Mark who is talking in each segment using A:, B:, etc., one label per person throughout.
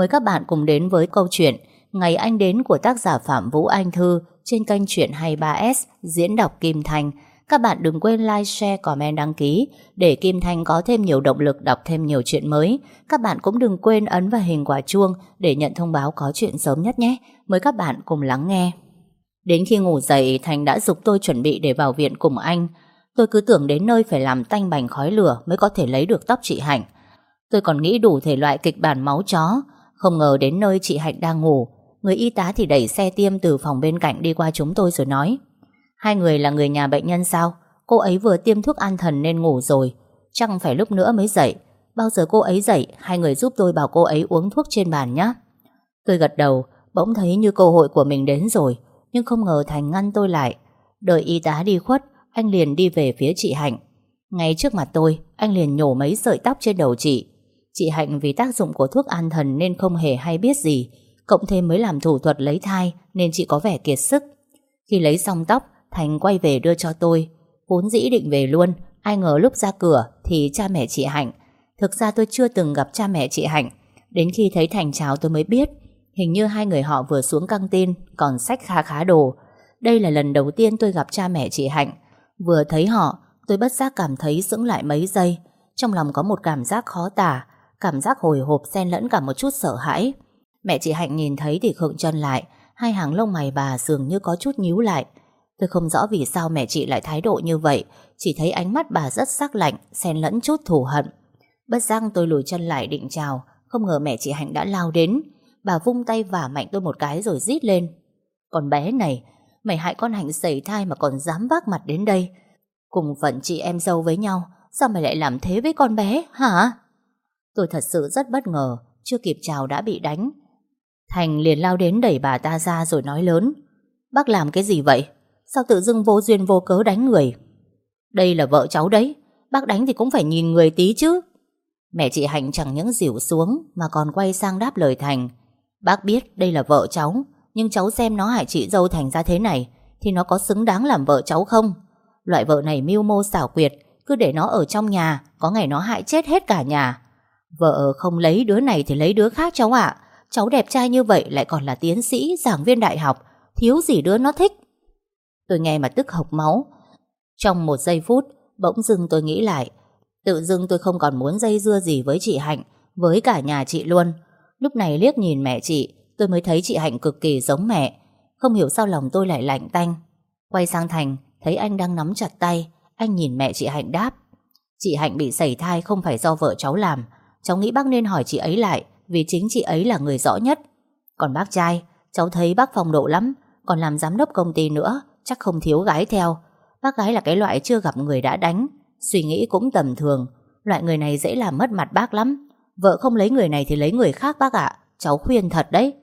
A: Mời các bạn cùng đến với câu chuyện Ngày Anh Đến của tác giả Phạm Vũ Anh Thư trên kênh Chuyện 23S diễn đọc Kim Thành. Các bạn đừng quên like, share, comment, đăng ký để Kim Thành có thêm nhiều động lực đọc thêm nhiều chuyện mới. Các bạn cũng đừng quên ấn vào hình quả chuông để nhận thông báo có chuyện sớm nhất nhé. Mời các bạn cùng lắng nghe. Đến khi ngủ dậy, Thành đã dục tôi chuẩn bị để vào viện cùng anh. Tôi cứ tưởng đến nơi phải làm tanh bành khói lửa mới có thể lấy được tóc chị Hạnh. Tôi còn nghĩ đủ thể loại kịch bản máu chó, không ngờ đến nơi chị Hạnh đang ngủ. Người y tá thì đẩy xe tiêm từ phòng bên cạnh đi qua chúng tôi rồi nói, Hai người là người nhà bệnh nhân sao? Cô ấy vừa tiêm thuốc an thần nên ngủ rồi. Chẳng phải lúc nữa mới dậy. Bao giờ cô ấy dậy, Hai người giúp tôi bảo cô ấy uống thuốc trên bàn nhé Tôi gật đầu, Bỗng thấy như cơ hội của mình đến rồi, Nhưng không ngờ Thành ngăn tôi lại. Đợi y tá đi khuất, Anh liền đi về phía chị Hạnh. Ngay trước mặt tôi, Anh liền nhổ mấy sợi tóc trên đầu chị. Chị Hạnh vì tác dụng của thuốc an thần Nên không hề hay biết gì, Cộng thêm mới làm thủ thuật lấy thai Nên chị có vẻ kiệt sức. Khi lấy xong tóc, Thành quay về đưa cho tôi. Vốn dĩ định về luôn, Ai ngờ lúc ra cửa thì cha mẹ chị Hạnh. Thực ra tôi chưa từng gặp cha mẹ chị Hạnh. Đến khi thấy Thành chào tôi mới biết, Hình như hai người họ vừa xuống căng tin, Còn sách khá khá đồ. Đây là lần đầu tiên tôi gặp cha mẹ chị Hạnh. Vừa thấy họ, Tôi bất giác cảm thấy sững lại mấy giây. Trong lòng có một cảm giác khó tả Cảm giác hồi hộp xen lẫn cả một chút sợ hãi. Mẹ chị Hạnh nhìn thấy thì khựng chân lại, Hai hàng lông mày bà dường như có chút nhíu lại. Tôi không rõ vì sao mẹ chị lại thái độ như vậy, Chỉ thấy ánh mắt bà rất sắc lạnh, Xen lẫn chút thù hận. Bất giác tôi lùi chân lại định chào, Không ngờ mẹ chị Hạnh đã lao đến. Bà vung tay vả mạnh tôi một cái rồi rít lên. Con bé này, Mày hại con Hạnh sẩy thai mà còn dám vác mặt đến đây. Cùng phận chị em dâu với nhau, Sao mày lại làm thế với con bé, hả? Tôi thật sự rất bất ngờ, Chưa kịp chào đã bị đánh. Thành liền lao đến đẩy bà ta ra rồi nói lớn, Bác làm cái gì vậy? Sao tự dưng vô duyên vô cớ đánh người? Đây là vợ cháu đấy, Bác đánh thì cũng phải nhìn người tí chứ. Mẹ chị Hạnh chẳng những dịu xuống Mà còn quay sang đáp lời Thành, Bác biết đây là vợ cháu, Nhưng cháu xem nó hại chị dâu Thành ra thế này Thì nó có xứng đáng làm vợ cháu không? Loại vợ này mưu mô xảo quyệt, Cứ để nó ở trong nhà, Có ngày nó hại chết hết cả nhà. Vợ không lấy đứa này thì lấy đứa khác cháu ạ. Cháu đẹp trai như vậy lại còn là tiến sĩ, giảng viên đại học. Thiếu gì đứa nó thích? Tôi nghe mà tức hộc máu. Trong một giây phút Bỗng dưng tôi nghĩ lại. Tự dưng tôi không còn muốn dây dưa gì với chị Hạnh Với cả nhà chị luôn. Lúc này liếc nhìn mẹ chị Tôi mới thấy chị Hạnh cực kỳ giống mẹ. Không hiểu sao lòng tôi lại lạnh tanh. Quay sang Thành Thấy anh đang nắm chặt tay. Anh nhìn mẹ chị Hạnh đáp. Chị Hạnh bị sẩy thai không phải do vợ cháu làm Cháu nghĩ bác nên hỏi chị ấy lại, Vì chính chị ấy là người rõ nhất. Còn bác trai, Cháu thấy bác phong độ lắm, Còn làm giám đốc công ty nữa, Chắc không thiếu gái theo. Bác gái là cái loại chưa gặp người đã đánh, Suy nghĩ cũng tầm thường. Loại người này dễ làm mất mặt bác lắm. Vợ không lấy người này thì lấy người khác bác ạ, Cháu khuyên thật đấy.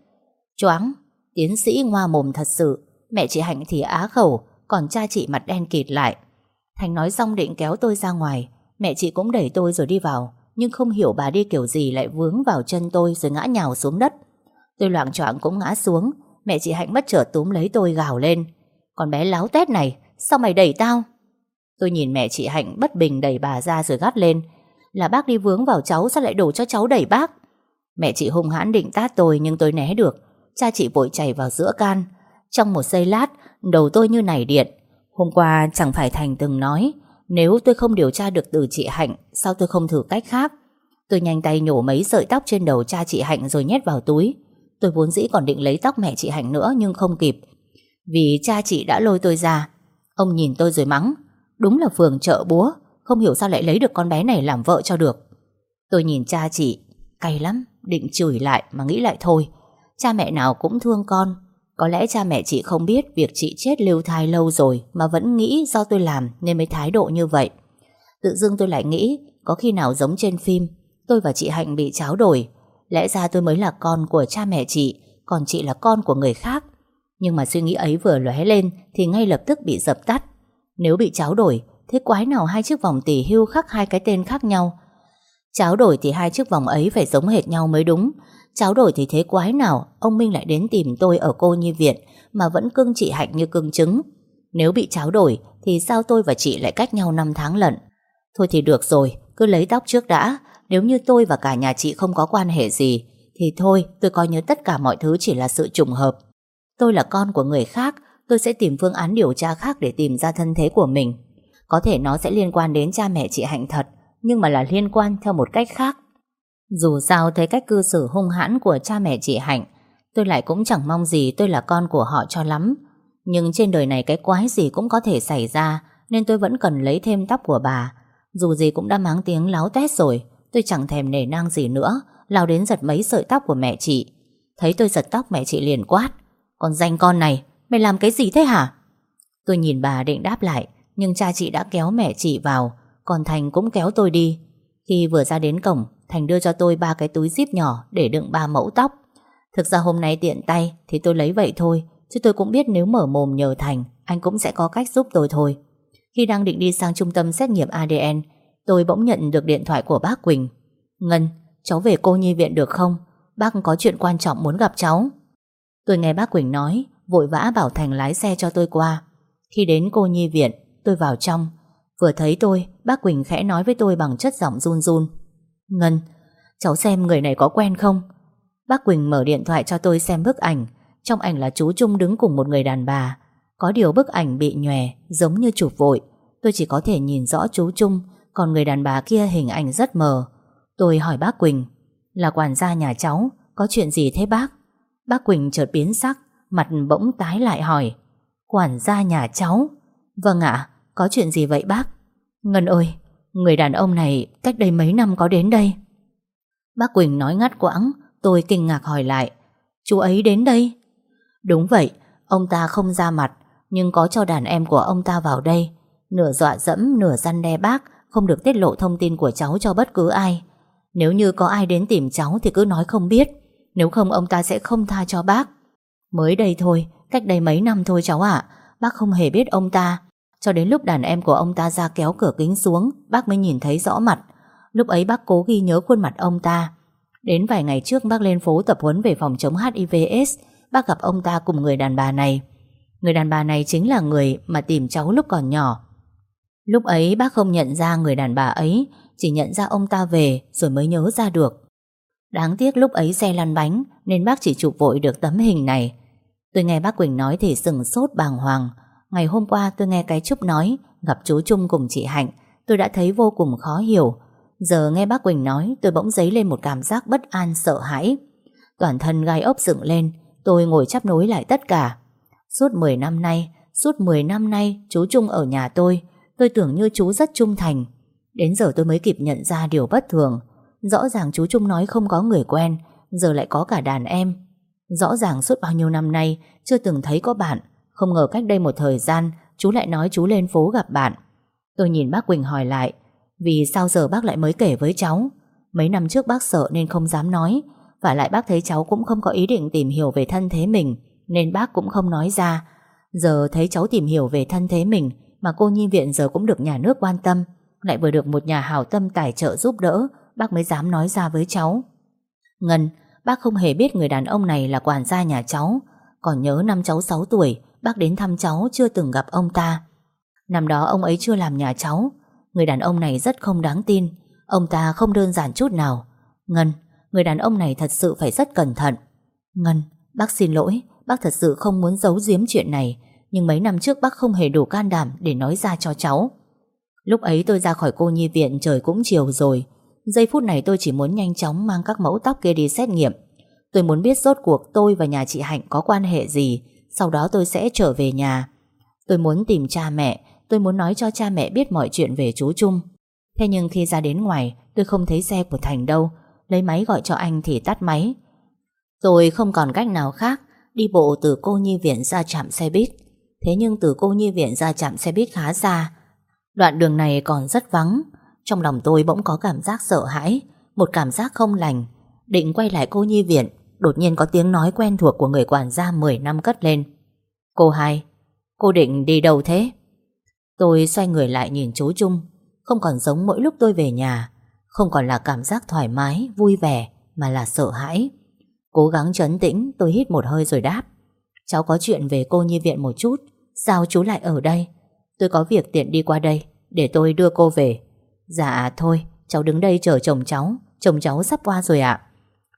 A: Choáng, Tiến sĩ ngoa mồm thật sự, Mẹ chị Hạnh thì á khẩu, Còn cha chị mặt đen kịt lại. Thành nói xong định kéo tôi ra ngoài, Mẹ chị cũng đẩy tôi rồi đi vào. Nhưng không hiểu bà đi kiểu gì lại vướng vào chân tôi Rồi ngã nhào xuống đất. Tôi loạn choạng cũng ngã xuống. Mẹ chị Hạnh bất chợt túm lấy tôi gào lên. Con bé láo tét này, Sao mày đẩy tao? Tôi nhìn mẹ chị Hạnh bất bình đẩy bà ra rồi gắt lên. Là bác đi vướng vào cháu, Sao lại đổ cho cháu đẩy bác? Mẹ chị hung hãn định tát tôi nhưng tôi né được. Cha chị vội chảy vào giữa can. Trong một giây lát, Đầu tôi như nảy điện. Hôm qua chẳng phải Thành từng nói nếu tôi không điều tra được từ chị Hạnh Sao tôi không thử cách khác? Tôi nhanh tay nhổ mấy sợi tóc trên đầu cha chị Hạnh Rồi nhét vào túi. Tôi vốn dĩ còn định lấy tóc mẹ chị Hạnh nữa Nhưng không kịp. Vì cha chị đã lôi tôi ra. Ông nhìn tôi rồi mắng Đúng là phường chợ búa Không hiểu sao lại lấy được con bé này làm vợ cho được. Tôi nhìn cha chị Cay lắm, định chửi lại mà nghĩ lại thôi. Cha mẹ nào cũng thương con có lẽ cha mẹ chị không biết Việc chị chết lưu thai lâu rồi Mà vẫn nghĩ do tôi làm nên mới thái độ như vậy. Tự dưng tôi lại nghĩ, Có khi nào giống trên phim, Tôi và chị Hạnh bị cháo đổi. Lẽ ra tôi mới là con của cha mẹ chị, Còn chị là con của người khác. Nhưng mà suy nghĩ ấy vừa lóe lên Thì ngay lập tức bị dập tắt. Nếu bị cháo đổi, Thế quái nào hai chiếc vòng tỷ hưu khắc hai cái tên khác nhau? Cháo đổi thì hai chiếc vòng ấy phải giống hệt nhau mới đúng cháu đổi thì thế quái nào, Ông Minh lại đến tìm tôi ở cô nhi viện Mà vẫn cưng chị Hạnh như cưng trứng. Nếu bị cháu đổi Thì sao tôi và chị lại cách nhau 5 tháng lận? Thôi thì được rồi, Cứ lấy tóc trước đã. Nếu như tôi và cả nhà chị không có quan hệ gì, Thì thôi, tôi coi như tất cả mọi thứ chỉ là sự trùng hợp. Tôi là con của người khác, Tôi sẽ tìm phương án điều tra khác để tìm ra thân thế của mình. Có thể nó sẽ liên quan đến cha mẹ chị Hạnh thật, Nhưng mà là liên quan theo một cách khác. Dù sao thấy cách cư xử hung hãn của cha mẹ chị Hạnh, Tôi lại cũng chẳng mong gì tôi là con của họ cho lắm. Nhưng trên đời này cái quái gì cũng có thể xảy ra, Nên tôi vẫn cần lấy thêm tóc của bà. Dù gì cũng đã máng tiếng láo tét rồi, Tôi chẳng thèm nể nang gì nữa, Lao đến giật mấy sợi tóc của mẹ chị. Thấy tôi giật tóc mẹ chị liền quát, Con danh con này, Mày làm cái gì thế hả? Tôi nhìn bà định đáp lại, Nhưng cha chị đã kéo mẹ chị vào, Còn Thành cũng kéo tôi đi. Khi vừa ra đến cổng Thành đưa cho tôi ba cái túi zip nhỏ Để đựng ba mẫu tóc. Thực ra hôm nay tiện tay Thì tôi lấy vậy thôi Chứ tôi cũng biết nếu mở mồm nhờ Thành Anh cũng sẽ có cách giúp tôi thôi. Khi đang định đi sang trung tâm xét nghiệm ADN Tôi bỗng nhận được điện thoại của bác Quỳnh. Ngân, cháu về cô nhi viện được không? Bác có chuyện quan trọng muốn gặp cháu. Tôi nghe bác Quỳnh nói Vội vã bảo Thành lái xe cho tôi qua. Khi đến cô nhi viện Tôi vào trong. Vừa thấy tôi Bác Quỳnh khẽ nói với tôi bằng chất giọng run run. Ngân Cháu xem người này có quen không? Bác Quỳnh mở điện thoại cho tôi xem bức ảnh. Trong ảnh là chú Trung đứng cùng một người đàn bà. Có điều bức ảnh bị nhòe Giống như chụp vội. Tôi chỉ có thể nhìn rõ chú Trung Còn người đàn bà kia hình ảnh rất mờ. Tôi hỏi bác Quỳnh Là quản gia nhà cháu Có chuyện gì thế bác? Bác Quỳnh chợt biến sắc Mặt bỗng tái lại hỏi Quản gia nhà cháu? Vâng ạ, có chuyện gì vậy bác? Ngân ơi, người đàn ông này Cách đây mấy năm có đến đây? Bác Quỳnh nói ngắt quãng Tôi kinh ngạc hỏi lại. Chú ấy đến đây? Đúng vậy, ông ta không ra mặt Nhưng có cho đàn em của ông ta vào đây. Nửa dọa dẫm, nửa răn đe bác Không được tiết lộ thông tin của cháu cho bất cứ ai. Nếu như có ai đến tìm cháu Thì cứ nói không biết Nếu không ông ta sẽ không tha cho bác. Mới đây thôi, cách đây mấy năm thôi cháu ạ Bác không hề biết ông ta. Cho đến lúc đàn em của ông ta ra kéo cửa kính xuống Bác mới nhìn thấy rõ mặt Lúc ấy bác cố ghi nhớ khuôn mặt ông ta Đến vài ngày trước bác lên phố tập huấn về phòng chống HIV/AIDS, bác gặp ông ta cùng người đàn bà này. Người đàn bà này chính là người mà tìm cháu lúc còn nhỏ. Lúc ấy bác không nhận ra người đàn bà ấy, chỉ nhận ra ông ta về rồi mới nhớ ra được. Đáng tiếc lúc ấy xe lăn bánh nên bác chỉ chụp vội được tấm hình này. Tôi nghe bác Quỳnh nói thì sừng sốt bàng hoàng. Ngày hôm qua tôi nghe cái Trúc nói gặp chú Trung cùng chị Hạnh, tôi đã thấy vô cùng khó hiểu. Giờ nghe bác Quỳnh nói tôi bỗng dấy lên một cảm giác bất an sợ hãi. Toàn thân gai ốc dựng lên, tôi ngồi chắp nối lại tất cả. Suốt 10 năm nay, suốt 10 năm nay chú Trung ở nhà tôi, tôi tưởng như chú rất trung thành. Đến giờ tôi mới kịp nhận ra điều bất thường. Rõ ràng chú Trung nói không có người quen, giờ lại có cả đàn em. Rõ ràng suốt bao nhiêu năm nay chưa từng thấy có bạn, không ngờ cách đây một thời gian chú lại nói chú lên phố gặp bạn. Tôi nhìn bác Quỳnh hỏi lại, vì sao giờ bác lại mới kể với cháu? Mấy năm trước bác sợ nên không dám nói. Và lại bác thấy cháu cũng không có ý định tìm hiểu về thân thế mình Nên bác cũng không nói ra. Giờ thấy cháu tìm hiểu về thân thế mình Mà cô nhi viện giờ cũng được nhà nước quan tâm Lại vừa được một nhà hảo tâm tài trợ giúp đỡ Bác mới dám nói ra với cháu. Ngân Bác không hề biết người đàn ông này là quản gia nhà cháu. Còn nhớ năm cháu 6 tuổi Bác đến thăm cháu chưa từng gặp ông ta. Năm đó ông ấy chưa làm nhà cháu. Người đàn ông này rất không đáng tin. Ông ta không đơn giản chút nào. Ngân, người đàn ông này thật sự phải rất cẩn thận. Ngân, bác xin lỗi. Bác thật sự không muốn giấu giếm chuyện này. Nhưng mấy năm trước bác không hề đủ can đảm Để nói ra cho cháu. Lúc ấy tôi ra khỏi cô nhi viện trời cũng chiều rồi. Giây phút này tôi chỉ muốn nhanh chóng Mang các mẫu tóc kia đi xét nghiệm. Tôi muốn biết rốt cuộc tôi và nhà chị Hạnh Có quan hệ gì. Sau đó tôi sẽ trở về nhà. Tôi muốn tìm cha mẹ. Tôi muốn nói cho cha mẹ biết mọi chuyện về chú Trung. Thế nhưng khi ra đến ngoài, Tôi không thấy xe của Thành đâu. Lấy máy gọi cho anh thì tắt máy. Tôi không còn cách nào khác. Đi bộ từ cô nhi viện ra trạm xe buýt. Thế nhưng từ cô nhi viện ra trạm xe buýt khá xa. Đoạn đường này còn rất vắng. Trong lòng tôi bỗng có cảm giác sợ hãi. Một cảm giác không lành. Định quay lại cô nhi viện. Đột nhiên có tiếng nói quen thuộc của người quản gia 10 năm cất lên. Cô hai Cô định đi đâu thế? Tôi xoay người lại nhìn chú Trung Không còn giống mỗi lúc tôi về nhà Không còn là cảm giác thoải mái, vui vẻ Mà là sợ hãi. Cố gắng trấn tĩnh tôi hít một hơi rồi đáp. Cháu có chuyện về cô nhi viện một chút Sao chú lại ở đây? Tôi có việc tiện đi qua đây Để tôi đưa cô về. Dạ thôi cháu đứng đây chờ chồng cháu Chồng cháu sắp qua rồi ạ.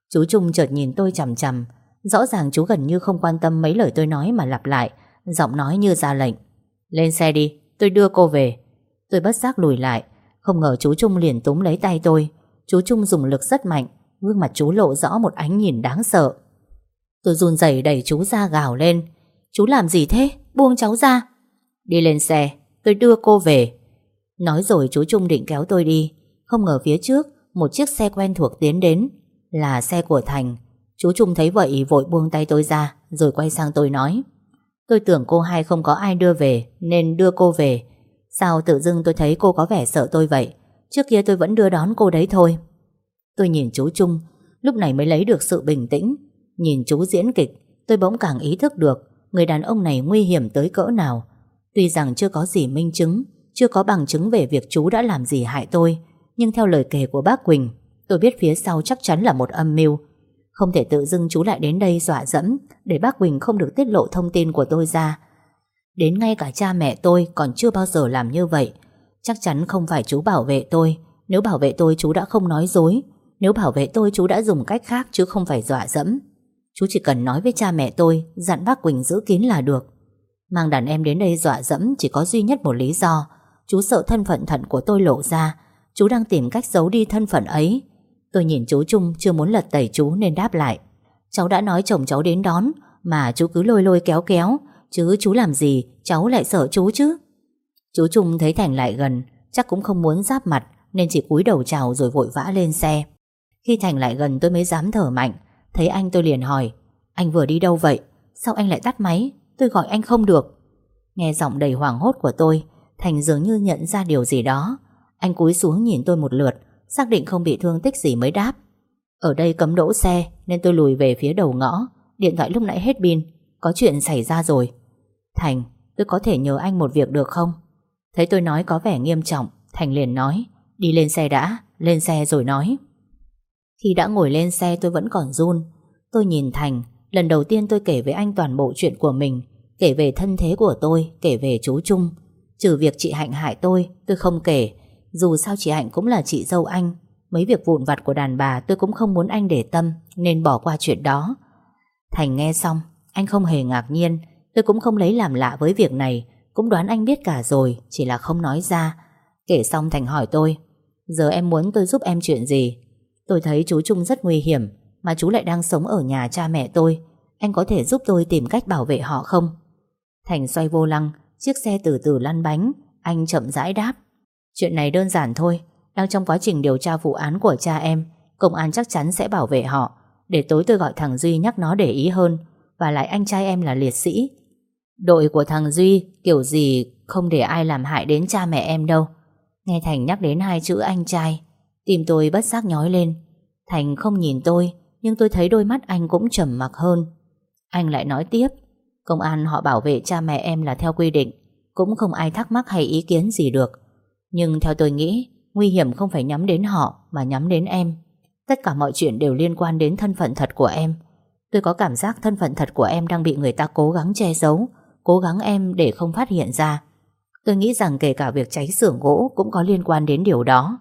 A: Chú Trung chợt nhìn tôi chằm chằm. Rõ ràng chú gần như không quan tâm mấy lời tôi nói mà lặp lại Giọng nói như ra lệnh. Lên xe đi, tôi đưa cô về. Tôi bất giác lùi lại. Không ngờ chú Trung liền túm lấy tay tôi. Chú Trung dùng lực rất mạnh Gương mặt chú lộ rõ một ánh nhìn đáng sợ. Tôi run rẩy đẩy chú ra gào lên. Chú làm gì thế? Buông cháu ra. Đi lên xe, tôi đưa cô về. Nói rồi chú Trung định kéo tôi đi. Không ngờ phía trước Một chiếc xe quen thuộc tiến đến. Là xe của Thành. Chú Trung thấy vậy vội buông tay tôi ra, Rồi quay sang tôi nói. Tôi tưởng cô hai không có ai đưa về, Nên đưa cô về. Sao tự dưng tôi thấy cô có vẻ sợ tôi vậy? Trước kia tôi vẫn đưa đón cô đấy thôi. Tôi nhìn chú Trung, Lúc này mới lấy được sự bình tĩnh. Nhìn chú diễn kịch, Tôi bỗng càng ý thức được Người đàn ông này nguy hiểm tới cỡ nào. Tuy rằng chưa có gì minh chứng, Chưa có bằng chứng về việc chú đã làm gì hại tôi, Nhưng theo lời kể của bác Quỳnh Tôi biết phía sau chắc chắn là một âm mưu. Không thể tự dưng chú lại đến đây dọa dẫm, Để bác Quỳnh không được tiết lộ thông tin của tôi ra. Đến ngay cả cha mẹ tôi Còn chưa bao giờ làm như vậy. Chắc chắn không phải chú bảo vệ tôi. Nếu bảo vệ tôi, chú đã không nói dối. Nếu bảo vệ tôi, chú đã dùng cách khác Chứ không phải dọa dẫm. Chú chỉ cần nói với cha mẹ tôi, Dặn bác Quỳnh giữ kín là được. Mang đàn em đến đây dọa dẫm Chỉ có duy nhất một lý do. Chú sợ thân phận thật của tôi lộ ra. Chú đang tìm cách giấu đi thân phận ấy. Tôi nhìn chú Trung chưa muốn lật tẩy chú Nên đáp lại. Cháu đã nói chồng cháu đến đón, Mà chú cứ lôi lôi kéo kéo, Chứ chú làm gì, cháu lại sợ chú chứ. Chú Trung thấy Thành lại gần, Chắc cũng không muốn giáp mặt, Nên chỉ cúi đầu chào rồi vội vã lên xe. Khi Thành lại gần tôi mới dám thở mạnh, Thấy anh tôi liền hỏi, Anh vừa đi đâu vậy? Sao anh lại tắt máy? Tôi gọi anh không được. Nghe giọng đầy hoảng hốt của tôi, Thành dường như nhận ra điều gì đó. Anh cúi xuống nhìn tôi một lượt Xác định không bị thương tích gì mới đáp. Ở đây cấm đỗ xe, Nên tôi lùi về phía đầu ngõ. Điện thoại lúc nãy hết pin. Có chuyện xảy ra rồi. Thành, tôi có thể nhờ anh một việc được không? Thấy tôi nói có vẻ nghiêm trọng, Thành liền nói, Đi lên xe đã, Lên xe rồi nói. Khi đã ngồi lên xe, tôi vẫn còn run. Tôi nhìn Thành, Lần đầu tiên tôi kể với anh toàn bộ chuyện của mình, Kể về thân thế của tôi, Kể về chú Trung. Trừ việc chị Hạnh hại tôi Tôi không kể. Dù sao chị Hạnh cũng là chị dâu anh. Mấy việc vụn vặt của đàn bà tôi cũng không muốn anh để tâm, Nên bỏ qua chuyện đó. Thành nghe xong, Anh không hề ngạc nhiên. Tôi cũng không lấy làm lạ với việc này. Cũng đoán anh biết cả rồi, Chỉ là không nói ra. Kể xong Thành hỏi tôi, Giờ em muốn tôi giúp em chuyện gì? Tôi thấy chú Trung rất nguy hiểm, Mà chú lại đang sống ở nhà cha mẹ tôi. Anh có thể giúp tôi tìm cách bảo vệ họ không? Thành xoay vô lăng, Chiếc xe từ từ lăn bánh. Anh chậm rãi đáp Chuyện này đơn giản thôi Đang trong quá trình điều tra vụ án của cha em Công an chắc chắn sẽ bảo vệ họ Để tối tôi gọi thằng Duy nhắc nó để ý hơn Và lại anh trai em là liệt sĩ Đội của thằng Duy kiểu gì không để ai làm hại đến cha mẹ em đâu. Nghe Thành nhắc đến hai chữ anh trai, tim tôi bất giác nhói lên. Thành không nhìn tôi, nhưng tôi thấy đôi mắt anh cũng trầm mặc hơn. Anh lại nói tiếp, công an họ bảo vệ cha mẹ em là theo quy định, cũng không ai thắc mắc hay ý kiến gì được. Nhưng theo tôi nghĩ, nguy hiểm không phải nhắm đến họ mà nhắm đến em. Tất cả mọi chuyện đều liên quan đến thân phận thật của em. Tôi có cảm giác thân phận thật của em đang bị người ta cố gắng che giấu, cố gắng em để không phát hiện ra. Tôi nghĩ rằng kể cả việc cháy xưởng gỗ cũng có liên quan đến điều đó.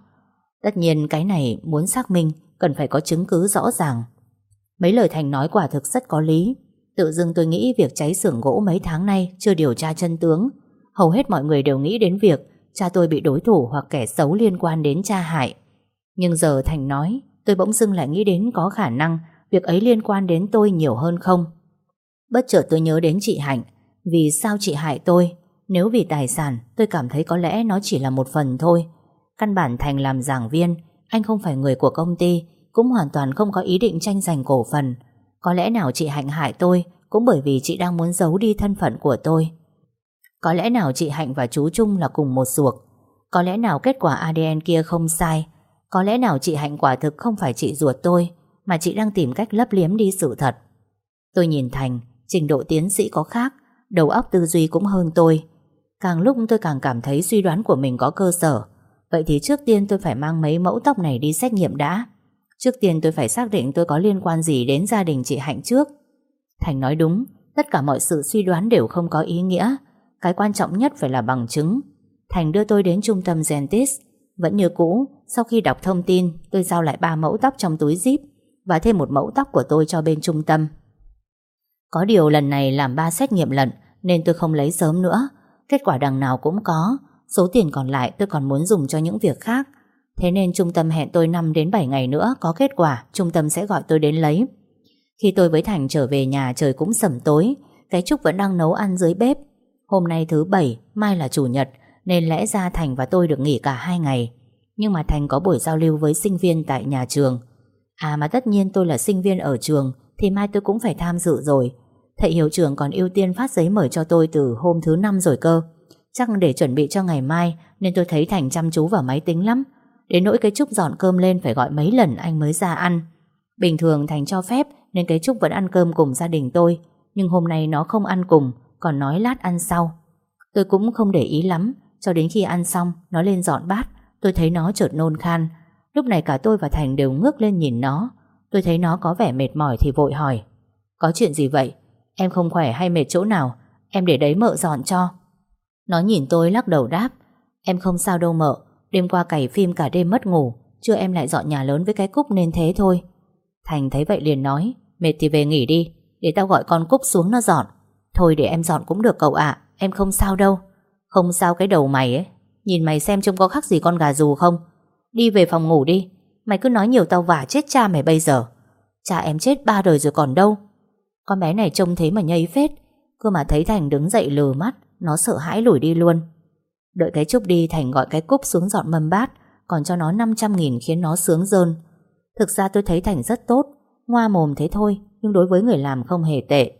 A: Tất nhiên cái này muốn xác minh cần phải có chứng cứ rõ ràng. Mấy lời Thành nói quả thực rất có lý. Tự dưng tôi nghĩ việc cháy xưởng gỗ mấy tháng nay chưa điều tra chân tướng. Hầu hết mọi người đều nghĩ đến việc cha tôi bị đối thủ hoặc kẻ xấu liên quan đến cha hại. Nhưng giờ Thành nói, tôi bỗng dưng lại nghĩ đến có khả năng việc ấy liên quan đến tôi nhiều hơn không. Bất chợt tôi nhớ đến chị Hạnh, vì sao chị hại tôi Nếu vì tài sản tôi cảm thấy có lẽ nó chỉ là một phần thôi Căn bản Thành làm giảng viên Anh không phải người của công ty Cũng hoàn toàn không có ý định tranh giành cổ phần Có lẽ nào chị Hạnh hại tôi Cũng bởi vì chị đang muốn giấu đi thân phận của tôi có lẽ nào chị Hạnh và chú Trung là cùng một ruột Có lẽ nào kết quả ADN kia không sai Có lẽ nào chị Hạnh quả thực không phải chị ruột tôi Mà chị đang tìm cách lấp liếm đi sự thật Tôi nhìn Thành Trình độ tiến sĩ có khác đầu óc tư duy cũng hơn tôi. Càng lúc tôi càng cảm thấy suy đoán của mình có cơ sở. Vậy thì trước tiên tôi phải mang mấy mẫu tóc này đi xét nghiệm đã. Trước tiên tôi phải xác định tôi có liên quan gì đến gia đình chị Hạnh trước. Thành nói đúng, tất cả mọi sự suy đoán đều không có ý nghĩa. Cái quan trọng nhất phải là bằng chứng. Thành đưa tôi đến trung tâm Gentis. Vẫn như cũ, sau khi đọc thông tin, tôi giao lại ba mẫu tóc trong túi zip và thêm một mẫu tóc của tôi cho bên trung tâm. Có điều lần này làm ba xét nghiệm lận nên tôi không lấy sớm nữa. Kết quả đằng nào cũng có, số tiền còn lại tôi còn muốn dùng cho những việc khác. Thế nên trung tâm hẹn tôi 5 đến 7 ngày nữa có kết quả, trung tâm sẽ gọi tôi đến lấy. Khi tôi với Thành trở về nhà trời cũng sẩm tối, cái Trúc vẫn đang nấu ăn dưới bếp. Hôm nay thứ bảy, mai là chủ nhật, nên lẽ ra Thành và tôi được nghỉ cả hai ngày. Nhưng mà Thành có buổi giao lưu với sinh viên tại nhà trường. À mà tất nhiên tôi là sinh viên ở trường, thì mai tôi cũng phải tham dự rồi. Thầy hiệu trưởng còn ưu tiên phát giấy mời cho tôi từ hôm thứ năm rồi cơ. Chắc để chuẩn bị cho ngày mai, nên tôi thấy Thành chăm chú vào máy tính lắm. Đến nỗi cái Trúc dọn cơm lên phải gọi mấy lần anh mới ra ăn. Bình thường Thành cho phép nên cái Trúc vẫn ăn cơm cùng gia đình tôi. Nhưng hôm nay nó không ăn cùng, còn nói lát ăn sau. Tôi cũng không để ý lắm, cho đến khi ăn xong, nó lên dọn bát, tôi thấy nó chợt nôn khan. Lúc này cả tôi và Thành đều ngước lên nhìn nó. Tôi thấy nó có vẻ mệt mỏi thì vội hỏi. Có chuyện gì vậy? Em không khỏe hay mệt chỗ nào? Em để đấy mợ dọn cho. Nó nhìn tôi lắc đầu đáp. Em không sao đâu mợ, đêm qua cày phim cả đêm mất ngủ, chưa em lại dọn nhà lớn với cái cúc nên thế thôi. Thành thấy vậy liền nói, mệt thì về nghỉ đi, để tao gọi con cúc xuống nó dọn. Thôi để em dọn cũng được cậu ạ, em không sao đâu. Không sao cái đầu mày ấy, nhìn mày xem trông có khác gì con gà dù không. Đi về phòng ngủ đi, mày cứ nói nhiều tao vả chết cha mày bây giờ. Cha em chết ba đời rồi còn đâu. Con bé này trông thế mà nhây phết, cơ mà thấy Thành đứng dậy lừ mắt, nó sợ hãi lủi đi luôn. Đợi cái Trúc đi Thành gọi cái Cúc xuống dọn mâm bát Còn cho nó 500 nghìn khiến nó sướng rơn Thực ra tôi thấy Thành rất tốt Ngoa mồm thế thôi Nhưng đối với người làm không hề tệ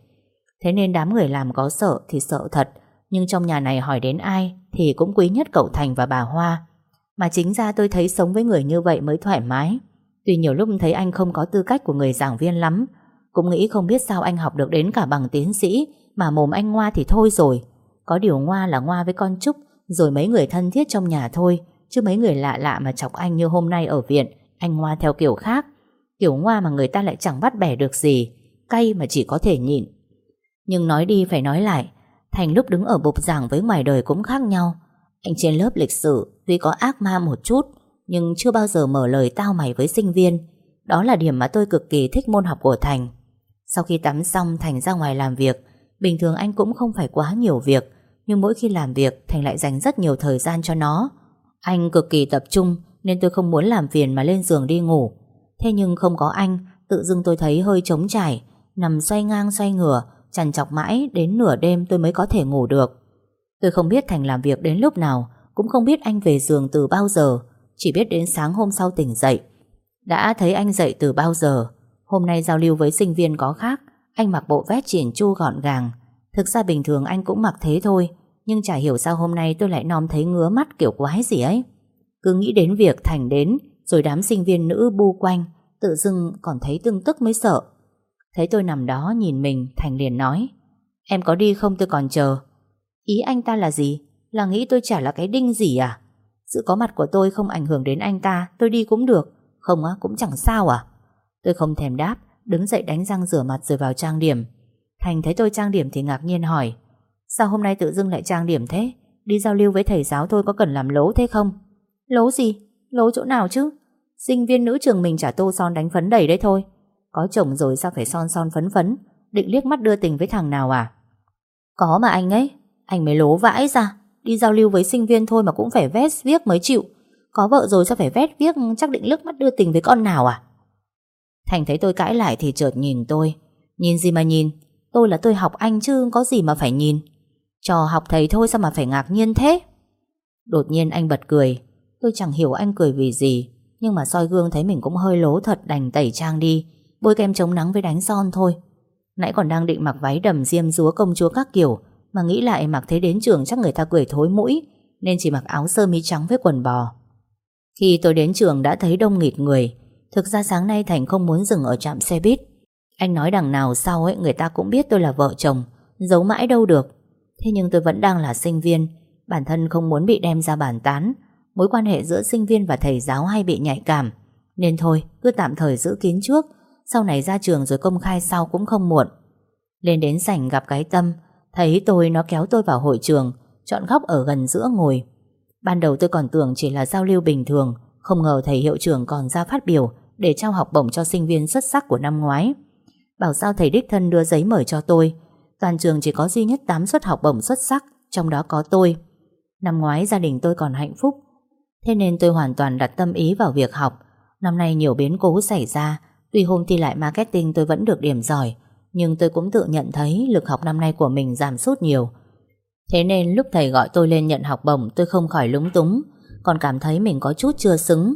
A: Thế nên đám người làm có sợ thì sợ thật. Nhưng trong nhà này hỏi đến ai Thì cũng quý nhất cậu Thành và bà Hoa. Mà chính ra tôi thấy sống với người như vậy mới thoải mái. Tuy nhiều lúc thấy anh không có tư cách của người giảng viên lắm, Cũng nghĩ không biết sao anh học được đến cả bằng tiến sĩ, Mà mồm anh ngoa thì thôi rồi. Có điều ngoa là ngoa với con Trúc, rồi mấy người thân thiết trong nhà thôi, Chứ mấy người lạ lạ mà chọc anh như hôm nay ở viện, Anh Ngoa theo kiểu khác. Kiểu Ngoa mà người ta lại chẳng bắt bẻ được gì, Cay mà chỉ có thể nhịn. Nhưng nói đi phải nói lại, Thành lúc đứng ở bục giảng với ngoài đời cũng khác nhau. Anh trên lớp lịch sử Tuy có ác ma một chút, Nhưng chưa bao giờ mở lời tao mày với sinh viên. Đó là điểm mà tôi cực kỳ thích môn học của Thành. Sau khi tắm xong, Thành ra ngoài làm việc. Bình thường anh cũng không phải quá nhiều việc, nhưng mỗi khi làm việc, Thành lại dành rất nhiều thời gian cho nó. Anh cực kỳ tập trung, Nên tôi không muốn làm phiền mà lên giường đi ngủ. Thế nhưng không có anh, Tự dưng tôi thấy hơi trống trải, Nằm xoay ngang xoay ngửa Chằn chọc mãi đến nửa đêm tôi mới có thể ngủ được. Tôi không biết Thành làm việc đến lúc nào, Cũng không biết anh về giường từ bao giờ, Chỉ biết đến sáng hôm sau tỉnh dậy. Đã thấy anh dậy từ bao giờ, Hôm nay giao lưu với sinh viên có khác, Anh mặc bộ vest chỉn chu gọn gàng. Thực ra bình thường anh cũng mặc thế thôi, nhưng chả hiểu sao hôm nay tôi lại nom thấy ngứa mắt kiểu quái gì ấy. Cứ nghĩ đến việc Thành đến, Rồi đám sinh viên nữ bu quanh, Tự dưng còn thấy tương tức mới sợ. Thấy tôi nằm đó nhìn mình, Thành liền nói, Em có đi không tôi còn chờ. Ý anh ta là gì? Là nghĩ tôi chả là cái đinh gì à? Sự có mặt của tôi không ảnh hưởng đến anh ta, Tôi đi cũng được. Không á, cũng chẳng sao à. Tôi không thèm đáp, Đứng dậy đánh răng rửa mặt rồi vào trang điểm. Thành thấy tôi trang điểm thì ngạc nhiên hỏi, Sao hôm nay tự dưng lại trang điểm thế? Đi giao lưu với thầy giáo thôi có cần làm lố thế không? Lố gì? Lố chỗ nào chứ? Sinh viên nữ trường mình trả tô son đánh phấn đầy đấy thôi. Có chồng rồi sao phải son son phấn phấn? Định liếc mắt đưa tình với thằng nào à? Có mà anh ấy. Anh mới lố vãi ra. Đi giao lưu với sinh viên thôi mà cũng phải vét viết mới chịu. Có vợ rồi sao phải vét viết Chắc định liếc mắt đưa tình với con nào à? Thành thấy tôi cãi lại thì chợt nhìn tôi. Nhìn gì mà nhìn? Tôi là tôi học anh chứ có gì mà phải nhìn. Trò học thầy thôi sao mà phải ngạc nhiên thế? Đột nhiên anh bật cười. Tôi chẳng hiểu anh cười vì gì, Nhưng mà soi gương thấy mình cũng hơi lố thật Đành tẩy trang đi. Bôi kem chống nắng với đánh son thôi. Nãy còn đang định mặc váy đầm diêm rúa công chúa các kiểu, Mà nghĩ lại mặc thế đến trường chắc người ta cười thối mũi, Nên chỉ mặc áo sơ mi trắng với quần bò. Khi tôi đến trường đã thấy đông nghịt người. Thực ra sáng nay Thành không muốn dừng ở trạm xe buýt. Anh nói đằng nào sau ấy, người ta cũng biết tôi là vợ chồng, Giấu mãi đâu được. Thế nhưng tôi vẫn đang là sinh viên, Bản thân không muốn bị đem ra bàn tán. Mối quan hệ giữa sinh viên và thầy giáo hay bị nhạy cảm. Nên thôi, cứ tạm thời giữ kín trước sau này ra trường rồi công khai sau cũng không muộn Lên đến sảnh gặp cái tâm Thấy tôi nó kéo tôi vào hội trường Chọn góc ở gần giữa ngồi Ban đầu tôi còn tưởng chỉ là giao lưu bình thường Không ngờ thầy hiệu trưởng còn ra phát biểu để trao học bổng cho sinh viên xuất sắc của năm ngoái. Bảo sao thầy đích thân đưa giấy mời cho tôi. Toàn trường chỉ có duy nhất 8 suất học bổng xuất sắc, trong đó có tôi. Năm ngoái gia đình tôi còn hạnh phúc, thế nên tôi hoàn toàn đặt tâm ý vào việc học. Năm nay nhiều biến cố xảy ra, tuy hôm thi lại marketing tôi vẫn được điểm giỏi, nhưng tôi cũng tự nhận thấy lực học năm nay của mình giảm sút nhiều. Thế nên lúc thầy gọi tôi lên nhận học bổng tôi không khỏi lúng túng, còn cảm thấy mình có chút chưa xứng.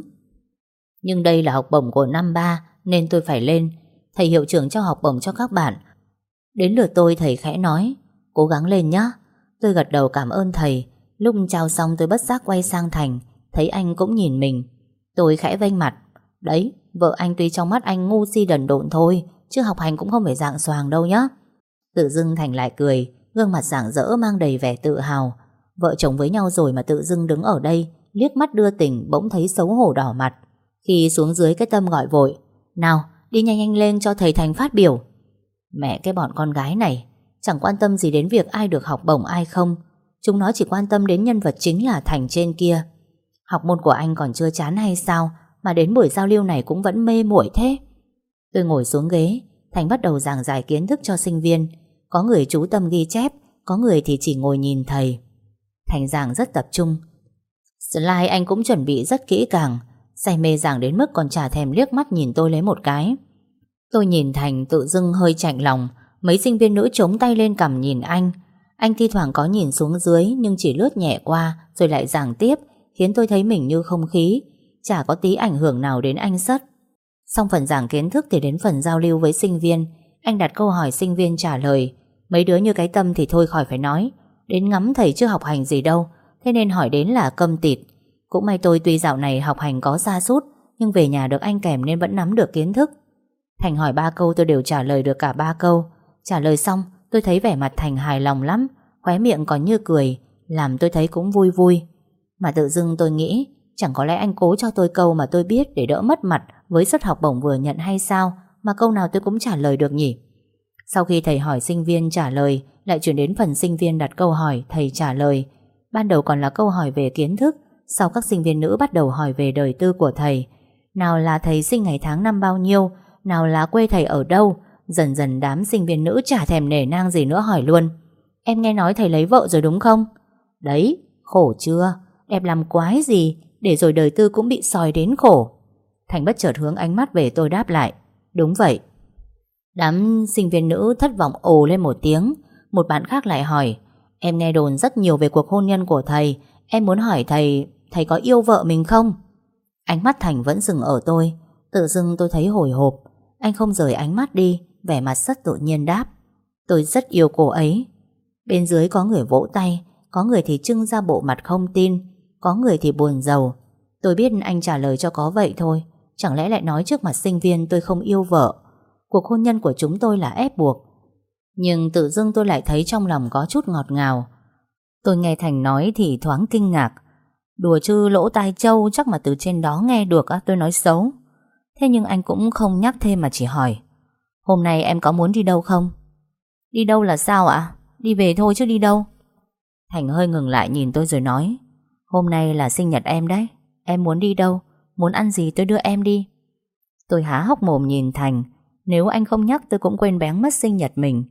A: Nhưng đây là học bổng của năm ba nên tôi phải lên. Thầy hiệu trưởng cho học bổng cho các bạn. Đến lượt tôi thầy khẽ nói, cố gắng lên nhé. Tôi gật đầu cảm ơn thầy. Lúc trao xong tôi bất giác quay sang Thành, thấy anh cũng nhìn mình. Tôi khẽ vênh mặt. Đấy, vợ anh tuy trong mắt anh ngu si đần độn thôi, chứ học hành cũng không phải dạng xoàng đâu nhá. Tự dưng Thành lại cười, gương mặt rạng rỡ mang đầy vẻ tự hào. Vợ chồng với nhau rồi mà tự dưng đứng ở đây, liếc mắt đưa tình bỗng thấy xấu hổ đỏ mặt. Khi xuống dưới cái tâm gọi vội, nào, đi nhanh nhanh lên cho thầy Thành phát biểu. Mẹ cái bọn con gái này, chẳng quan tâm gì đến việc ai được học bổng ai không. Chúng nó chỉ quan tâm đến nhân vật chính là Thành trên kia. Học môn của anh còn chưa chán hay sao mà đến buổi giao lưu này cũng vẫn mê muội thế. Tôi ngồi xuống ghế, Thành bắt đầu giảng giải kiến thức cho sinh viên. Có người chú tâm ghi chép, có người thì chỉ ngồi nhìn thầy. Thành giảng rất tập trung. Slide anh cũng chuẩn bị rất kỹ càng, say mê giảng đến mức còn chả thèm liếc mắt nhìn tôi lấy một cái. Tôi nhìn Thành tự dưng hơi chạnh lòng, mấy sinh viên nữ chống tay lên cầm nhìn anh. Anh thi thoảng có nhìn xuống dưới nhưng chỉ lướt nhẹ qua rồi lại giảng tiếp, khiến tôi thấy mình như không khí, chả có tí ảnh hưởng nào đến anh sất. Xong phần giảng kiến thức thì đến phần giao lưu với sinh viên. Anh đặt câu hỏi sinh viên trả lời. Mấy đứa như cái tâm thì thôi khỏi phải nói. Đến ngắm thầy chưa học hành gì đâu. Thế nên hỏi đến là câm tịt. Cũng may tôi tuy dạo này học hành có xa sút Nhưng về nhà được anh kèm nên vẫn nắm được kiến thức. Thành hỏi ba câu tôi đều trả lời được cả ba câu. Trả lời xong, tôi thấy vẻ mặt Thành hài lòng lắm, Khóe miệng còn như cười, Làm tôi thấy cũng vui vui. Mà tự dưng tôi nghĩ Chẳng có lẽ anh cố cho tôi câu mà tôi biết để đỡ mất mặt với suất học bổng vừa nhận hay sao mà câu nào tôi cũng trả lời được nhỉ? Sau khi thầy hỏi sinh viên trả lời, lại chuyển đến phần sinh viên đặt câu hỏi, thầy trả lời. Ban đầu còn là câu hỏi về kiến thức, sau các sinh viên nữ bắt đầu hỏi về đời tư của thầy. Nào là thầy sinh ngày tháng năm bao nhiêu, nào là quê thầy ở đâu, dần dần đám sinh viên nữ chả thèm nể nang gì nữa hỏi luôn. Em nghe nói thầy lấy vợ rồi đúng không? Đấy, khổ chưa? Đẹp làm quái gì, để rồi đời tư cũng bị soi đến khổ. Thành bất chợt hướng ánh mắt về tôi đáp lại. Đúng vậy. Đám sinh viên nữ thất vọng ồ lên một tiếng. Một bạn khác lại hỏi, Em nghe đồn rất nhiều về cuộc hôn nhân của thầy. Em muốn hỏi thầy Thầy có yêu vợ mình không? Ánh mắt Thành vẫn dừng ở tôi. Tự dưng tôi thấy hồi hộp. Anh không rời ánh mắt đi, Vẻ mặt rất tự nhiên đáp, Tôi rất yêu cô ấy. Bên dưới có người vỗ tay, Có người thì trưng ra bộ mặt không tin. Có người thì buồn giàu. Tôi biết anh trả lời cho có vậy thôi. Chẳng lẽ lại nói trước mặt sinh viên tôi không yêu vợ? Cuộc hôn nhân của chúng tôi là ép buộc. Nhưng tự dưng tôi lại thấy trong lòng có chút ngọt ngào. Tôi nghe Thành nói thì thoáng kinh ngạc. Đùa chứ lỗ tai trâu, chắc mà từ trên đó nghe được á, tôi nói xấu. Thế nhưng anh cũng không nhắc thêm mà chỉ hỏi. Hôm nay em có muốn đi đâu không? Đi đâu là sao ạ? Đi về thôi chứ đi đâu? Thành hơi ngừng lại nhìn tôi rồi nói. Hôm nay là sinh nhật em đấy. Em muốn đi đâu? Muốn ăn gì tôi đưa em đi. Tôi há hốc mồm nhìn Thành. Nếu anh không nhắc tôi cũng quên bén mất sinh nhật mình.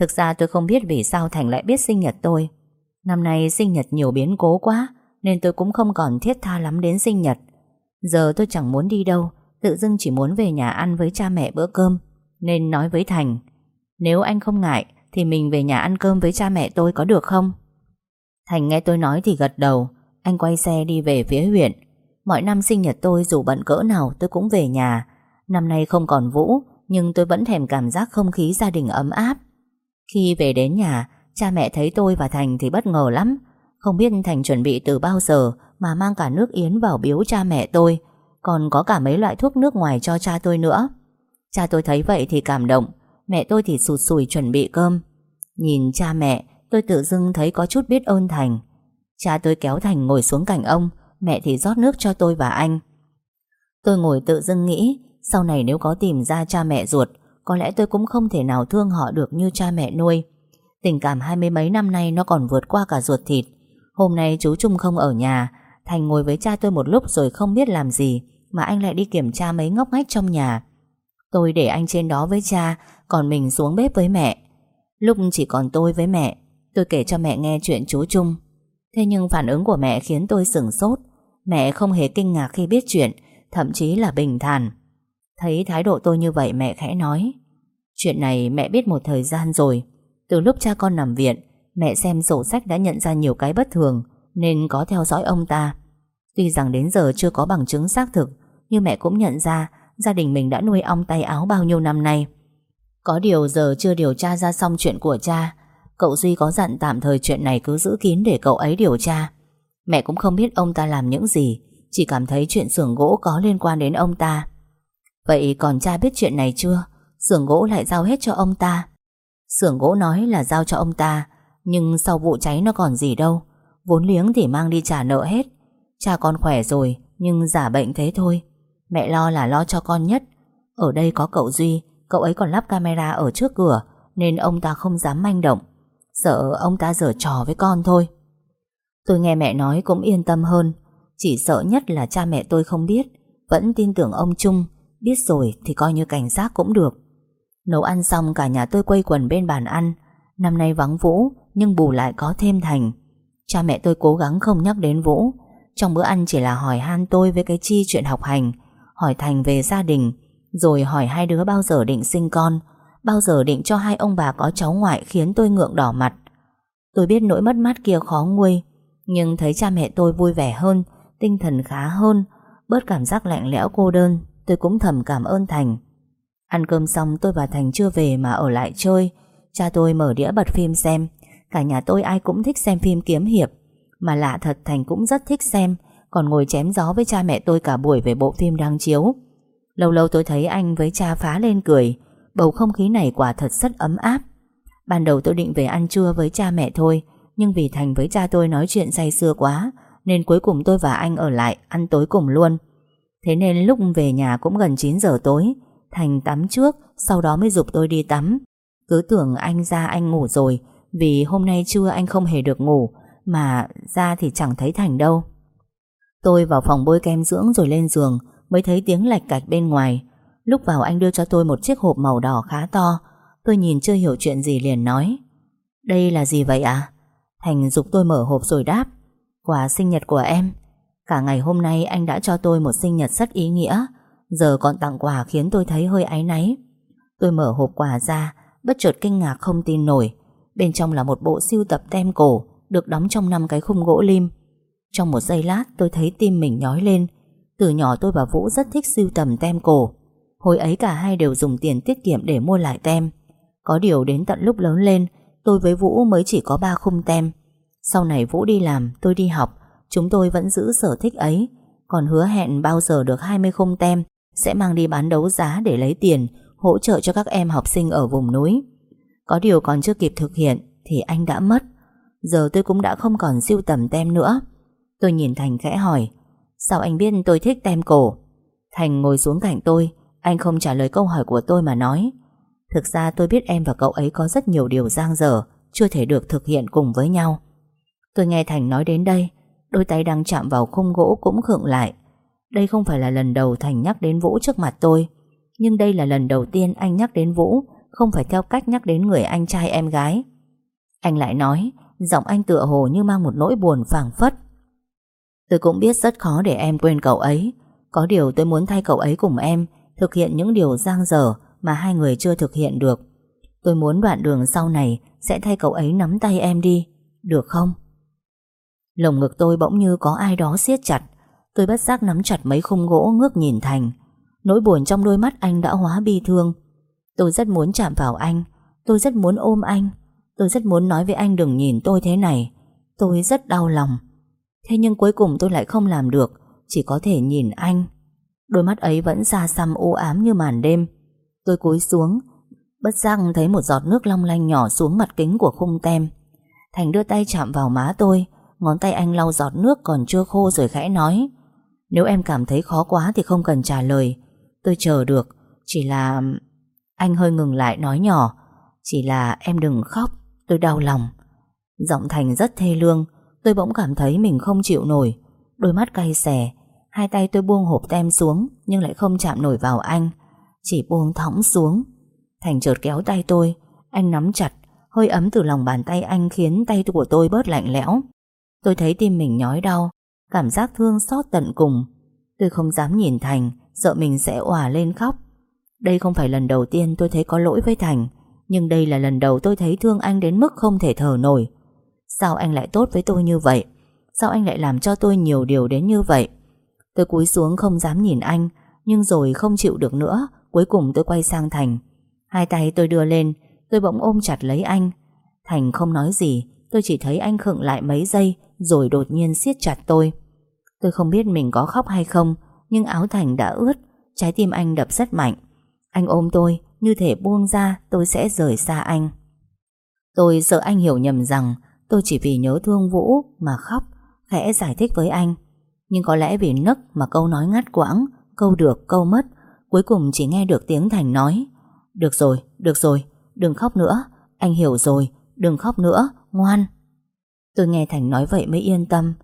A: Thực ra tôi không biết vì sao Thành lại biết sinh nhật tôi. Năm nay sinh nhật nhiều biến cố quá, Nên tôi cũng không còn thiết tha lắm đến sinh nhật. Giờ tôi chẳng muốn đi đâu, Tự dưng chỉ muốn về nhà ăn với cha mẹ bữa cơm. Nên nói với Thành, Nếu anh không ngại Thì mình về nhà ăn cơm với cha mẹ tôi có được không? Thành nghe tôi nói thì gật đầu. Anh quay xe đi về phía huyện. Mọi năm sinh nhật tôi dù bận cỡ nào tôi cũng về nhà. Năm nay không còn Vũ, Nhưng tôi vẫn thèm cảm giác không khí gia đình ấm áp. Khi về đến nhà, Cha mẹ thấy tôi và Thành thì bất ngờ lắm. Không biết Thành chuẩn bị từ bao giờ Mà mang cả nước yến vào biếu cha mẹ tôi, Còn có cả mấy loại thuốc nước ngoài cho cha tôi nữa. Cha tôi thấy vậy thì cảm động, Mẹ tôi thì sụt sùi chuẩn bị cơm. Nhìn cha mẹ, Tôi tự dưng thấy có chút biết ơn Thành. Cha tôi kéo Thành ngồi xuống cạnh ông, Mẹ thì rót nước cho tôi và anh. Tôi ngồi tự dưng nghĩ, Sau này nếu có tìm ra cha mẹ ruột, Có lẽ tôi cũng không thể nào thương họ được như cha mẹ nuôi. Tình cảm hai mươi mấy năm nay Nó còn vượt qua cả ruột thịt. Hôm nay chú Trung không ở nhà, Thành ngồi với cha tôi một lúc rồi không biết làm gì, Mà anh lại đi kiểm tra mấy ngóc ngách trong nhà. Tôi để anh trên đó với cha, Còn mình xuống bếp với mẹ. Lúc chỉ còn tôi với mẹ, Tôi kể cho mẹ nghe chuyện chú Trung. Thế nhưng phản ứng của mẹ khiến tôi sửng sốt. Mẹ không hề kinh ngạc khi biết chuyện, Thậm chí là bình thản. Thấy thái độ tôi như vậy, mẹ khẽ nói, Chuyện này mẹ biết một thời gian rồi. Từ lúc cha con nằm viện, Mẹ xem sổ sách đã nhận ra nhiều cái bất thường, Nên có theo dõi ông ta. Tuy rằng đến giờ chưa có bằng chứng xác thực, Nhưng mẹ cũng nhận ra Gia đình mình đã nuôi ong tay áo bao nhiêu năm nay. Có điều giờ chưa điều tra ra xong chuyện của cha Cậu Duy có dặn tạm thời chuyện này cứ giữ kín để cậu ấy điều tra. Mẹ cũng không biết ông ta làm những gì, Chỉ cảm thấy chuyện xưởng gỗ có liên quan đến ông ta. Vậy còn cha biết chuyện này chưa? Xưởng gỗ lại giao hết cho ông ta. Xưởng gỗ nói là giao cho ông ta, Nhưng sau vụ cháy nó còn gì đâu. Vốn liếng thì mang đi trả nợ hết. Cha con khỏe rồi, Nhưng giả bệnh thế thôi. Mẹ lo là lo cho con nhất. Ở đây có cậu Duy, Cậu ấy còn lắp camera ở trước cửa, Nên ông ta không dám manh động. Sợ ông ta dở trò với con thôi. Tôi nghe mẹ nói cũng yên tâm hơn. Chỉ sợ nhất là cha mẹ tôi không biết. Vẫn tin tưởng ông Trung. Biết rồi thì coi như cảnh giác cũng được. Nấu ăn xong cả nhà tôi quây quần bên bàn ăn. Năm nay vắng Vũ, Nhưng bù lại có thêm Thành. Cha mẹ tôi cố gắng không nhắc đến Vũ. Trong bữa ăn chỉ là hỏi han tôi với cái chi chuyện học hành. Hỏi Thành về gia đình, Rồi hỏi hai đứa bao giờ định sinh con. Bao giờ định cho hai ông bà có cháu ngoại Khiến tôi ngượng đỏ mặt. Tôi biết nỗi mất mát kia khó nguôi, Nhưng thấy cha mẹ tôi vui vẻ hơn, Tinh thần khá hơn, Bớt cảm giác lạnh lẽo cô đơn, Tôi cũng thầm cảm ơn Thành. Ăn cơm xong tôi và Thành chưa về mà ở lại chơi. Cha tôi mở đĩa bật phim xem, Cả nhà tôi ai cũng thích xem phim kiếm hiệp. Mà lạ thật Thành cũng rất thích xem, Còn ngồi chém gió với cha mẹ tôi cả buổi về bộ phim đang chiếu. Lâu lâu tôi thấy anh với cha phá lên cười Bầu không khí này quả thật rất ấm áp. Ban đầu tôi định về ăn trưa với cha mẹ thôi, Nhưng vì Thành với cha tôi nói chuyện say sưa quá, Nên cuối cùng tôi và anh ở lại Ăn tối cùng luôn. Thế nên lúc về nhà cũng gần 9 giờ tối, Thành tắm trước, Sau đó mới dục tôi đi tắm. Cứ tưởng anh ra anh ngủ rồi, Vì hôm nay trưa anh không hề được ngủ, Mà ra thì chẳng thấy Thành đâu. Tôi vào phòng bôi kem dưỡng rồi lên giường, Mới thấy tiếng lạch cạch bên ngoài. Lúc vào anh đưa cho tôi một chiếc hộp màu đỏ khá to, Tôi nhìn chưa hiểu chuyện gì liền nói, Đây là gì vậy à? Thành dục tôi mở hộp rồi đáp, Quà sinh nhật của em. Cả ngày hôm nay anh đã cho tôi một sinh nhật rất ý nghĩa, Giờ còn tặng quà khiến tôi thấy hơi áy náy. Tôi mở hộp quà ra, Bất chợt kinh ngạc không tin nổi, Bên trong là một bộ siêu tập tem cổ, Được đóng trong năm cái khung gỗ lim. Trong một giây lát, tôi thấy tim mình nhói lên. Từ nhỏ tôi và Vũ rất thích siêu tầm tem cổ Hồi ấy cả hai đều dùng tiền tiết kiệm để mua lại tem. Có điều đến tận lúc lớn lên Tôi với Vũ mới chỉ có ba khung tem. Sau này Vũ đi làm, tôi đi học Chúng tôi vẫn giữ sở thích ấy. Còn hứa hẹn bao giờ được 20 khung tem Sẽ mang đi bán đấu giá để lấy tiền Hỗ trợ cho các em học sinh ở vùng núi. Có điều còn chưa kịp thực hiện Thì anh đã mất. Giờ tôi cũng đã không còn siêu tầm tem nữa. Tôi nhìn Thành khẽ hỏi Sao anh biết tôi thích tem cổ? Thành ngồi xuống cạnh tôi anh không trả lời câu hỏi của tôi mà nói. Thực ra tôi biết em và cậu ấy có rất nhiều điều giang dở, Chưa thể được thực hiện cùng với nhau. Tôi nghe Thành nói đến đây, Đôi tay đang chạm vào khung gỗ cũng khựng lại. Đây không phải là lần đầu Thành nhắc đến Vũ trước mặt tôi, Nhưng đây là lần đầu tiên anh nhắc đến Vũ, Không phải theo cách nhắc đến người anh trai em gái. Anh lại nói, Giọng anh tựa hồ như mang một nỗi buồn phảng phất. Tôi cũng biết rất khó để em quên cậu ấy. Có điều tôi muốn thay cậu ấy cùng em Thực hiện những điều giang dở Mà hai người chưa thực hiện được. Tôi muốn đoạn đường sau này Sẽ thay cậu ấy nắm tay em đi, Được không? Lồng ngực tôi bỗng như có ai đó siết chặt. Tôi bất giác nắm chặt mấy khung gỗ ngước nhìn Thành. Nỗi buồn trong đôi mắt anh đã hóa bi thương. Tôi rất muốn chạm vào anh. Tôi rất muốn ôm anh. Tôi rất muốn nói với anh đừng nhìn tôi thế này. Tôi rất đau lòng. Thế nhưng cuối cùng tôi lại không làm được. Chỉ có thể nhìn anh. Đôi mắt ấy vẫn xa xăm u ám như màn đêm. Tôi cúi xuống, Bất giác thấy một giọt nước long lanh nhỏ xuống mặt kính của khung tem. Thành đưa tay chạm vào má tôi, Ngón tay anh lau giọt nước còn chưa khô rồi khẽ nói, Nếu em cảm thấy khó quá thì không cần trả lời. Tôi chờ được, Chỉ là... Anh hơi ngừng lại nói nhỏ, Chỉ là em đừng khóc, Tôi đau lòng. Giọng Thành rất thê lương, Tôi bỗng cảm thấy mình không chịu nổi. Đôi mắt cay xè Hai tay tôi buông hộp tem xuống, Nhưng lại không chạm nổi vào anh, Chỉ buông thõng xuống. Thành chợt kéo tay tôi, Anh nắm chặt, Hơi ấm từ lòng bàn tay anh khiến tay của tôi bớt lạnh lẽo. Tôi thấy tim mình nhói đau, Cảm giác thương xót tận cùng. Tôi không dám nhìn Thành, Sợ mình sẽ òa lên khóc. Đây không phải lần đầu tiên tôi thấy có lỗi với Thành, Nhưng đây là lần đầu tôi thấy thương anh đến mức không thể thở nổi. Sao anh lại tốt với tôi như vậy? Sao anh lại làm cho tôi nhiều điều đến như vậy? Tôi cúi xuống không dám nhìn anh, Nhưng rồi không chịu được nữa, Cuối cùng tôi quay sang Thành. Hai tay tôi đưa lên, Tôi bỗng ôm chặt lấy anh. Thành không nói gì, Tôi chỉ thấy anh khựng lại mấy giây, Rồi đột nhiên siết chặt tôi. Tôi không biết mình có khóc hay không, Nhưng áo Thành đã ướt, Trái tim anh đập rất mạnh. Anh ôm tôi, như thể buông ra, tôi sẽ rời xa anh. Tôi sợ anh hiểu nhầm rằng Tôi chỉ vì nhớ thương Vũ mà khóc, Khẽ giải thích với anh. Nhưng có lẽ vì nấc mà câu nói ngắt quãng Câu được câu mất Cuối cùng chỉ nghe được tiếng Thành nói Được rồi, được rồi, đừng khóc nữa Anh hiểu rồi, đừng khóc nữa, ngoan. Tôi nghe Thành nói vậy mới yên tâm.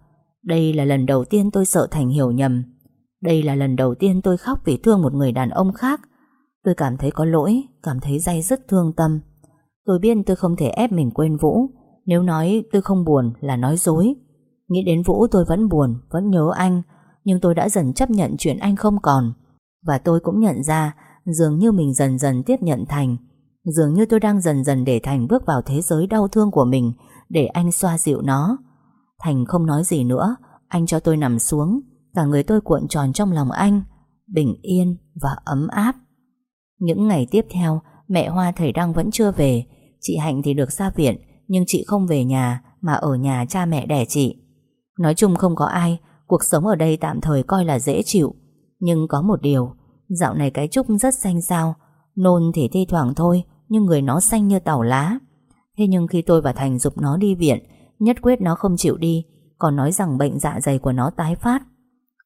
A: Đây là lần đầu tiên tôi sợ Thành hiểu nhầm. Đây là lần đầu tiên tôi khóc vì thương một người đàn ông khác. Tôi cảm thấy có lỗi Cảm thấy day dứt thương tâm. Tôi biết tôi không thể ép mình quên Vũ. Nếu nói tôi không buồn là nói dối. Nghĩ đến Vũ tôi vẫn buồn, Vẫn nhớ anh, Nhưng tôi đã dần chấp nhận chuyện anh không còn. Và tôi cũng nhận ra, Dường như mình dần dần tiếp nhận Thành. Dường như tôi đang dần dần để Thành bước vào thế giới đau thương của mình, Để anh xoa dịu nó. Thành không nói gì nữa, Anh cho tôi nằm xuống. Cả người tôi cuộn tròn trong lòng anh, Bình yên và ấm áp. Những ngày tiếp theo, Mẹ Hoa thầy Đăng vẫn chưa về. Chị Hạnh thì được ra viện, Nhưng chị không về nhà, Mà ở nhà cha mẹ đẻ chị. Nói chung không có ai, Cuộc sống ở đây tạm thời coi là dễ chịu. Nhưng có một điều, Dạo này cái Trúc rất xanh sao Nôn thì thi thoảng thôi, Nhưng người nó xanh như tàu lá. Thế nhưng khi tôi và Thành dục nó đi viện, Nhất quyết nó không chịu đi, Còn nói rằng bệnh dạ dày của nó tái phát.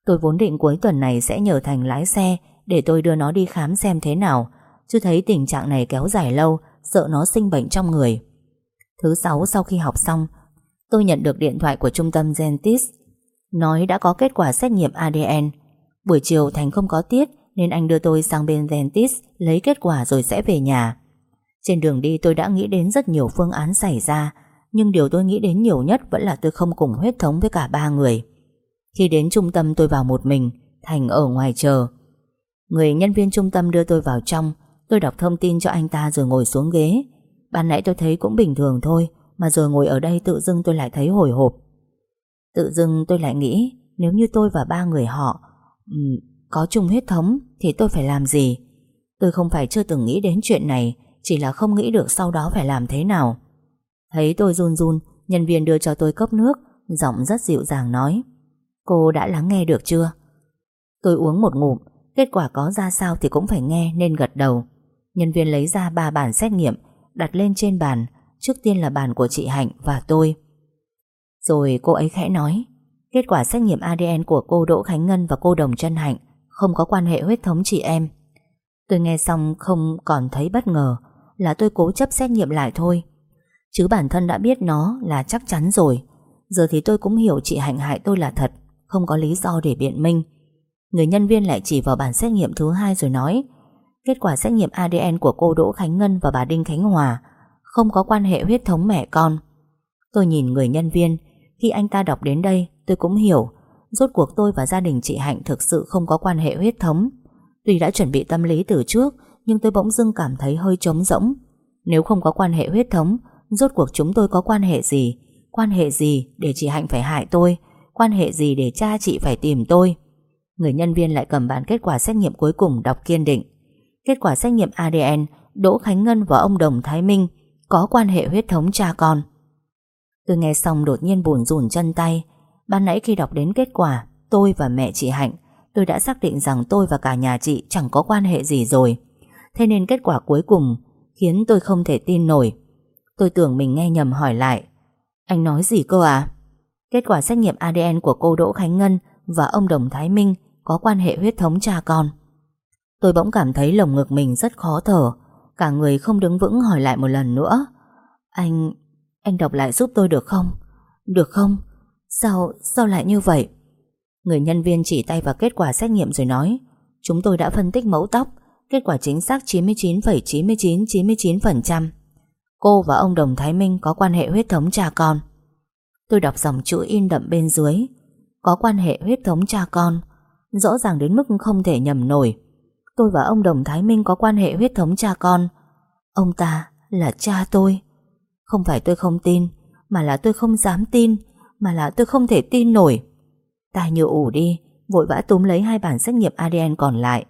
A: Tôi vốn định cuối tuần này sẽ nhờ Thành lái xe Để tôi đưa nó đi khám xem thế nào, Chứ thấy tình trạng này kéo dài lâu, Sợ nó sinh bệnh trong người. Thứ sáu, sau khi học xong Tôi nhận được điện thoại của trung tâm Gentis. Nói đã có kết quả xét nghiệm ADN Buổi chiều Thành không có tiết, Nên anh đưa tôi sang bên Gentis, Lấy kết quả rồi sẽ về nhà. Trên đường đi tôi đã nghĩ đến rất nhiều phương án xảy ra, Nhưng điều tôi nghĩ đến nhiều nhất Vẫn là tôi không cùng huyết thống với cả ba người. Khi đến trung tâm tôi vào một mình, Thành ở ngoài chờ. Người nhân viên trung tâm đưa tôi vào trong, Tôi đọc thông tin cho anh ta rồi ngồi xuống ghế. Ban nãy tôi thấy cũng bình thường thôi mà rồi ngồi ở đây tự dưng tôi lại thấy hồi hộp. Tự dưng tôi lại nghĩ Nếu như tôi và ba người họ um, Có chung huyết thống Thì tôi phải làm gì? Tôi không phải chưa từng nghĩ đến chuyện này Chỉ là không nghĩ được sau đó phải làm thế nào. Thấy tôi run run Nhân viên đưa cho tôi cốc nước Giọng rất dịu dàng nói Cô đã lắng nghe được chưa? Tôi uống một ngụm Kết quả có ra sao thì cũng phải nghe nên gật đầu. Nhân viên lấy ra ba bản xét nghiệm Đặt lên trên bàn Trước tiên là bàn của chị Hạnh và tôi. Rồi cô ấy khẽ nói, Kết quả xét nghiệm ADN của cô Đỗ Khánh Ngân Và cô Đồng Trân Hạnh Không có quan hệ huyết thống chị em. Tôi nghe xong không còn thấy bất ngờ, Là tôi cố chấp xét nghiệm lại thôi. Chứ bản thân đã biết nó là chắc chắn rồi. Giờ thì tôi cũng hiểu chị Hạnh hại tôi là thật, Không có lý do để biện minh. Người nhân viên lại chỉ vào bản xét nghiệm thứ hai rồi nói, Kết quả xét nghiệm ADN của cô Đỗ Khánh Ngân và bà Đinh Khánh Hòa không có quan hệ huyết thống mẹ con. Tôi nhìn người nhân viên, khi anh ta đọc đến đây tôi cũng hiểu, rốt cuộc tôi và gia đình chị Hạnh thực sự không có quan hệ huyết thống. Tuy đã chuẩn bị tâm lý từ trước, nhưng tôi bỗng dưng cảm thấy hơi trống rỗng. Nếu không có quan hệ huyết thống, rốt cuộc chúng tôi có quan hệ gì? Quan hệ gì để chị Hạnh phải hại tôi? Quan hệ gì để cha chị phải tìm tôi? Người nhân viên lại cầm bản kết quả xét nghiệm cuối cùng đọc kiên định. Kết quả xét nghiệm ADN Đỗ Khánh Ngân và ông Đồng Thái Minh có quan hệ huyết thống cha con. Tôi nghe xong đột nhiên buồn rùn chân tay. Ban nãy khi đọc đến kết quả, tôi và mẹ chị Hạnh, tôi đã xác định rằng tôi và cả nhà chị chẳng có quan hệ gì rồi. Thế nên kết quả cuối cùng khiến tôi không thể tin nổi. Tôi tưởng mình nghe nhầm hỏi lại. Anh nói gì cơ à? Kết quả xét nghiệm ADN của cô Đỗ Khánh Ngân và ông Đồng Thái Minh có quan hệ huyết thống cha con. Tôi bỗng cảm thấy lồng ngực mình rất khó thở Cả người không đứng vững hỏi lại một lần nữa Anh... anh đọc lại giúp tôi được không? Được không? Sao... sao lại như vậy? Người nhân viên chỉ tay vào kết quả xét nghiệm rồi nói Chúng tôi đã phân tích mẫu tóc Kết quả chính xác 99,9999%. Cô và ông Đồng Thái Minh có quan hệ huyết thống cha con. Tôi đọc dòng chữ in đậm bên dưới. Có quan hệ huyết thống cha con. Rõ ràng đến mức không thể nhầm nổi. Tôi và ông Đồng Thái Minh có quan hệ huyết thống cha con. Ông ta là cha tôi. Không phải tôi không tin, mà là tôi không dám tin, mà là tôi không thể tin nổi. Ta như ủ đi, vội vã túm lấy hai bản xét nghiệm ADN còn lại.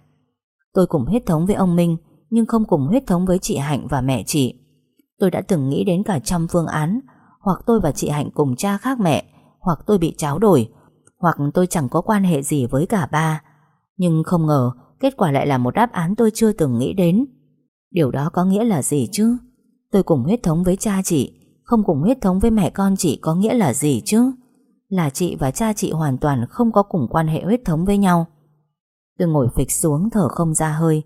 A: Tôi cùng huyết thống với ông Minh, nhưng không cùng huyết thống với chị Hạnh và mẹ chị. Tôi đã từng nghĩ đến cả trăm phương án, hoặc tôi và chị Hạnh cùng cha khác mẹ, hoặc tôi bị tráo đổi, hoặc tôi chẳng có quan hệ gì với cả ba. Nhưng không ngờ, kết quả lại là một đáp án tôi chưa từng nghĩ đến. Điều đó có nghĩa là gì chứ? Tôi cùng huyết thống với cha chị, không cùng huyết thống với mẹ con chị có nghĩa là gì chứ? Là chị và cha chị hoàn toàn không có cùng quan hệ huyết thống với nhau. Tôi ngồi phịch xuống thở không ra hơi.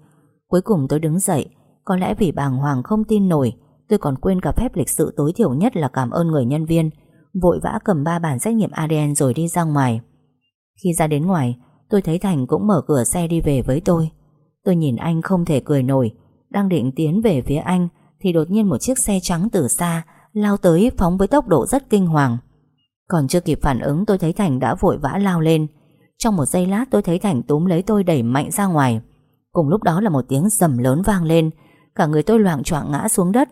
A: Cuối cùng tôi đứng dậy, có lẽ vì bàng hoàng không tin nổi, tôi còn quên cả phép lịch sự tối thiểu nhất là cảm ơn người nhân viên, vội vã cầm ba bản xét nghiệm ADN rồi đi ra ngoài. Khi ra đến ngoài, tôi thấy Thành cũng mở cửa xe đi về với tôi. Tôi nhìn anh không thể cười nổi, đang định tiến về phía anh thì đột nhiên một chiếc xe trắng từ xa lao tới phóng với tốc độ rất kinh hoàng. Còn chưa kịp phản ứng tôi thấy Thành đã vội vã lao lên. Trong một giây lát tôi thấy Thành túm lấy tôi đẩy mạnh ra ngoài. Cùng lúc đó là một tiếng rầm lớn vang lên. Cả người tôi loạng choạng ngã xuống đất.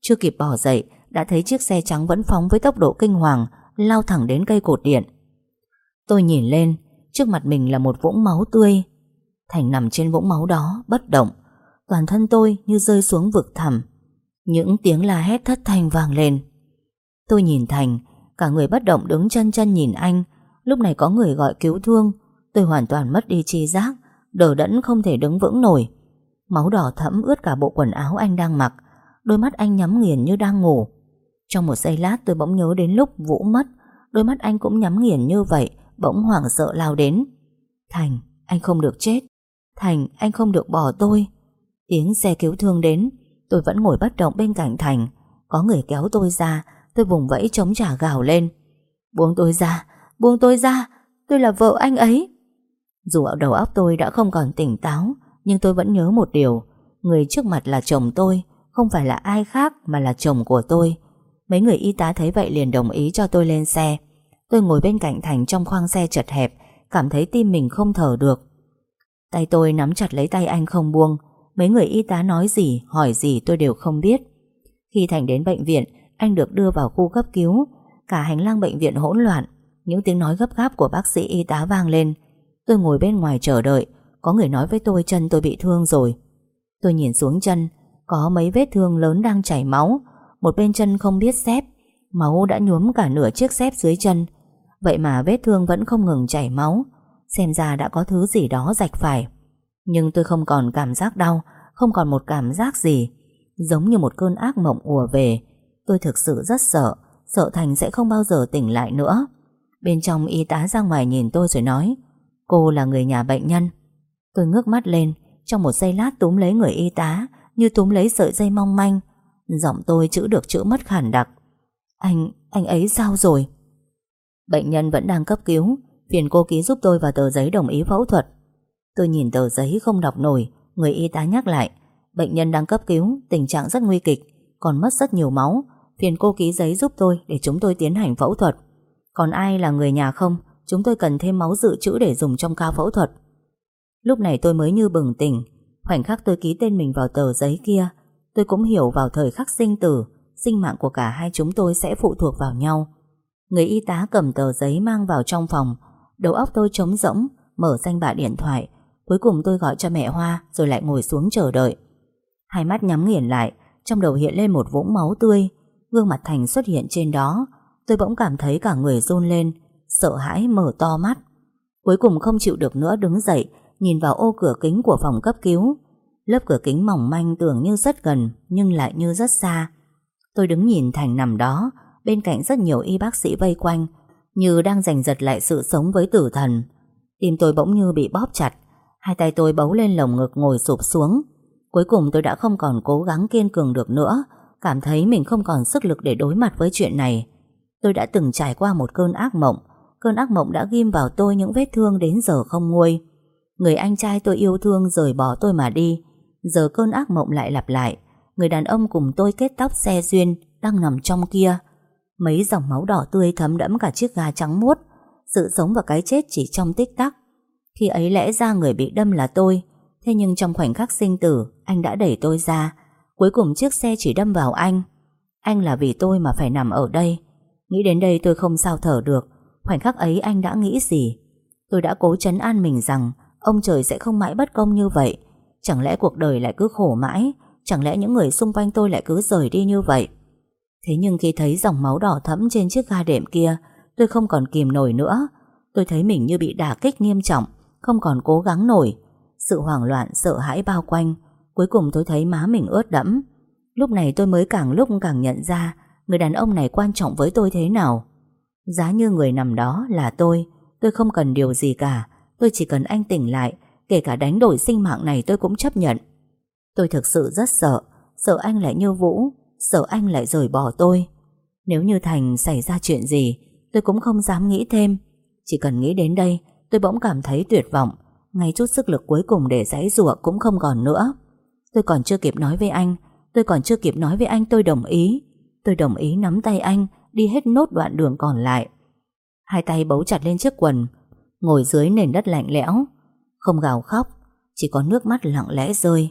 A: Chưa kịp bỏ dậy, đã thấy chiếc xe trắng vẫn phóng với tốc độ kinh hoàng, lao thẳng đến cây cột điện. Tôi nhìn lên, trước mặt mình là một vũng máu tươi. Thành nằm trên vũng máu đó, bất động. Toàn thân tôi như rơi xuống vực thẳm. Những tiếng la hét thất thanh vang lên. Tôi nhìn Thành, cả người bất động đứng chân chân nhìn anh, Lúc này có người gọi cứu thương Tôi hoàn toàn mất đi chi giác Đờ đẫn không thể đứng vững nổi Máu đỏ thẫm ướt cả bộ quần áo anh đang mặc Đôi mắt anh nhắm nghiền như đang ngủ Trong một giây lát tôi bỗng nhớ đến lúc Vũ mất Đôi mắt anh cũng nhắm nghiền như vậy Bỗng hoảng sợ lao đến. Thành, anh không được chết. Thành, anh không được bỏ tôi. Tiếng xe cứu thương đến Tôi vẫn ngồi bất động bên cạnh Thành. Có người kéo tôi ra Tôi vùng vẫy chống trả gào lên. Buông tôi ra, Buông tôi ra Tôi là vợ anh ấy. Dù ở đầu óc tôi đã không còn tỉnh táo Nhưng tôi vẫn nhớ một điều Người trước mặt là chồng tôi Không phải là ai khác mà là chồng của tôi. Mấy người y tá thấy vậy liền đồng ý cho tôi lên xe. Tôi ngồi bên cạnh Thành trong khoang xe chật hẹp, Cảm thấy tim mình không thở được. Tay tôi nắm chặt lấy tay anh không buông. Mấy người y tá nói gì, Hỏi gì tôi đều không biết. Khi Thành đến bệnh viện, Anh được đưa vào khu cấp cứu. Cả hành lang bệnh viện hỗn loạn. Những tiếng nói gấp gáp của bác sĩ y tá vang lên. Tôi ngồi bên ngoài chờ đợi. Có người nói với tôi chân tôi bị thương rồi. Tôi nhìn xuống chân. Có mấy vết thương lớn đang chảy máu. Một bên chân không biết xếp. Máu đã nhuốm cả nửa chiếc xếp dưới chân. Vậy mà vết thương vẫn không ngừng chảy máu. Xem ra đã có thứ gì đó rạch phải. Nhưng tôi không còn cảm giác đau Không còn một cảm giác gì. Giống như một cơn ác mộng ùa về Tôi thực sự rất sợ Sợ Thành sẽ không bao giờ tỉnh lại nữa. Bên trong y tá ra ngoài nhìn tôi rồi nói Cô là người nhà bệnh nhân. Tôi ngước mắt lên Trong một giây lát túm lấy người y tá Như túm lấy sợi dây mong manh. Giọng tôi chữ được chữ mất khản đặc. Anh, anh ấy sao rồi? Bệnh nhân vẫn đang cấp cứu. Phiền cô ký giúp tôi vào tờ giấy đồng ý phẫu thuật. Tôi nhìn tờ giấy không đọc nổi. Người y tá nhắc lại Bệnh nhân đang cấp cứu, tình trạng rất nguy kịch Còn mất rất nhiều máu. Phiền cô ký giấy giúp tôi để chúng tôi tiến hành phẫu thuật. Còn ai là người nhà không? Chúng tôi cần thêm máu dự trữ để dùng trong ca phẫu thuật. Lúc này tôi mới như bừng tỉnh. Khoảnh khắc tôi ký tên mình vào tờ giấy kia Tôi cũng hiểu vào thời khắc sinh tử Sinh mạng của cả hai chúng tôi sẽ phụ thuộc vào nhau. Người y tá cầm tờ giấy mang vào trong phòng. Đầu óc tôi trống rỗng, Mở danh bạ điện thoại. Cuối cùng tôi gọi cho mẹ Hoa, Rồi lại ngồi xuống chờ đợi. Hai mắt nhắm nghiền lại, Trong đầu hiện lên một vũng máu tươi. Gương mặt Thành xuất hiện trên đó. Tôi bỗng cảm thấy cả người run lên, Sợ hãi mở to mắt. Cuối cùng không chịu được nữa đứng dậy, Nhìn vào ô cửa kính của phòng cấp cứu. Lớp cửa kính mỏng manh tưởng như rất gần, Nhưng lại như rất xa. Tôi đứng nhìn Thành nằm đó Bên cạnh rất nhiều y bác sĩ vây quanh, Như đang giành giật lại sự sống với tử thần Tim tôi bỗng như bị bóp chặt, Hai tay tôi bấu lên lồng ngực ngồi sụp xuống Cuối cùng tôi đã không còn cố gắng kiên cường được nữa, Cảm thấy mình không còn sức lực để đối mặt với chuyện này Tôi đã từng trải qua một cơn ác mộng, cơn ác mộng đã ghim vào tôi những vết thương đến giờ không nguôi. Người anh trai tôi yêu thương rời bỏ tôi mà đi. Giờ cơn ác mộng lại lặp lại. Người đàn ông cùng tôi kết tóc xe duyên đang nằm trong kia. Mấy dòng máu đỏ tươi thấm đẫm cả chiếc gà trắng muốt. Sự sống và cái chết chỉ trong tích tắc. Khi ấy lẽ ra người bị đâm là tôi. Thế nhưng trong khoảnh khắc sinh tử, anh đã đẩy tôi ra. Cuối cùng chiếc xe chỉ đâm vào anh. Anh là vì tôi mà phải nằm ở đây. Nghĩ đến đây tôi không sao thở được. Khoảnh khắc ấy anh đã nghĩ gì? Tôi đã cố chấn an mình rằng ông trời sẽ không mãi bất công như vậy. Chẳng lẽ cuộc đời lại cứ khổ mãi? Chẳng lẽ những người xung quanh tôi lại cứ rời đi như vậy? Thế nhưng khi thấy dòng máu đỏ thẫm trên chiếc ga đệm kia, tôi không còn kìm nổi nữa. Tôi thấy mình như bị đả kích nghiêm trọng, không còn cố gắng nổi. Sự hoảng loạn, sợ hãi bao quanh. Cuối cùng tôi thấy má mình ướt đẫm. Lúc này tôi mới càng lúc càng nhận ra người đàn ông này quan trọng với tôi thế nào. Giá như người nằm đó là tôi, tôi không cần điều gì cả. Tôi chỉ cần anh tỉnh lại, kể cả đánh đổi sinh mạng này tôi cũng chấp nhận. Tôi thực sự rất sợ, sợ anh lại như Vũ, sợ anh lại rời bỏ tôi. Nếu như Thành xảy ra chuyện gì, tôi cũng không dám nghĩ thêm. Chỉ cần nghĩ đến đây, tôi bỗng cảm thấy tuyệt vọng, ngay chút sức lực cuối cùng để giãy giụa cũng không còn nữa. Tôi còn chưa kịp nói với anh, tôi còn chưa kịp nói với anh tôi đồng ý. Tôi đồng ý nắm tay anh, đi hết nốt đoạn đường còn lại. Hai tay bấu chặt lên chiếc quần, ngồi dưới nền đất lạnh lẽo, không gào khóc, chỉ có nước mắt lặng lẽ rơi.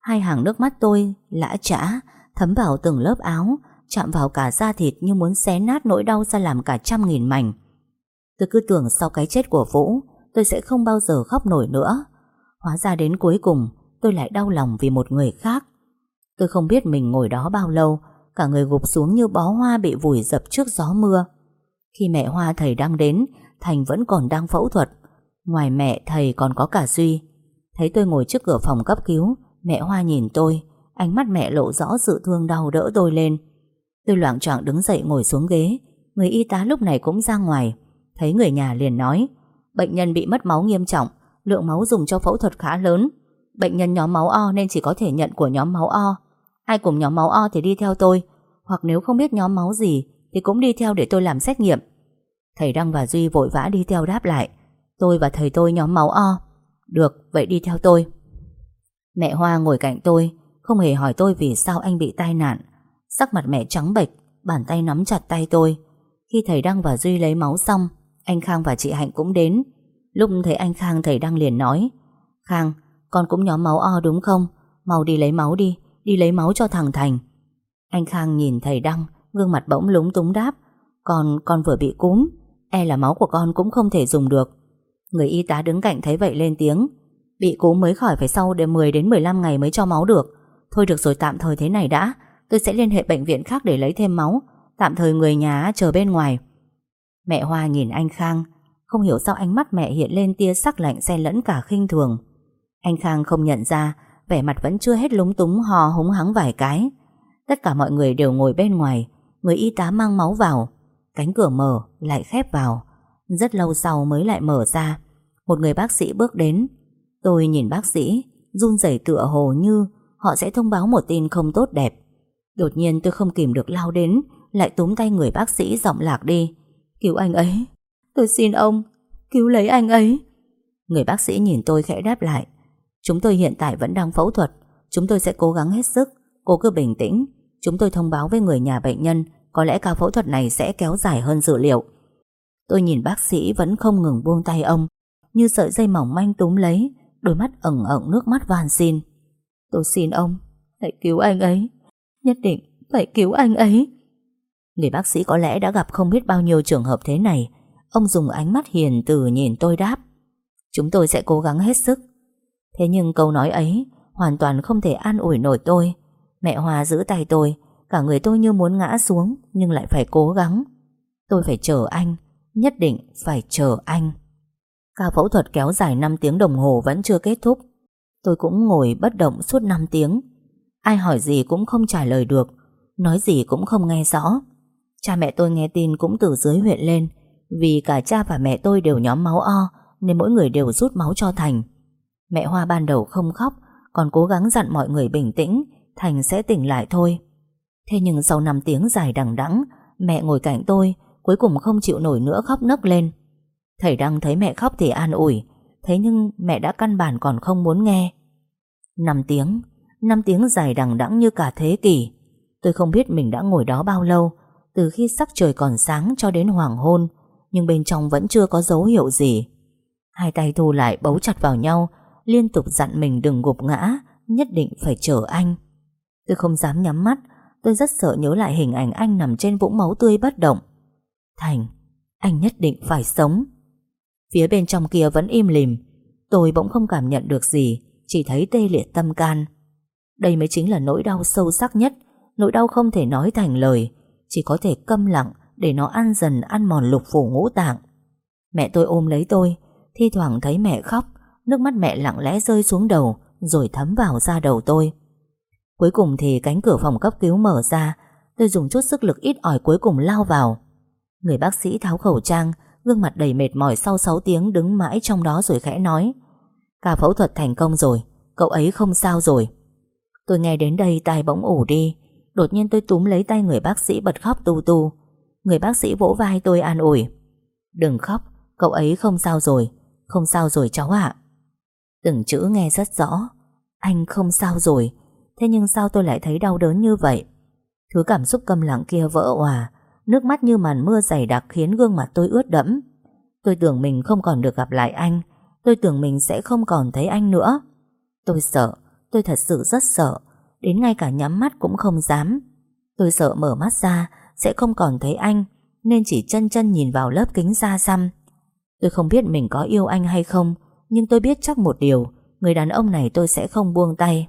A: Hai hàng nước mắt tôi lã chã, thấm vào từng lớp áo, chạm vào cả da thịt như muốn xé nát nỗi đau ra làm cả trăm nghìn mảnh. Tôi cứ tưởng sau cái chết của Vũ, tôi sẽ không bao giờ khóc nổi nữa. Hóa ra đến cuối cùng, tôi lại đau lòng vì một người khác. Tôi không biết mình ngồi đó bao lâu, cả người gục xuống như bó hoa bị vùi dập trước gió mưa. Khi mẹ Hoa thầy đang đến, Thành vẫn còn đang phẫu thuật. Ngoài mẹ thầy còn có cả Duy. Thấy tôi ngồi trước cửa phòng cấp cứu, mẹ Hoa nhìn tôi, ánh mắt mẹ lộ rõ sự thương đau đỡ tôi lên. Tôi loạn choạng đứng dậy ngồi xuống ghế, người y tá lúc này cũng ra ngoài. Thấy người nhà liền nói, bệnh nhân bị mất máu nghiêm trọng, lượng máu dùng cho phẫu thuật khá lớn. Bệnh nhân nhóm máu O nên chỉ có thể nhận của nhóm máu O. Ai cùng nhóm máu O thì đi theo tôi, hoặc nếu không biết nhóm máu gì thì cũng đi theo để tôi làm xét nghiệm. Thầy Đăng và Duy vội vã đi theo đáp lại. Tôi và thầy tôi nhóm máu O. Được, vậy đi theo tôi. Mẹ Hoa ngồi cạnh tôi, không hề hỏi tôi vì sao anh bị tai nạn. Sắc mặt mẹ trắng bệch, bàn tay nắm chặt tay tôi. Khi thầy Đăng và Duy lấy máu xong, anh Khang và chị Hạnh cũng đến. Lúc thấy anh Khang thầy Đăng liền nói Khang, con cũng nhóm máu O đúng không? Mau đi lấy máu đi, đi lấy máu cho thằng Thành. Anh Khang nhìn thầy Đăng, gương mặt bỗng lúng túng đáp Con, con vừa bị cúm, e là máu của con cũng không thể dùng được. Người y tá đứng cạnh thấy vậy lên tiếng Bị cúm mới khỏi phải sau đến 10 đến 15 ngày mới cho máu được Thôi được rồi, tạm thời thế này đã. Tôi sẽ liên hệ bệnh viện khác để lấy thêm máu. Tạm thời người nhà chờ bên ngoài. Mẹ Hoa nhìn anh Khang. Không hiểu sao ánh mắt mẹ hiện lên tia sắc lạnh xen lẫn cả khinh thường. Anh Khang không nhận ra, Vẻ mặt vẫn chưa hết lúng túng hò húng hắng vài cái. Tất cả mọi người đều ngồi bên ngoài. Người y tá mang máu vào. Cánh cửa mở, lại khép vào. Rất lâu sau mới lại mở ra. Một người bác sĩ bước đến. Tôi nhìn bác sĩ, run rẩy tựa hồ như Họ sẽ thông báo một tin không tốt đẹp. Đột nhiên tôi không kìm được lao đến, Lại túm tay người bác sĩ giọng lạc đi. Cứu anh ấy. Tôi xin ông, Cứu lấy anh ấy. Người bác sĩ nhìn tôi khẽ đáp lại. Chúng tôi hiện tại vẫn đang phẫu thuật. Chúng tôi sẽ cố gắng hết sức. Cô cứ bình tĩnh. Chúng tôi thông báo với người nhà bệnh nhân, Có lẽ ca phẫu thuật này sẽ kéo dài hơn dự liệu. Tôi nhìn bác sĩ vẫn không ngừng buông tay ông, Như sợi dây mỏng manh túm lấy, Đôi mắt ẩn ẩn nước mắt van xin. Tôi xin ông Hãy cứu anh ấy. Nhất định phải cứu anh ấy. Người bác sĩ có lẽ đã gặp không biết bao nhiêu trường hợp thế này. Ông dùng ánh mắt hiền từ nhìn tôi đáp. Chúng tôi sẽ cố gắng hết sức. Thế nhưng câu nói ấy Hoàn toàn không thể an ủi nổi tôi. Mẹ hòa giữ tay tôi, Cả người tôi như muốn ngã xuống, Nhưng lại phải cố gắng. Tôi phải chờ anh, Nhất định phải chờ anh. Ca phẫu thuật kéo dài 5 tiếng đồng hồ vẫn chưa kết thúc. Tôi cũng ngồi bất động suốt 5 tiếng. Ai hỏi gì cũng không trả lời được, Nói gì cũng không nghe rõ. Cha mẹ tôi nghe tin cũng từ dưới huyện lên, Vì cả cha và mẹ tôi đều nhóm máu O, Nên mỗi người đều rút máu cho Thành. Mẹ Hoa ban đầu không khóc, Còn cố gắng dặn mọi người bình tĩnh, Thành sẽ tỉnh lại thôi. Thế nhưng sau 5 tiếng dài đằng đẵng, Mẹ ngồi cạnh tôi, Cuối cùng không chịu nổi nữa khóc nấc lên. Thầy đang thấy mẹ khóc thì an ủi Thế nhưng mẹ đã căn bản còn không muốn nghe. 5 tiếng 5 tiếng dài đằng đẵng như cả thế kỷ. Tôi không biết mình đã ngồi đó bao lâu, Từ khi sắc trời còn sáng cho đến hoàng hôn, Nhưng bên trong vẫn chưa có dấu hiệu gì. Hai tay thu lại bấu chặt vào nhau, Liên tục dặn mình đừng gục ngã, Nhất định phải chờ anh. Tôi không dám nhắm mắt, Tôi rất sợ nhớ lại hình ảnh anh nằm trên vũng máu tươi bất động. Thành, Anh nhất định phải sống. Phía bên trong kia vẫn im lìm. Tôi bỗng không cảm nhận được gì, Chỉ thấy tê liệt tâm can. Đây mới chính là nỗi đau sâu sắc nhất. Nỗi đau không thể nói thành lời, Chỉ có thể câm lặng Để nó ăn dần ăn mòn lục phủ ngũ tạng. Mẹ tôi ôm lấy tôi, Thi thoảng thấy mẹ khóc, Nước mắt mẹ lặng lẽ rơi xuống đầu, Rồi thấm vào da đầu tôi. Cuối cùng thì cánh cửa phòng cấp cứu mở ra, Tôi dùng chút sức lực ít ỏi cuối cùng lao vào. Người bác sĩ tháo khẩu trang Gương mặt đầy mệt mỏi sau 6 tiếng Đứng mãi trong đó rồi khẽ nói Cả phẫu thuật thành công rồi, Cậu ấy không sao rồi. Tôi nghe đến đây tai bỗng ủ đi, Đột nhiên tôi túm lấy tay người bác sĩ bật khóc tu tu. Người bác sĩ vỗ vai tôi an ủi, Đừng khóc, Cậu ấy không sao rồi, Không sao rồi cháu ạ. Từng chữ nghe rất rõ, Anh không sao rồi, Thế nhưng sao tôi lại thấy đau đớn như vậy? Thứ cảm xúc câm lặng kia vỡ òa Nước mắt như màn mưa dày đặc Khiến gương mặt tôi ướt đẫm. Tôi tưởng mình không còn được gặp lại anh. Tôi tưởng mình sẽ không còn thấy anh nữa. Tôi sợ. Tôi thật sự rất sợ. Đến ngay cả nhắm mắt cũng không dám. Tôi sợ mở mắt ra, Sẽ không còn thấy anh, Nên chỉ chân chân nhìn vào lớp kính da xăm. Tôi không biết mình có yêu anh hay không, Nhưng tôi biết chắc một điều, Người đàn ông này tôi sẽ không buông tay.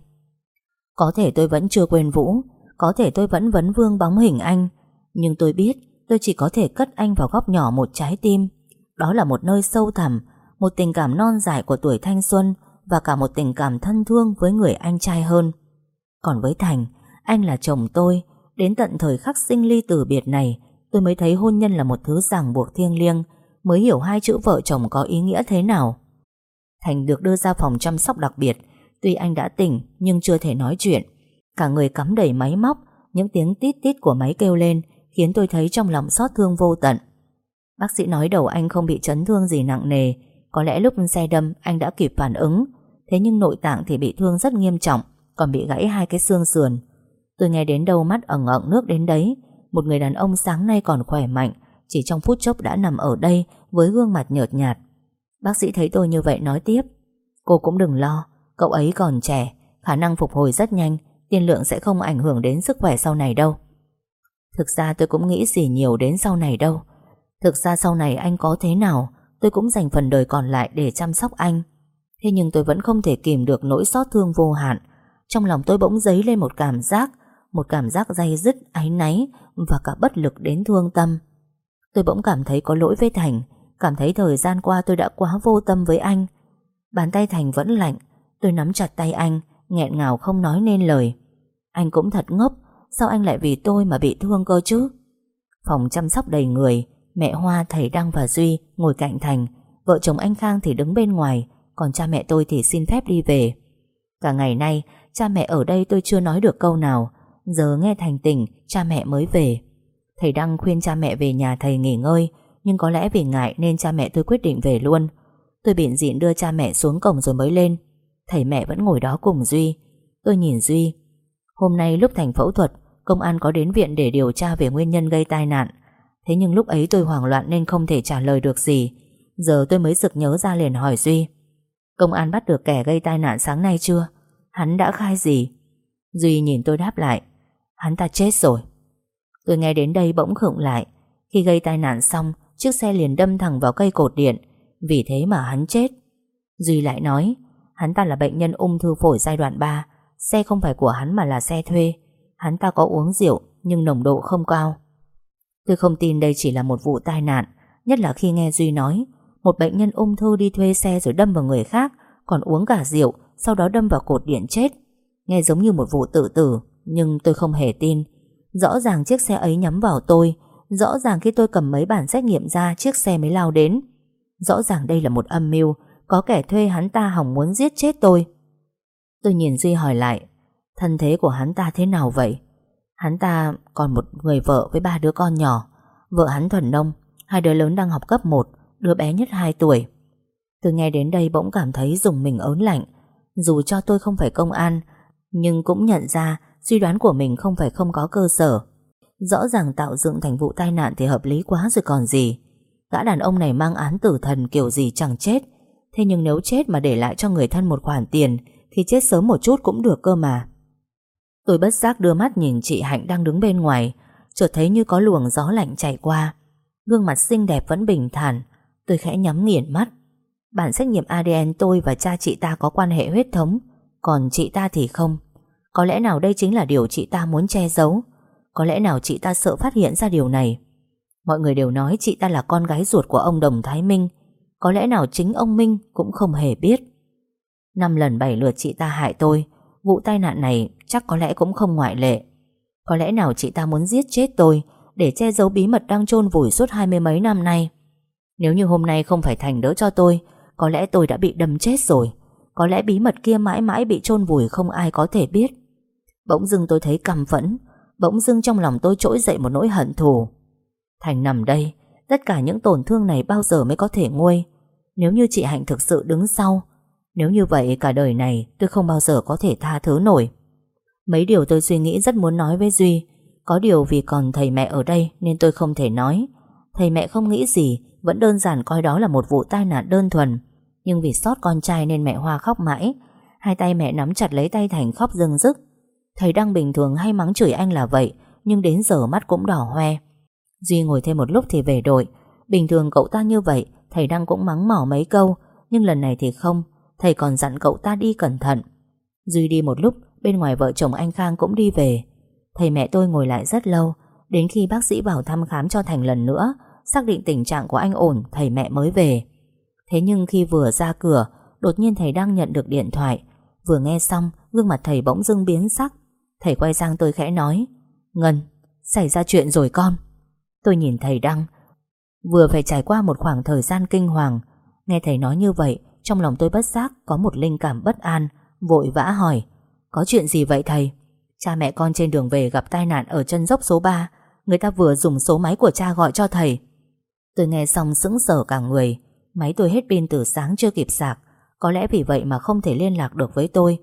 A: Có thể tôi vẫn chưa quên Vũ, Có thể tôi vẫn vấn vương bóng hình anh nhưng tôi biết Tôi chỉ có thể cất anh vào góc nhỏ một trái tim. Đó là một nơi sâu thẳm, Một tình cảm non dài của tuổi thanh xuân Và cả một tình cảm thân thương Với người anh trai hơn. Còn với Thành, Anh là chồng tôi. Đến tận thời khắc sinh ly tử biệt này, Tôi mới thấy hôn nhân là một thứ ràng buộc thiêng liêng, Mới hiểu hai chữ vợ chồng có ý nghĩa thế nào. Thành được đưa ra phòng chăm sóc đặc biệt. Tuy anh đã tỉnh, nhưng chưa thể nói chuyện. Cả người cắm đầy máy móc, Những tiếng tít tít của máy kêu lên Khiến tôi thấy trong lòng xót thương vô tận. Bác sĩ nói đầu anh không bị chấn thương gì nặng nề, Có lẽ lúc xe đâm anh đã kịp phản ứng. Thế nhưng nội tạng thì bị thương rất nghiêm trọng, Còn bị gãy hai cái xương sườn. Tôi nghe đến đâu mắt ẩn ẩn nước đến đấy, Một người đàn ông sáng nay còn khỏe mạnh, Chỉ trong phút chốc đã nằm ở đây Với gương mặt nhợt nhạt. Bác sĩ thấy tôi như vậy nói tiếp, Cô cũng đừng lo, Cậu ấy còn trẻ, Khả năng phục hồi rất nhanh, Tiên lượng sẽ không ảnh hưởng đến sức khỏe sau này đâu. Thực ra tôi cũng nghĩ gì nhiều đến sau này đâu. Thực ra sau này anh có thế nào Tôi cũng dành phần đời còn lại để chăm sóc anh. Thế nhưng tôi vẫn không thể kìm được nỗi xót thương vô hạn. Trong lòng tôi bỗng dấy lên một cảm giác Một cảm giác dây dứt, áy náy Và cả bất lực đến thương tâm. Tôi bỗng cảm thấy có lỗi với Thành Cảm thấy thời gian qua tôi đã quá vô tâm với anh. Bàn tay Thành vẫn lạnh Tôi nắm chặt tay anh nghẹn ngào không nói nên lời. Anh cũng thật ngốc Sao anh lại vì tôi mà bị thương cơ chứ? Phòng chăm sóc đầy người Mẹ Hoa, thầy Đăng và Duy Ngồi cạnh Thành. Vợ chồng anh Khang thì đứng bên ngoài Còn cha mẹ tôi thì xin phép đi về. Cả ngày nay Cha mẹ ở đây tôi chưa nói được câu nào. Giờ nghe Thành tỉnh Cha mẹ mới về. Thầy Đăng khuyên cha mẹ về nhà thầy nghỉ ngơi Nhưng có lẽ vì ngại nên cha mẹ tôi quyết định về luôn. Tôi biện diện đưa cha mẹ xuống cổng rồi mới lên. Thầy mẹ vẫn ngồi đó cùng Duy. Tôi nhìn Duy. Hôm nay lúc Thành phẫu thuật Công an có đến viện để điều tra về nguyên nhân gây tai nạn. Thế nhưng lúc ấy tôi hoảng loạn nên không thể trả lời được gì. Giờ tôi mới sực nhớ ra liền hỏi Duy, Công an bắt được kẻ gây tai nạn sáng nay chưa? Hắn đã khai gì? Duy nhìn tôi đáp lại, Hắn ta chết rồi. Tôi nghe đến đây bỗng khựng lại. Khi gây tai nạn xong, Chiếc xe liền đâm thẳng vào cây cột điện. Vì thế mà hắn chết. Duy lại nói, Hắn ta là bệnh nhân ung thư phổi giai đoạn 3 Xe không phải của hắn mà là xe thuê. Hắn ta có uống rượu, Nhưng nồng độ không cao. Tôi không tin đây chỉ là một vụ tai nạn, Nhất là khi nghe Duy nói, Một bệnh nhân ung thư đi thuê xe rồi đâm vào người khác, Còn uống cả rượu, Sau đó đâm vào cột điện chết. Nghe giống như một vụ tự tử, Nhưng tôi không hề tin. Rõ ràng chiếc xe ấy nhắm vào tôi, Rõ ràng khi tôi cầm mấy bản xét nghiệm ra, Chiếc xe mới lao đến. Rõ ràng đây là một âm mưu, Có kẻ thuê hắn ta hỏng muốn giết chết tôi. Tôi nhìn Duy hỏi lại Thân thế của hắn ta thế nào vậy? Hắn ta còn một người vợ với ba đứa con nhỏ. Vợ hắn thuần nông, Hai đứa lớn đang học cấp 1 Đứa bé nhất 2 tuổi. Tôi nghe đến đây bỗng cảm thấy dùng mình ớn lạnh. Dù cho tôi không phải công an, Nhưng cũng nhận ra Suy đoán của mình không phải không có cơ sở. Rõ ràng tạo dựng thành vụ tai nạn Thì hợp lý quá rồi còn gì. Gã đàn ông này mang án tử thần kiểu gì chẳng chết. Thế nhưng nếu chết mà để lại cho người thân một khoản tiền, Thì chết sớm một chút cũng được cơ mà. Tôi bất giác đưa mắt nhìn chị Hạnh đang đứng bên ngoài, Chợt thấy như có luồng gió lạnh chạy qua. Gương mặt xinh đẹp vẫn bình thản. Tôi khẽ nhắm nghiền mắt. Bản xét nghiệm ADN tôi và cha chị ta có quan hệ huyết thống, Còn chị ta thì không. Có lẽ nào đây chính là điều chị ta muốn che giấu? Có lẽ nào chị ta sợ phát hiện ra điều này? Mọi người đều nói chị ta là con gái ruột của ông Đồng Thái Minh. Có lẽ nào chính ông Minh cũng không hề biết. Năm lần bảy lượt chị ta hại tôi Vụ tai nạn này chắc có lẽ cũng không ngoại lệ. Có lẽ nào chị ta muốn giết chết tôi Để che giấu bí mật đang chôn vùi suốt hai mươi mấy năm nay? Nếu như hôm nay không phải Thành đỡ cho tôi, Có lẽ tôi đã bị đâm chết rồi. Có lẽ bí mật kia mãi mãi bị chôn vùi không ai có thể biết. Bỗng dưng tôi thấy căm phẫn, Bỗng dưng trong lòng tôi trỗi dậy một nỗi hận thù. Thành nằm đây, Tất cả những tổn thương này bao giờ mới có thể nguôi? Nếu như chị Hạnh thực sự đứng sau nếu như vậy, cả đời này, Tôi không bao giờ có thể tha thứ nổi. Mấy điều tôi suy nghĩ rất muốn nói với Duy. Có điều vì còn thầy mẹ ở đây, Nên tôi không thể nói. Thầy mẹ không nghĩ gì, Vẫn đơn giản coi đó là một vụ tai nạn đơn thuần. Nhưng vì sót con trai nên mẹ Hoa khóc mãi. Hai tay mẹ nắm chặt lấy tay Thành khóc rưng rức. Thầy đang bình thường hay mắng chửi anh là vậy, Nhưng đến giờ mắt cũng đỏ hoe. Duy ngồi thêm một lúc thì về đội. Bình thường cậu ta như vậy, Thầy đang cũng mắng mỏ mấy câu, Nhưng lần này thì không. Thầy còn dặn cậu ta đi cẩn thận. Duy đi một lúc Bên ngoài vợ chồng anh Khang cũng đi về. Thầy mẹ tôi ngồi lại rất lâu. Đến khi bác sĩ vào thăm khám cho Thành lần nữa Xác định tình trạng của anh ổn Thầy mẹ mới về. Thế nhưng khi vừa ra cửa Đột nhiên thầy đang nhận được điện thoại. Vừa nghe xong gương mặt thầy bỗng dưng biến sắc. Thầy quay sang tôi khẽ nói Ngân, xảy ra chuyện rồi con. Tôi nhìn thầy Đăng Vừa phải trải qua một khoảng thời gian kinh hoàng. Nghe thầy nói như vậy trong lòng tôi bất giác có một linh cảm bất an, Vội vã hỏi, Có chuyện gì vậy thầy? Cha mẹ con trên đường về gặp tai nạn ở chân dốc số 3 Người ta vừa dùng số máy của cha gọi cho thầy. Tôi nghe xong sững sờ cả người, Máy tôi hết pin từ sáng chưa kịp sạc, Có lẽ vì vậy mà không thể liên lạc được với tôi.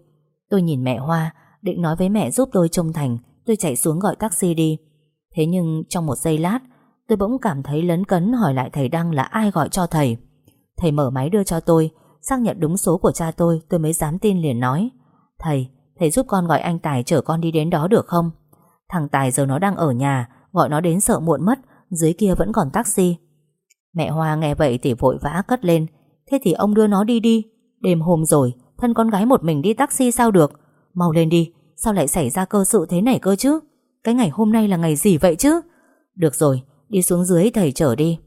A: Tôi nhìn mẹ Hoa, Định nói với mẹ giúp tôi trông Thành, Tôi chạy xuống gọi taxi đi. Thế nhưng trong một giây lát, Tôi bỗng cảm thấy lấn cấn hỏi lại thầy Đăng là ai gọi cho thầy. Thầy mở máy đưa cho tôi Xác nhận đúng số của cha tôi Tôi mới dám tin liền nói. Thầy, thầy giúp con gọi anh Tài chở con đi đến đó được không? Thằng Tài giờ nó đang ở nhà Gọi nó đến sợ muộn mất Dưới kia vẫn còn taxi. Mẹ Hoa nghe vậy thì vội vã cất lên. Thế thì ông đưa nó đi đi. Đêm hôm rồi, thân con gái một mình đi taxi sao được? Mau lên đi Sao lại xảy ra cơ sự thế này cơ chứ? Cái ngày hôm nay là ngày gì vậy chứ? Được rồi đi xuống dưới thầy chở đi.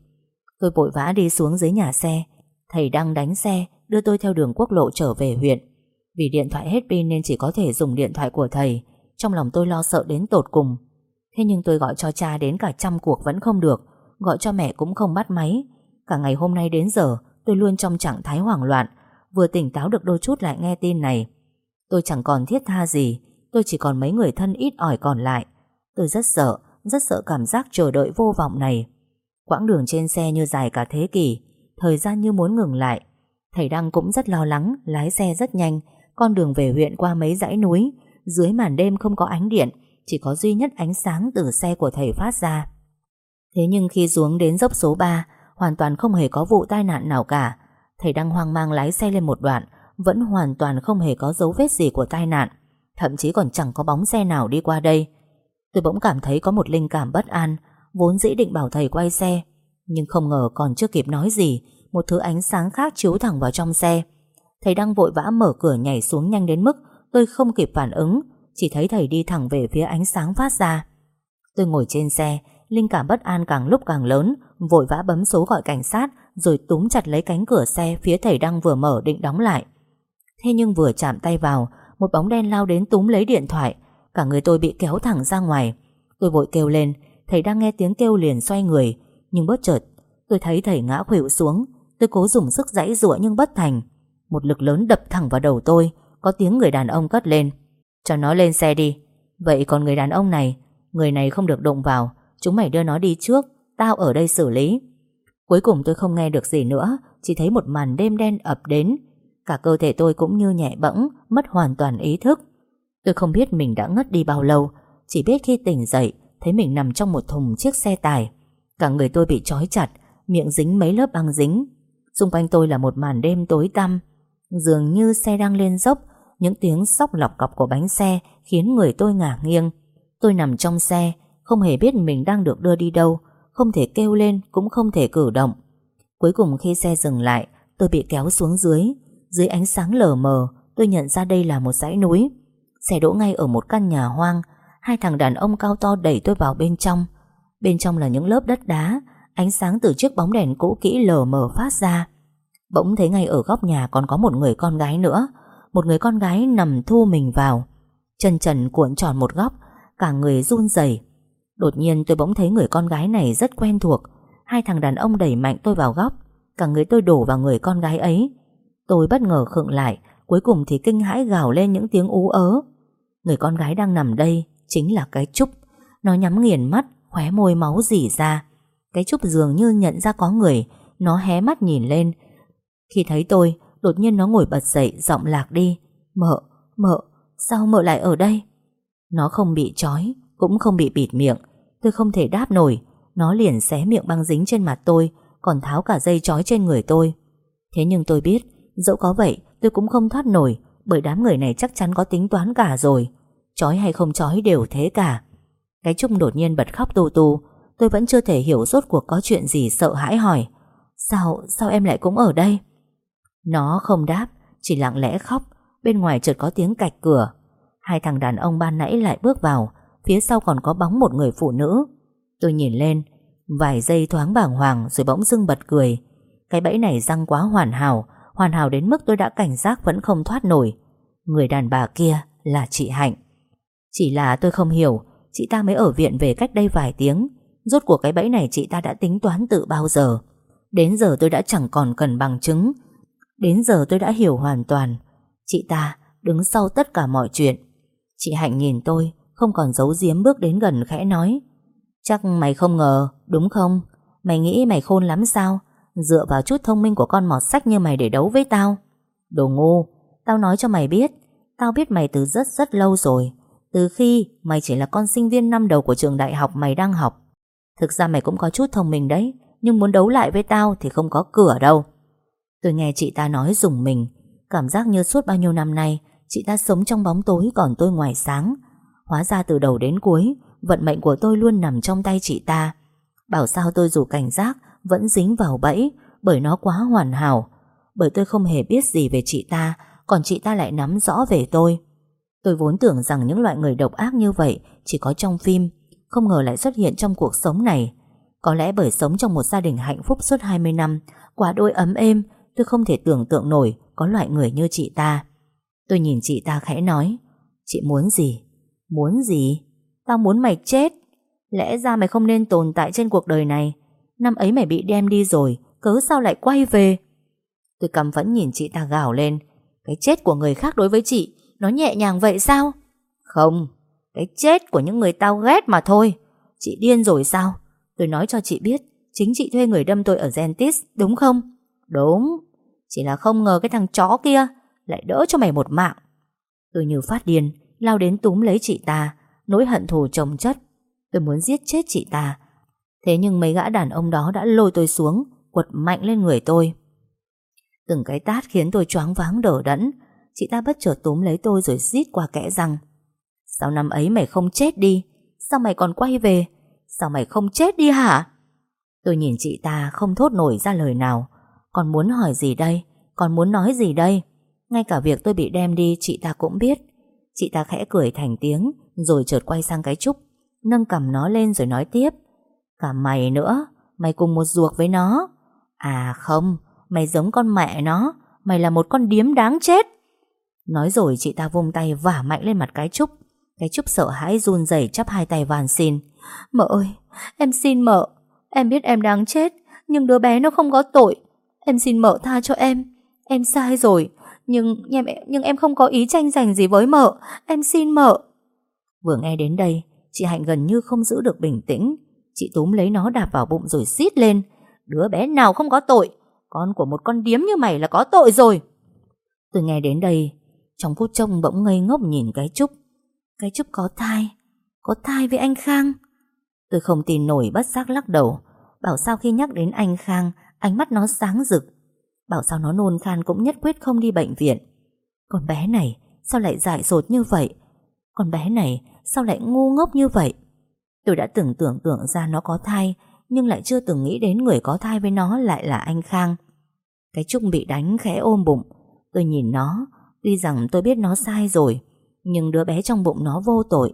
A: Tôi vội vã đi xuống dưới nhà xe. Thầy đang đánh xe Đưa tôi theo đường quốc lộ trở về huyện. Vì điện thoại hết pin nên chỉ có thể dùng điện thoại của thầy Trong lòng tôi lo sợ đến tột cùng. Thế nhưng tôi gọi cho cha đến cả trăm cuộc vẫn không được Gọi cho mẹ cũng không bắt máy. Cả ngày hôm nay đến giờ Tôi luôn trong trạng thái hoảng loạn Vừa tỉnh táo được đôi chút lại nghe tin này. Tôi chẳng còn thiết tha gì Tôi chỉ còn mấy người thân ít ỏi còn lại. Tôi rất sợ, rất sợ cảm giác chờ đợi vô vọng này. Quãng đường trên xe như dài cả thế kỷ, thời gian như muốn ngừng lại. Thầy Đăng cũng rất lo lắng, lái xe rất nhanh, con đường về huyện qua mấy dãy núi, dưới màn đêm không có ánh điện, chỉ có duy nhất ánh sáng từ xe của thầy phát ra. Thế nhưng khi xuống đến dốc số 3, hoàn toàn không hề có vụ tai nạn nào cả. Thầy Đăng hoang mang lái xe lên một đoạn, vẫn hoàn toàn không hề có dấu vết gì của tai nạn. Thậm chí còn chẳng có bóng xe nào đi qua đây. Tôi bỗng cảm thấy có một linh cảm bất an Vốn dĩ định bảo thầy quay xe Nhưng không ngờ còn chưa kịp nói gì một thứ ánh sáng khác chiếu thẳng vào trong xe. Thầy đang vội vã mở cửa nhảy xuống nhanh đến mức Tôi không kịp phản ứng, Chỉ thấy thầy đi thẳng về phía ánh sáng phát ra. Tôi ngồi trên xe, Linh cảm bất an càng lúc càng lớn, Vội vã bấm số gọi cảnh sát Rồi túm chặt lấy cánh cửa xe Phía thầy đang vừa mở định đóng lại. Thế nhưng vừa chạm tay vào, Một bóng đen lao đến túm lấy điện thoại. Cả người tôi bị kéo thẳng ra ngoài. Tôi vội kêu lên, Thầy đang nghe tiếng kêu liền xoay người. Nhưng bất chợt, tôi thấy thầy ngã khuỵu xuống. Tôi cố dùng sức giãy giụa nhưng bất thành. Một lực lớn đập thẳng vào đầu tôi, Có tiếng người đàn ông cất lên. Cho nó lên xe đi. Vậy còn người đàn ông này, Người này không được động vào. Chúng mày đưa nó đi trước, Tao ở đây xử lý. Cuối cùng tôi không nghe được gì nữa, Chỉ thấy một màn đêm đen ập đến. Cả cơ thể tôi cũng như nhẹ bẫng, Mất hoàn toàn ý thức. Tôi không biết mình đã ngất đi bao lâu, Chỉ biết khi tỉnh dậy, Thấy mình nằm trong một thùng chiếc xe tải. Cả người tôi bị trói chặt, Miệng dính mấy lớp băng dính. Xung quanh tôi là một màn đêm tối tăm. Dường như xe đang lên dốc, Những tiếng sóc lọc cọc của bánh xe Khiến người tôi ngả nghiêng. Tôi nằm trong xe, Không hề biết mình đang được đưa đi đâu, Không thể kêu lên, cũng không thể cử động. Cuối cùng khi xe dừng lại, Tôi bị kéo xuống dưới. Dưới ánh sáng lờ mờ, Tôi nhận ra đây là một dãy núi. Xe đỗ ngay ở một căn nhà hoang, Hai thằng đàn ông cao to đẩy tôi vào bên trong. Bên trong là những lớp đất đá Ánh sáng từ chiếc bóng đèn cũ kỹ lờ mờ phát ra. Bỗng thấy ngay ở góc nhà còn có một người con gái nữa. Một người con gái nằm thu mình vào. Chân trần cuộn tròn một góc, Cả người run rẩy. Đột nhiên tôi bỗng thấy người con gái này rất quen thuộc. Hai thằng đàn ông đẩy mạnh tôi vào góc, Cả người tôi đổ vào người con gái ấy. Tôi bất ngờ khựng lại, Cuối cùng thì kinh hãi gào lên những tiếng ú ớ. Người con gái đang nằm đây Chính là cái Trúc. Nó nhắm nghiền mắt, Khóe môi máu dỉ ra. Cái Trúc dường như nhận ra có người. Nó hé mắt nhìn lên. Khi thấy tôi Đột nhiên nó ngồi bật dậy giọng lạc đi. Mợ, mợ, sao mợ lại ở đây? Nó không bị trói Cũng không bị bịt miệng. Tôi không thể đáp nổi. Nó liền xé miệng băng dính trên mặt tôi Còn tháo cả dây trói trên người tôi. Thế nhưng tôi biết Dẫu có vậy tôi cũng không thoát nổi Bởi đám người này chắc chắn có tính toán cả rồi. Trói hay không trói đều thế cả. Cái Trúc đột nhiên bật khóc tu tu Tôi vẫn chưa thể hiểu rốt cuộc có chuyện gì sợ hãi hỏi Sao, sao em lại cũng ở đây? Nó không đáp Chỉ lặng lẽ khóc Bên ngoài chợt có tiếng cạch cửa. Hai thằng đàn ông ban nãy lại bước vào Phía sau còn có bóng một người phụ nữ. Tôi nhìn lên Vài giây thoáng bàng hoàng rồi bỗng dưng bật cười. Cái bẫy này răng quá hoàn hảo Hoàn hảo đến mức tôi đã cảnh giác vẫn không thoát nổi. Người đàn bà kia là chị Hạnh. Chỉ là tôi không hiểu Chị ta mới ở viện về cách đây vài tiếng. Rốt cuộc cái bẫy này chị ta đã tính toán từ bao giờ? Đến giờ tôi đã chẳng còn cần bằng chứng. Đến giờ tôi đã hiểu hoàn toàn. Chị ta, đứng sau tất cả mọi chuyện. Chị Hạnh nhìn tôi, Không còn giấu giếm bước đến gần khẽ nói. Chắc mày không ngờ, Đúng không? Mày nghĩ mày khôn lắm sao? Dựa vào chút thông minh của con mọt sách như mày để đấu với tao. Đồ ngu, Tao nói cho mày biết. Tao biết mày từ rất rất lâu rồi. Từ khi mày chỉ là con sinh viên năm đầu của trường đại học mày đang học Thực ra mày cũng có chút thông minh đấy, Nhưng muốn đấu lại với tao thì không có cửa đâu. Tôi nghe chị ta nói dùng mình. Cảm giác như suốt bao nhiêu năm nay, Chị ta sống trong bóng tối còn tôi ngoài sáng. Hóa ra từ đầu đến cuối, Vận mệnh của tôi luôn nằm trong tay chị ta. Bảo sao tôi dù cảnh giác, Vẫn dính vào bẫy, Bởi nó quá hoàn hảo. Bởi tôi không hề biết gì về chị ta, Còn chị ta lại nắm rõ về tôi. Tôi vốn tưởng rằng những loại người độc ác như vậy Chỉ có trong phim. Không ngờ lại xuất hiện trong cuộc sống này. Có lẽ bởi sống trong một gia đình hạnh phúc suốt 20 năm, Quả đôi ấm êm, Tôi không thể tưởng tượng nổi Có loại người như chị ta. Tôi nhìn chị ta khẽ nói, Chị muốn gì? Muốn gì? Tao muốn mày chết. Lẽ ra mày không nên tồn tại trên cuộc đời này. Năm ấy mày bị đem đi rồi, Cớ sao lại quay về? Tôi cầm vẫn nhìn chị ta gào lên, Cái chết của người khác đối với chị, Nó nhẹ nhàng vậy sao? Không cái chết của những người tao ghét mà thôi. Chị điên rồi sao? Tôi nói cho chị biết, Chính chị thuê người đâm tôi ở Gentis, đúng không? Đúng. Chỉ là không ngờ cái thằng chó kia Lại đỡ cho mày một mạng. Tôi như phát điên, Lao đến túm lấy chị ta, Nỗi hận thù chồng chất. Tôi muốn giết chết chị ta. Thế nhưng mấy gã đàn ông đó đã lôi tôi xuống, Quật mạnh lên người tôi. Từng cái tát khiến tôi choáng váng đỡ đẫn. Chị ta bất chợt túm lấy tôi rồi rít qua kẽ răng. Sao năm ấy mày không chết đi? Sao mày còn quay về? Sao mày không chết đi hả? Tôi nhìn chị ta không thốt nổi ra lời nào. Còn muốn hỏi gì đây? Còn muốn nói gì đây? Ngay cả việc tôi bị đem đi, chị ta cũng biết. Chị ta khẽ cười thành tiếng, Rồi chợt quay sang cái Trúc, Nâng cầm nó lên rồi nói tiếp. Cả mày nữa, Mày cùng một ruột với nó. À không, Mày giống con mẹ nó, Mày là một con điếm đáng chết. Nói rồi chị ta vung tay vả mạnh lên mặt cái Trúc cái Trúc sợ hãi run rẩy chắp hai tay van xin. Mợ ơi Em xin mợ. Em biết em đáng chết Nhưng đứa bé nó không có tội. Em xin mợ tha cho em. Em sai rồi Nhưng nhưng, nhưng em không có ý tranh giành gì với mợ. Em xin mợ. Vừa nghe đến đây Chị Hạnh gần như không giữ được bình tĩnh. Chị túm lấy nó đạp vào bụng rồi xít lên. Đứa bé nào không có tội? Con của một con điếm như mày là có tội rồi. Tôi nghe đến đây Trong phút trông bỗng ngây ngốc nhìn cái Trúc. Cái Trúc có thai Có thai với anh Khang. Tôi không tin nổi bất giác lắc đầu, Bảo sao khi nhắc đến anh Khang, Ánh mắt nó sáng rực. Bảo sao nó nôn khan cũng nhất quyết không đi bệnh viện. Con bé này, Sao lại dại dột như vậy? Con bé này, sao lại ngu ngốc như vậy? Tôi đã từng tưởng tượng ra nó có thai, Nhưng lại chưa từng nghĩ đến người có thai với nó lại là anh Khang. Cái Trúc bị đánh khẽ ôm bụng. Tôi nhìn nó, Tuy rằng tôi biết nó sai rồi nhưng đứa bé trong bụng nó vô tội.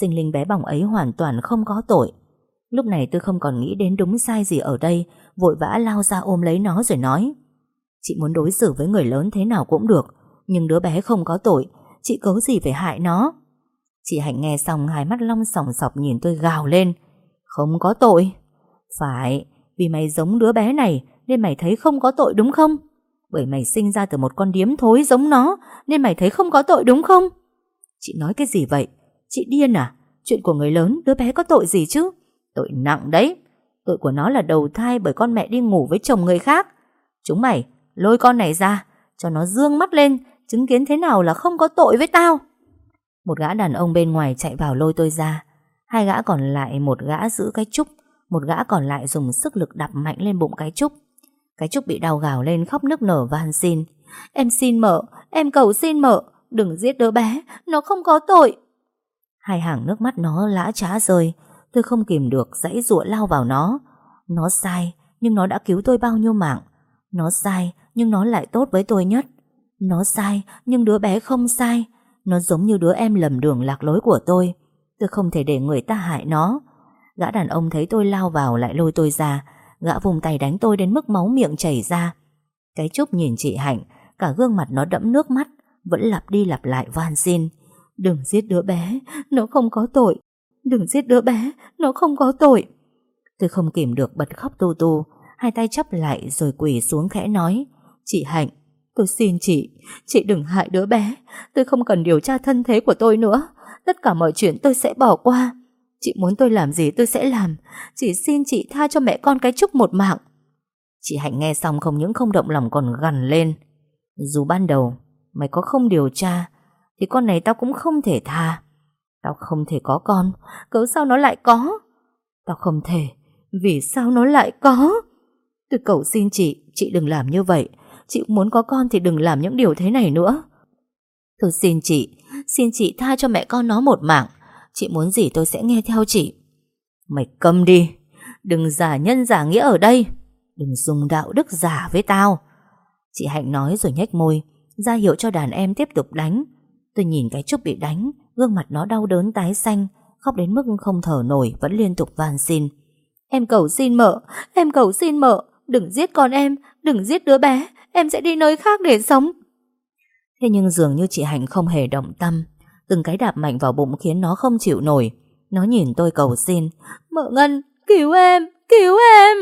A: Sinh linh bé bỏng ấy hoàn toàn không có tội. Lúc này tôi không còn nghĩ đến đúng sai gì ở đây, Vội vã lao ra ôm lấy nó rồi nói. Chị muốn đối xử với người lớn thế nào cũng được, Nhưng đứa bé không có tội. Chị cớ gì phải hại nó? Chị Hạnh nghe xong hai mắt long sòng sọc nhìn tôi gào lên. Không có tội. Phải, Vì mày giống đứa bé này, Nên mày thấy không có tội đúng không? Bởi mày sinh ra từ một con điếm thối giống nó, Nên mày thấy không có tội đúng không? Chị nói cái gì vậy? Chị điên à? Chuyện của người lớn, đứa bé có tội gì chứ? Tội nặng đấy. Tội của nó là đầu thai bởi con mẹ đi ngủ với chồng người khác. Chúng mày, lôi con này ra, Cho nó dương mắt lên, Chứng kiến thế nào là không có tội với tao. Một gã đàn ông bên ngoài chạy vào lôi tôi ra. Hai gã còn lại, Một gã giữ cái trúc, Một gã còn lại dùng sức lực đập mạnh lên bụng cái trúc. Cái trúc bị đau gào lên khóc nức nở van xin. Em xin mợ, Em cầu xin mợ. Đừng giết đứa bé, Nó không có tội. Hai hàng nước mắt nó lã trá rơi. Tôi không kìm được dãy rụa lao vào nó. Nó sai, Nhưng nó đã cứu tôi bao nhiêu mạng. Nó sai, Nhưng nó lại tốt với tôi nhất. Nó sai, Nhưng đứa bé không sai. Nó giống như đứa em lầm đường lạc lối của tôi. Tôi không thể để người ta hại nó. Gã đàn ông thấy tôi lao vào lại lôi tôi ra. Gã vùng tay đánh tôi đến mức máu miệng chảy ra. Cái chúc nhìn chị Hạnh, Cả gương mặt nó đẫm nước mắt. Vẫn lặp đi lặp lại van xin Đừng giết đứa bé Nó không có tội Đừng giết đứa bé, nó không có tội. Tôi không kìm được bật khóc tu tu, hai tay chắp lại rồi quỳ xuống khẽ nói. Chị Hạnh, tôi xin chị, chị đừng hại đứa bé. Tôi không cần điều tra thân thế của tôi nữa. Tất cả mọi chuyện tôi sẽ bỏ qua. Chị muốn tôi làm gì tôi sẽ làm. Chỉ xin chị tha cho mẹ con cái chúc một mạng. Chị Hạnh nghe xong không những không động lòng còn gằn lên. Dù ban đầu mày có không điều tra, thì con này tao cũng không thể tha. Tao không thể có con, Cớ sao nó lại có? Tao không thể, Vì sao nó lại có? Tôi cầu xin chị Chị đừng làm như vậy. Chị muốn có con thì đừng làm những điều thế này nữa. Tôi xin chị Xin chị tha cho mẹ con nó một mạng. Chị muốn gì tôi sẽ nghe theo chị. Mày câm đi, Đừng giả nhân giả nghĩa ở đây. Đừng dùng đạo đức giả với tao. Chị Hạnh nói rồi nhếch môi ra hiệu cho đàn em tiếp tục đánh. Tôi nhìn cái Trúc bị đánh Gương mặt nó đau đớn tái xanh Khóc đến mức không thở nổi Vẫn liên tục van xin. Em cầu xin mợ Em cầu xin mợ Đừng giết con em Đừng giết đứa bé Em sẽ đi nơi khác để sống. Thế nhưng dường như chị Hạnh không hề động tâm. Từng cái đạp mạnh vào bụng khiến nó không chịu nổi. Nó nhìn tôi cầu xin Mợ Ngân cứu em Cứu em.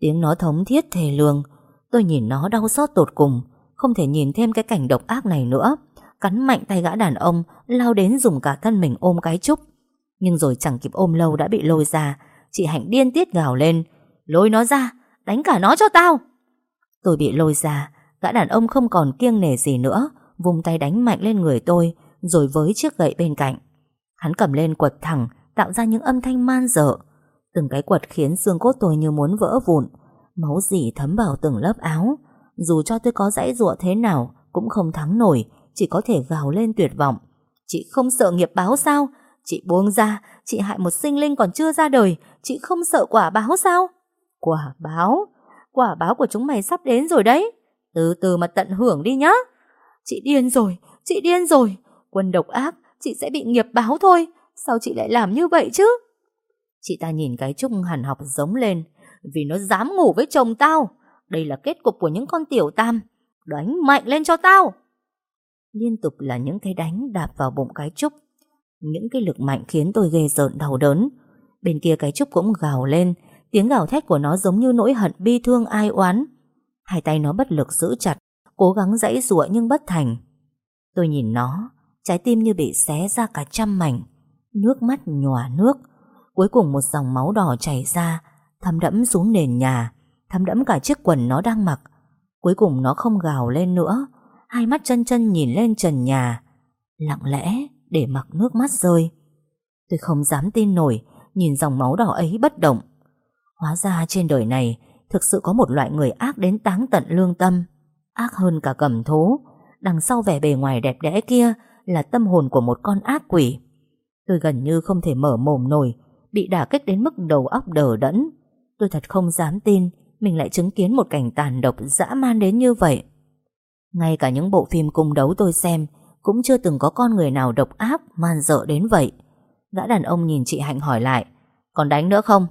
A: Tiếng nó thống thiết thề lương Tôi nhìn nó đau xót tột cùng không thể nhìn thêm cái cảnh độc ác này nữa cắn mạnh tay gã đàn ông, lao đến dùng cả thân mình ôm cái trúc. Nhưng rồi chẳng kịp ôm lâu đã bị lôi ra, chị Hạnh điên tiết gào lên, lôi nó ra, đánh cả nó cho tao. Tôi bị lôi ra, gã đàn ông không còn kiêng nể gì nữa, vùng tay đánh mạnh lên người tôi, rồi với chiếc gậy bên cạnh. Hắn cầm lên quật thẳng, tạo ra những âm thanh man dợ. Từng cái quật khiến xương cốt tôi như muốn vỡ vụn, máu dỉ thấm vào từng lớp áo. Dù cho tôi có dãy dụa thế nào, cũng không thắng nổi, chỉ có thể gào lên tuyệt vọng. Chị không sợ nghiệp báo sao? Chị buông ra, chị hại một sinh linh còn chưa ra đời, chị không sợ quả báo sao? Quả báo? Quả báo của chúng mày sắp đến rồi đấy. Từ từ mà tận hưởng đi nhá. Chị điên rồi, chị điên rồi. Quân độc ác, chị sẽ bị nghiệp báo thôi. Sao chị lại làm như vậy chứ? Chị ta nhìn cái Trúc hẳn học giống lên. Vì nó dám ngủ với chồng tao. Đây là kết cục của những con tiểu tam. Đánh mạnh lên cho tao. Liên tục là những cái đánh đạp vào bụng cái Trúc. Những cái lực mạnh khiến tôi ghê rợn đau đớn. Bên kia cái Trúc cũng gào lên. Tiếng gào thét của nó giống như nỗi hận bi thương ai oán. Hai tay nó bất lực giữ chặt, Cố gắng dãy giụa nhưng bất thành. Tôi nhìn nó, Trái tim như bị xé ra cả trăm mảnh. Nước mắt nhòa nước. Cuối cùng một dòng máu đỏ chảy ra, Thấm đẫm xuống nền nhà thấm đẫm cả chiếc quần nó đang mặc. Cuối cùng nó không gào lên nữa, hai mắt chân chân nhìn lên trần nhà, lặng lẽ để mặc nước mắt rơi. Tôi không dám tin nổi, nhìn dòng máu đỏ ấy bất động. Hóa ra trên đời này thực sự có một loại người ác đến táng tận lương tâm, ác hơn cả cầm thú. Đằng sau vẻ bề ngoài đẹp đẽ kia là tâm hồn của một con ác quỷ. Tôi gần như không thể mở mồm nổi, bị đả kích đến mức đầu óc đờ đẫn. Tôi thật không dám tin mình lại chứng kiến một cảnh tàn độc dã man đến như vậy. Ngay cả những bộ phim cung đấu tôi xem cũng chưa từng có con người nào độc ác man dợ đến vậy. Gã đàn ông nhìn chị Hạnh hỏi lại Còn đánh nữa không?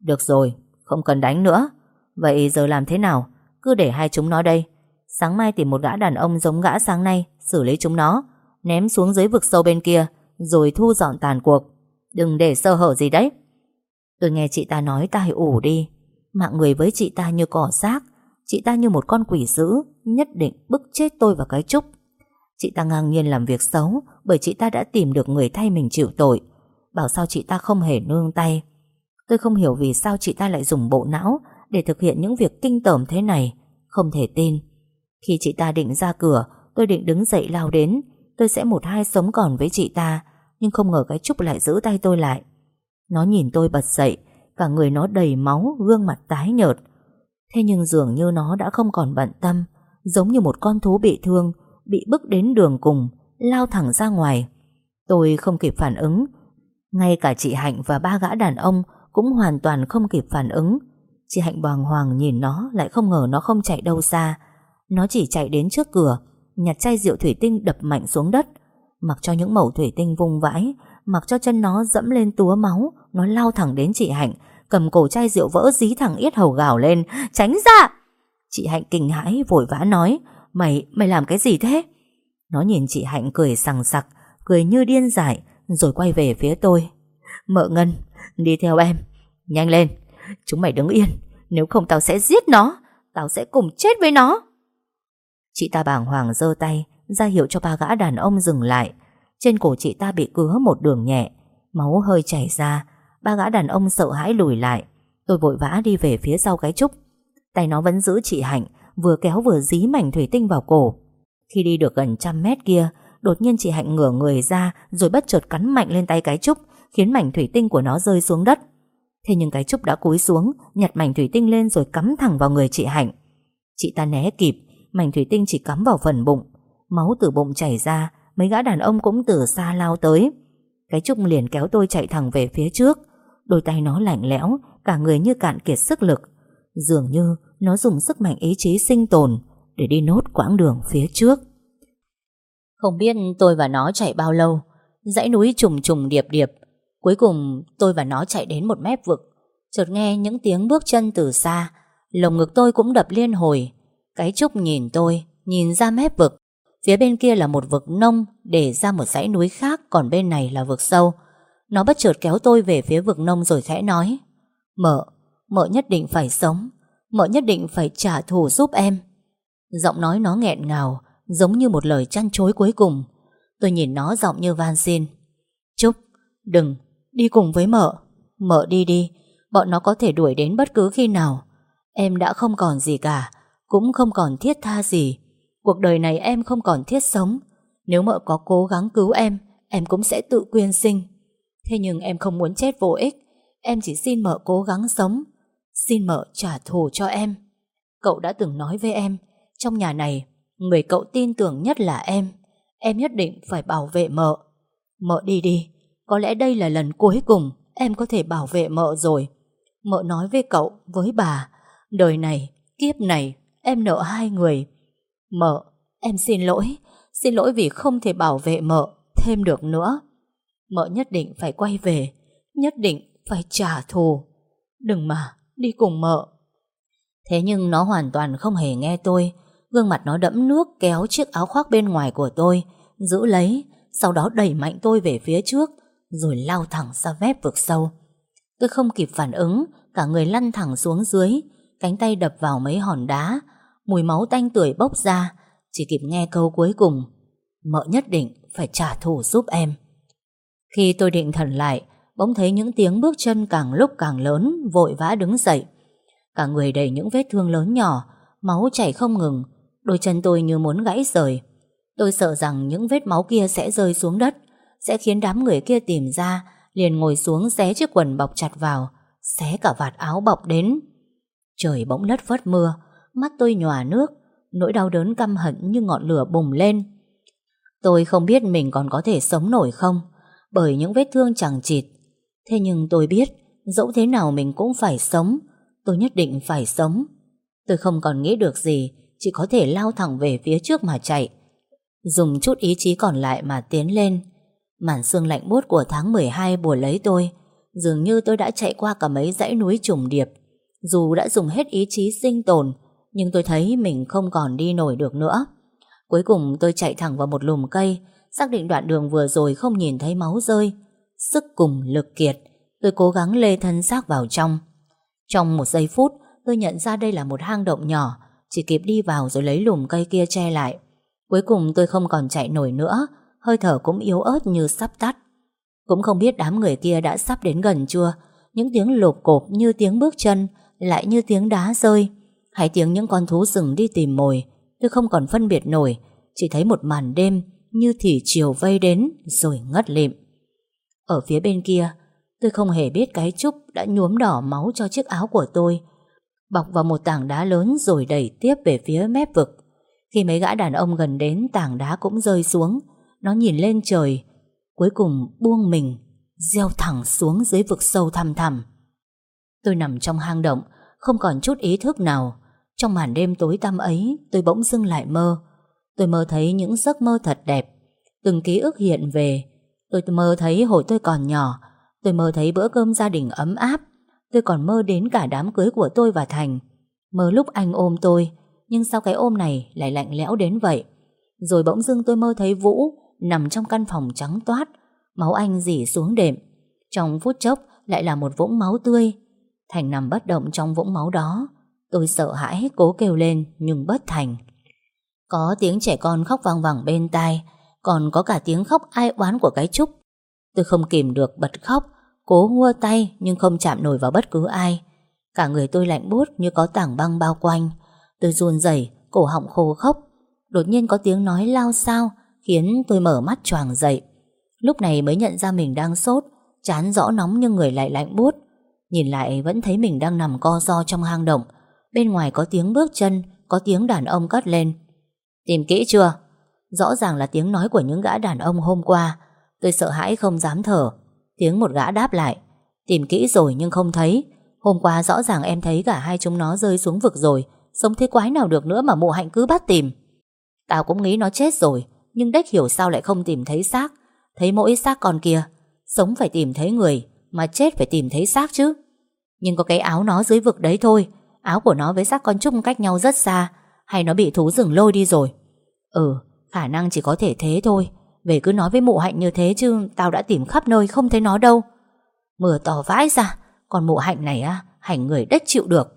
A: Được rồi, không cần đánh nữa Vậy giờ làm thế nào? Cứ để hai chúng nó đây Sáng mai tìm một gã đàn ông giống gã sáng nay Xử lý chúng nó Ném xuống dưới vực sâu bên kia Rồi thu dọn tàn cuộc Đừng để sơ hở gì đấy Tôi nghe chị ta nói tai ủ đi Mạng người với chị ta như cỏ xác. Chị ta như một con quỷ dữ, Nhất định bức chết tôi và cái trúc. Chị ta ngang nhiên làm việc xấu, Bởi chị ta đã tìm được người thay mình chịu tội. Bảo sao chị ta không hề nương tay. Tôi không hiểu vì sao chị ta lại dùng bộ não Để thực hiện những việc kinh tởm thế này. Không thể tin. Khi chị ta định ra cửa, Tôi định đứng dậy lao đến. Tôi sẽ một hai sống còn với chị ta, Nhưng không ngờ cái Trúc lại giữ tay tôi lại. Nó nhìn tôi bật dậy Cả người nó đầy máu Gương mặt tái nhợt Thế nhưng dường như nó đã không còn bận tâm Giống như một con thú bị thương Bị bức đến đường cùng Lao thẳng ra ngoài Tôi không kịp phản ứng ngay cả chị Hạnh và ba gã đàn ông cũng hoàn toàn không kịp phản ứng. Chị Hạnh bàng hoàng nhìn nó lại không ngờ nó không chạy đâu xa. Nó chỉ chạy đến trước cửa, nhặt chai rượu thủy tinh đập mạnh xuống đất. Mặc cho những mẩu thủy tinh vung vãi, mặc cho chân nó dẫm lên túa máu, nó lao thẳng đến chị Hạnh, cầm cổ chai rượu vỡ dí thẳng yết hầu gào lên, tránh ra! Chị Hạnh kinh hãi vội vã nói, mày, mày làm cái gì thế? Nó nhìn chị Hạnh cười sằng sặc, cười như điên dại, rồi quay về phía tôi. Mợ Ngân Đi theo em. Nhanh lên. Chúng mày đứng yên. Nếu không tao sẽ giết nó. Tao sẽ cùng chết với nó. Chị ta bàng hoàng giơ tay ra hiệu cho ba gã đàn ông dừng lại. Trên cổ chị ta bị cứa một đường nhẹ Máu hơi chảy ra Ba gã đàn ông sợ hãi lùi lại. Tôi vội vã đi về phía sau cái trúc. Tay nó vẫn giữ chị Hạnh, Vừa kéo vừa dí mảnh thủy tinh vào cổ. Khi đi được gần trăm mét kia, Đột nhiên chị Hạnh ngửa người ra Rồi bất chợt cắn mạnh lên tay cái Trúc, Khiến mảnh thủy tinh của nó rơi xuống đất. Thế nhưng cái Trúc đã cúi xuống, Nhặt mảnh thủy tinh lên rồi cắm thẳng vào người chị Hạnh. Chị ta né kịp, Mảnh thủy tinh chỉ cắm vào phần bụng. Máu từ bụng chảy ra, Mấy gã đàn ông cũng từ xa lao tới. Cái Trúc liền kéo tôi chạy thẳng về phía trước. Đôi tay nó lạnh lẽo, Cả người như cạn kiệt sức lực. Dường như nó dùng sức mạnh ý chí sinh tồn Để đi nốt quãng đường phía trước. Không biết tôi và nó chạy bao lâu, Dãy núi trùng trùng điệp điệp. Cuối cùng, tôi và nó chạy đến một mép vực. Chợt nghe những tiếng bước chân từ xa, Lồng ngực tôi cũng đập liên hồi. Cái trúc nhìn tôi, Nhìn ra mép vực. Phía bên kia là một vực nông, Để ra một dãy núi khác, Còn bên này là vực sâu. Nó bất chợt kéo tôi về phía vực nông rồi khẽ nói Mợ, mợ nhất định phải sống Mợ nhất định phải trả thù giúp em. Giọng nói nó nghẹn ngào Giống như một lời chăn chối cuối cùng. Tôi nhìn nó giọng như van xin Trúc, đừng, đi cùng với mợ Mợ đi đi Bọn nó có thể đuổi đến bất cứ khi nào. Em đã không còn gì cả Cũng không còn thiết tha gì. Cuộc đời này em không còn thiết sống. Nếu mợ có cố gắng cứu em Em cũng sẽ tự quyên sinh. Thế nhưng em không muốn chết vô ích. Em chỉ xin mợ cố gắng sống. Xin mợ trả thù cho em. Cậu đã từng nói với em Trong nhà này Người cậu tin tưởng nhất là em. Em nhất định phải bảo vệ mợ. Mợ đi đi Có lẽ đây là lần cuối cùng Em có thể bảo vệ mợ rồi. Mợ nói với cậu, với bà Đời này, kiếp này Em nợ hai người. Mợ, em xin lỗi. Xin lỗi vì không thể bảo vệ mợ Thêm được nữa. Mợ nhất định phải quay về Nhất định phải trả thù Đừng mà, đi cùng mợ Thế nhưng nó hoàn toàn không hề nghe tôi Gương mặt nó đẫm nước kéo chiếc áo khoác bên ngoài của tôi, giữ lấy, sau đó đẩy mạnh tôi về phía trước, rồi lao thẳng ra mép vực sâu. Tôi không kịp phản ứng, cả người lăn thẳng xuống dưới, cánh tay đập vào mấy hòn đá, mùi máu tanh tưởi bốc ra, chỉ kịp nghe câu cuối cùng. Mợ nhất định phải trả thù giúp em. Khi tôi định thần lại, bỗng thấy những tiếng bước chân càng lúc càng lớn, vội vã đứng dậy. Cả người đầy những vết thương lớn nhỏ Máu chảy không ngừng Đôi chân tôi như muốn gãy rời. Tôi sợ rằng những vết máu kia sẽ rơi xuống đất Sẽ khiến đám người kia tìm ra Liền ngồi xuống xé chiếc quần bọc chặt vào Xé cả vạt áo bọc đến. Trời bỗng lất phất mưa Mắt tôi nhòa nước Nỗi đau đớn căm hận như ngọn lửa bùng lên. Tôi không biết mình còn có thể sống nổi không. Bởi những vết thương chẳng chịt. Thế nhưng tôi biết, Dẫu thế nào mình cũng phải sống. Tôi nhất định phải sống. Tôi không còn nghĩ được gì, Chỉ có thể lao thẳng về phía trước mà chạy. Dùng chút ý chí còn lại mà tiến lên. Màn sương lạnh buốt của tháng 12 bùa lấy tôi. Dường như tôi đã chạy qua cả mấy dãy núi trùng điệp. Dù đã dùng hết ý chí sinh tồn, Nhưng tôi thấy mình không còn đi nổi được nữa. Cuối cùng tôi chạy thẳng vào một lùm cây Xác định đoạn đường vừa rồi không nhìn thấy máu rơi. Sức cùng lực kiệt, Tôi cố gắng lê thân xác vào trong. Trong một giây phút, Tôi nhận ra đây là một hang động nhỏ, Chỉ kịp đi vào rồi lấy lùm cây kia che lại. Cuối cùng tôi không còn chạy nổi nữa, Hơi thở cũng yếu ớt như sắp tắt. Cũng không biết đám người kia đã sắp đến gần chưa, Những tiếng lộp cộp như tiếng bước chân, Lại như tiếng đá rơi, Hay tiếng những con thú rừng đi tìm mồi. Tôi không còn phân biệt nổi, Chỉ thấy một màn đêm như thỉ chiều vây đến Rồi ngất lịm. Ở phía bên kia, Tôi không hề biết cái trúc đã nhuốm đỏ máu cho chiếc áo của tôi, Bọc vào một tảng đá lớn rồi đẩy tiếp về phía mép vực. Khi mấy gã đàn ông gần đến, tảng đá cũng rơi xuống. Nó nhìn lên trời, Cuối cùng buông mình, Gieo thẳng xuống dưới vực sâu thăm thẳm. Tôi nằm trong hang động, Không còn chút ý thức nào. Trong màn đêm tối tăm ấy, Tôi bỗng dưng lại mơ. Tôi mơ thấy những giấc mơ thật đẹp. Từng ký ức hiện về. Tôi mơ thấy hồi tôi còn nhỏ. Tôi mơ thấy bữa cơm gia đình ấm áp. Tôi còn mơ đến cả đám cưới của tôi và Thành. Mơ lúc anh ôm tôi, Nhưng sao cái ôm này lại lạnh lẽo đến vậy? Rồi bỗng dưng tôi mơ thấy Vũ Nằm trong căn phòng trắng toát, Máu anh dỉ xuống đệm. Trong phút chốc lại là một vũng máu tươi. Thành nằm bất động trong vũng máu đó. Tôi sợ hãi cố kêu lên Nhưng bất thành. Có tiếng trẻ con khóc vang vẳng bên tai Còn có cả tiếng khóc ai oán của cái Trúc. Tôi không kìm được bật khóc Cố ngua tay nhưng không chạm nổi vào bất cứ ai. Cả người tôi lạnh buốt như có tảng băng bao quanh. Tôi run rẩy, cổ họng khô khốc. Đột nhiên có tiếng nói lao sao Khiến tôi mở mắt choàng dậy. Lúc này mới nhận ra mình đang sốt Chán rõ nóng nhưng người lại lạnh buốt. Nhìn lại vẫn thấy mình đang nằm co ro trong hang động. Bên ngoài có tiếng bước chân Có tiếng đàn ông cất lên. Tìm kỹ chưa? Rõ ràng là tiếng nói của những gã đàn ông hôm qua. Tôi sợ hãi không dám thở. Tiếng một gã đáp lại. Tìm kỹ rồi nhưng không thấy. Hôm qua rõ ràng em thấy cả hai chúng nó rơi xuống vực rồi. Sống thế quái nào được nữa mà mụ hạnh cứ bắt tìm. Tao cũng nghĩ nó chết rồi, Nhưng đếch hiểu sao lại không tìm thấy xác. Thấy mỗi xác con kia, Sống phải tìm thấy người, Mà chết phải tìm thấy xác chứ. Nhưng có cái áo nó dưới vực đấy thôi. Áo của nó với xác con Trúc cách nhau rất xa. Hay nó bị thú rừng lôi đi rồi? Ừ khả năng chỉ có thể thế thôi. Về cứ nói với mụ hạnh như thế chứ Tao đã tìm khắp nơi không thấy nó đâu. Mưa to vãi ra, Còn mụ hạnh này á, Hành người đất chịu được.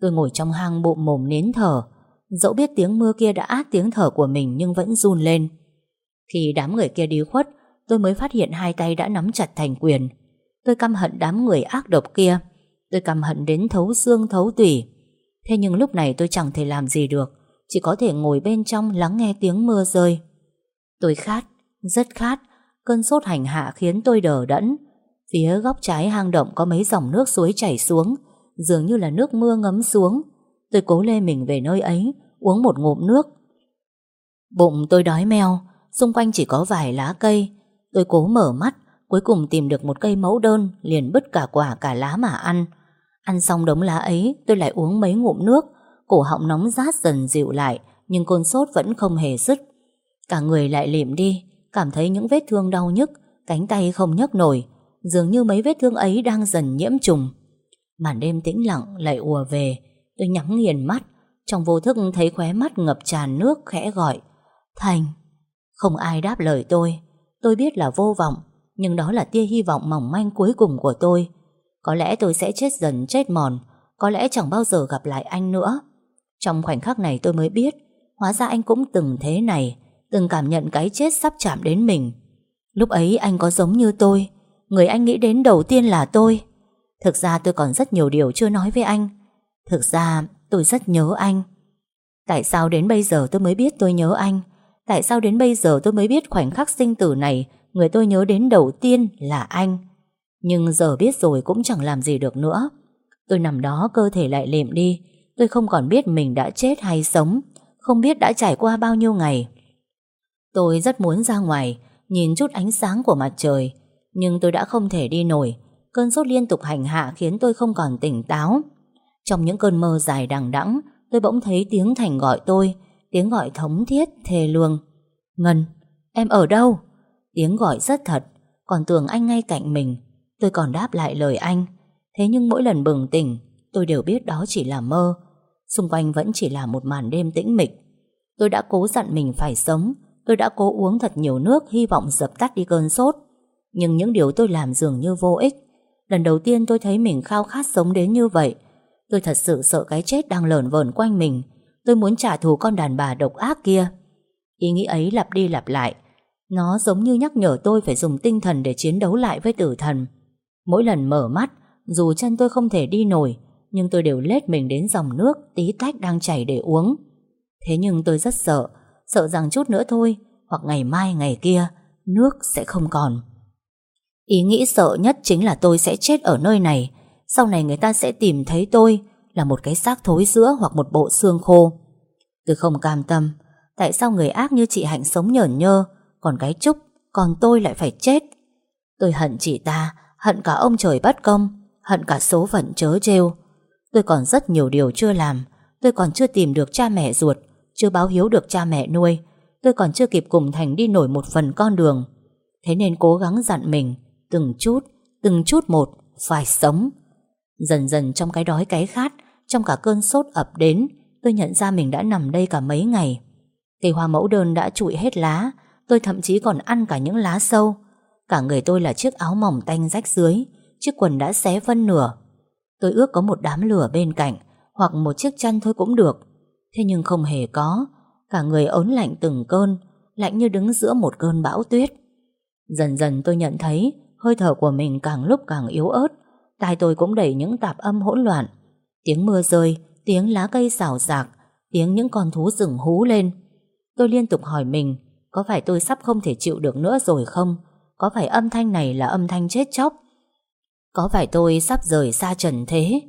A: Tôi ngồi trong hang bụng mồm nến thở. Dẫu biết tiếng mưa kia đã át tiếng thở của mình Nhưng vẫn run lên. Khi đám người kia đi khuất, Tôi mới phát hiện hai tay đã nắm chặt thành quyền. Tôi căm hận đám người ác độc kia. Tôi căm hận đến thấu xương thấu tủy. Thế nhưng lúc này tôi chẳng thể làm gì được Chỉ có thể ngồi bên trong lắng nghe tiếng mưa rơi. Tôi khát, rất khát Cơn sốt hành hạ khiến tôi đờ đẫn. Phía góc trái hang động có mấy dòng nước suối chảy xuống Dường như là nước mưa ngấm xuống. Tôi cố lê mình về nơi ấy Uống một ngụm nước. Bụng tôi đói meo Xung quanh chỉ có vài lá cây. Tôi cố mở mắt Cuối cùng tìm được một cây mẫu đơn Liền bứt cả quả cả lá mà ăn. Ăn xong đống lá ấy, Tôi lại uống mấy ngụm nước. Cổ họng nóng rát dần dịu lại, Nhưng cơn sốt vẫn không hề dứt. Cả người lại liệm đi, Cảm thấy những vết thương đau nhức, Cánh tay không nhấc nổi, Dường như mấy vết thương ấy đang dần nhiễm trùng. Màn đêm tĩnh lặng lại ùa về, Tôi nhắm nghiền mắt, Trong vô thức thấy khóe mắt ngập tràn nước khẽ gọi. Thành! Không ai đáp lời tôi. Tôi biết là vô vọng, Nhưng đó là tia hy vọng mỏng manh cuối cùng của tôi. Có lẽ tôi sẽ chết dần chết mòn Có lẽ chẳng bao giờ gặp lại anh nữa Trong khoảnh khắc này tôi mới biết Hóa ra anh cũng từng thế này từng cảm nhận cái chết sắp chạm đến mình. Lúc ấy anh có giống như tôi, người anh nghĩ đến đầu tiên là tôi. Thực ra tôi còn rất nhiều điều chưa nói với anh. Thực ra tôi rất nhớ anh Tại sao đến bây giờ tôi mới biết tôi nhớ anh Tại sao đến bây giờ tôi mới biết khoảnh khắc sinh tử này Người tôi nhớ đến đầu tiên là anh nhưng giờ biết rồi cũng chẳng làm gì được nữa. Tôi nằm đó cơ thể lại lệm đi. Tôi không còn biết mình đã chết hay sống Không biết đã trải qua bao nhiêu ngày. Tôi rất muốn ra ngoài Nhìn chút ánh sáng của mặt trời. Nhưng tôi đã không thể đi nổi. Cơn sốt liên tục hành hạ khiến tôi không còn tỉnh táo. Trong những cơn mơ dài đằng đẵng Tôi bỗng thấy tiếng Thành gọi tôi Tiếng gọi thống thiết, thề lương Ngân, em ở đâu? Tiếng gọi rất thật Còn tưởng anh ngay cạnh mình. Tôi còn đáp lại lời anh. Thế nhưng mỗi lần bừng tỉnh, Tôi đều biết đó chỉ là mơ. Xung quanh vẫn chỉ là một màn đêm tĩnh mịch. Tôi đã cố dặn mình phải sống. Tôi đã cố uống thật nhiều nước, Hy vọng dập tắt đi cơn sốt. Nhưng những điều tôi làm dường như vô ích. Lần đầu tiên tôi thấy mình khao khát sống đến như vậy. Tôi thật sự sợ cái chết đang lởn vởn quanh mình. Tôi muốn trả thù con đàn bà độc ác kia. Ý nghĩ ấy lặp đi lặp lại. Nó giống như nhắc nhở tôi phải dùng tinh thần để chiến đấu lại với tử thần. Mỗi lần mở mắt, Dù chân tôi không thể đi nổi, Nhưng tôi đều lết mình đến dòng nước Tí tách đang chảy để uống. Thế nhưng tôi rất sợ Sợ rằng chút nữa thôi, Hoặc ngày mai, ngày kia, Nước sẽ không còn. Ý nghĩ sợ nhất chính là tôi sẽ chết ở nơi này. Sau này người ta sẽ tìm thấy tôi Là một cái xác thối giữa Hoặc một bộ xương khô. Tôi không cam tâm, Tại sao người ác như chị Hạnh sống nhởn nhơ, Còn cái Trúc, Còn tôi lại phải chết? Tôi hận chị ta Hận cả ông trời bất công Hận cả số phận chớ trêu. Tôi còn rất nhiều điều chưa làm Tôi còn chưa tìm được cha mẹ ruột Chưa báo hiếu được cha mẹ nuôi. Tôi còn chưa kịp cùng Thành đi nổi một phần con đường. Thế nên cố gắng dặn mình Từng chút, từng chút một Phải sống. Dần dần trong cái đói cái khát Trong cả cơn sốt ập đến Tôi nhận ra mình đã nằm đây cả mấy ngày. Cây hoa mẫu đơn đã trụi hết lá Tôi thậm chí còn ăn cả những lá sâu. Cả người tôi là chiếc áo mỏng tanh rách dưới, Chiếc quần đã xé phân nửa. Tôi ước có một đám lửa bên cạnh, Hoặc một chiếc chăn thôi cũng được. Thế nhưng không hề có. Cả người ớn lạnh từng cơn, Lạnh như đứng giữa một cơn bão tuyết. Dần dần tôi nhận thấy, Hơi thở của mình càng lúc càng yếu ớt, Tai tôi cũng đầy những tạp âm hỗn loạn. Tiếng mưa rơi, Tiếng lá cây xào xạc, Tiếng những con thú rừng hú lên. Tôi liên tục hỏi mình, Có phải tôi sắp không thể chịu được nữa rồi không? Có phải âm thanh này là âm thanh chết chóc? Có phải tôi sắp rời xa trần thế?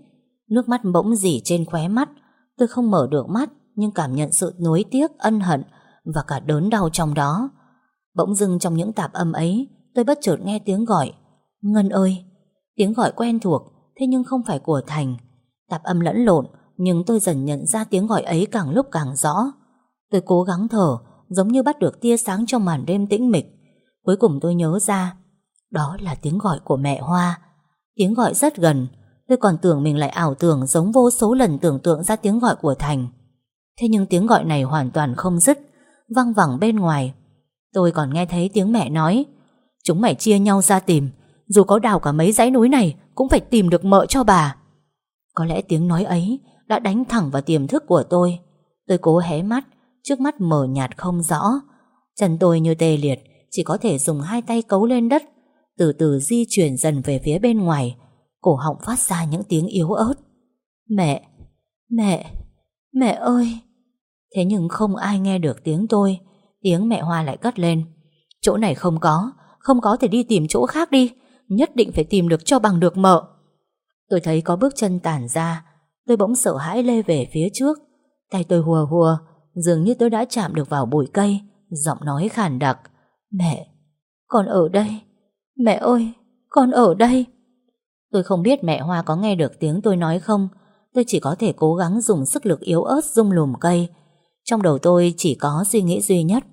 A: Nước mắt bỗng dỉ trên khóe mắt. Tôi không mở được mắt Nhưng cảm nhận sự nuối tiếc, ân hận Và cả đớn đau trong đó. Bỗng dưng trong những tạp âm ấy Tôi bất chợt nghe tiếng gọi. Ngân ơi! Tiếng gọi quen thuộc Thế nhưng không phải của Thành. Tạp âm lẫn lộn Nhưng tôi dần nhận ra tiếng gọi ấy càng lúc càng rõ. Tôi cố gắng thở Giống như bắt được tia sáng trong màn đêm tĩnh mịch. Cuối cùng tôi nhớ ra, Đó là tiếng gọi của mẹ Hoa. Tiếng gọi rất gần, Tôi còn tưởng mình lại ảo tưởng Giống vô số lần tưởng tượng ra tiếng gọi của Thành. Thế nhưng tiếng gọi này hoàn toàn không dứt, Văng vẳng bên ngoài. Tôi còn nghe thấy tiếng mẹ nói, Chúng mày chia nhau ra tìm, Dù có đào cả mấy dãy núi này Cũng phải tìm được mợ cho bà. Có lẽ tiếng nói ấy Đã đánh thẳng vào tiềm thức của tôi. Tôi cố hé mắt, Trước mắt mờ nhạt không rõ. Chân tôi như tê liệt chỉ có thể dùng hai tay cấu lên đất, Từ từ di chuyển dần về phía bên ngoài. Cổ họng phát ra những tiếng yếu ớt. Mẹ Mẹ Mẹ ơi! Thế nhưng không ai nghe được tiếng tôi. Tiếng mẹ Hoa lại cất lên. Chỗ này không có Không có thì đi tìm chỗ khác đi. Nhất định phải tìm được cho bằng được mợ. Tôi thấy có bước chân tản ra. Tôi bỗng sợ hãi lê về phía trước. Tay tôi hùa hùa, Dường như tôi đã chạm được vào bụi cây, Giọng nói khàn đặc. Mẹ, con ở đây. Mẹ ơi, con ở đây. Tôi không biết mẹ Hoa có nghe được tiếng tôi nói không. Tôi chỉ có thể cố gắng dùng sức lực yếu ớt rung lùm cây. Trong đầu tôi chỉ có suy nghĩ duy nhất.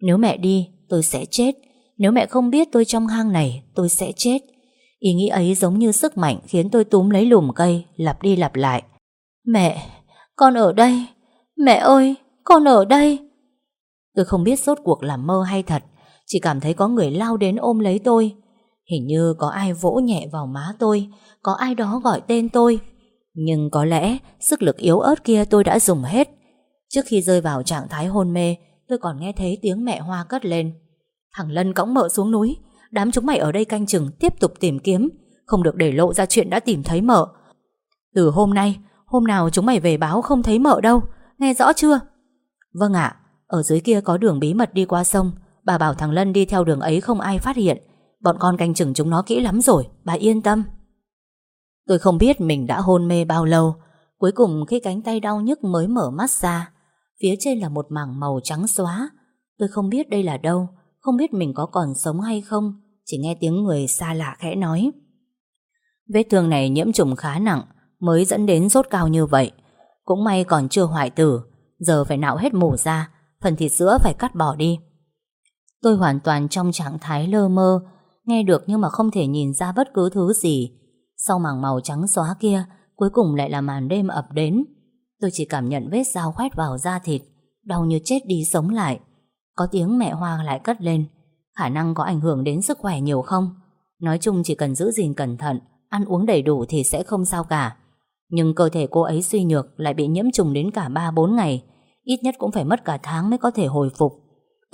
A: Nếu mẹ đi, tôi sẽ chết. Nếu mẹ không biết tôi trong hang này, tôi sẽ chết. Ý nghĩ ấy giống như sức mạnh khiến tôi túm lấy lùm cây, lặp đi lặp lại. Mẹ, con ở đây. Mẹ ơi, con ở đây. Tôi không biết rốt cuộc là mơ hay thật, chỉ cảm thấy có người lao đến ôm lấy tôi. Hình như có ai vỗ nhẹ vào má tôi, có ai đó gọi tên tôi. Nhưng có lẽ sức lực yếu ớt kia tôi đã dùng hết. Trước khi rơi vào trạng thái hôn mê, tôi còn nghe thấy tiếng mẹ Hoa cất lên. Thằng Lân cõng mợ xuống núi, đám chúng mày ở đây canh chừng tiếp tục tìm kiếm, không được để lộ ra chuyện đã tìm thấy mợ. Từ hôm nay,
B: Hôm nào chúng mày về báo không thấy mợ đâu Nghe rõ chưa
A: Vâng ạ Ở dưới kia có đường bí mật đi qua sông Bà bảo thằng Lân đi theo đường ấy không ai phát hiện. Bọn con canh chừng chúng nó kỹ lắm rồi, Bà yên tâm. Tôi không biết mình đã hôn mê bao lâu. Cuối cùng khi cánh tay đau nhức mới mở mắt ra, Phía trên là một mảng màu trắng xóa. Tôi không biết đây là đâu, Không biết mình có còn sống hay không, Chỉ nghe tiếng người xa lạ khẽ nói. Vết thương này nhiễm trùng khá nặng, Mới dẫn đến sốt cao như vậy. Cũng may còn chưa hoại tử, Giờ phải nạo hết mổ ra, Phần thịt sữa phải cắt bỏ đi. Tôi hoàn toàn trong trạng thái lơ mơ, Nghe được nhưng mà không thể nhìn ra bất cứ thứ gì. Sau mảng màu trắng xóa kia, Cuối cùng lại là màn đêm ập đến. Tôi chỉ cảm nhận vết dao khoét vào da thịt, Đau như chết đi sống lại. Có tiếng mẹ Hoa lại cất lên. Khả năng có ảnh hưởng đến sức khỏe nhiều không? Nói chung chỉ cần giữ gìn cẩn thận, Ăn uống đầy đủ thì sẽ không sao cả. Nhưng cơ thể cô ấy suy nhược, Lại bị nhiễm trùng đến cả 3-4 ngày. Ít nhất cũng phải mất cả tháng mới có thể hồi phục.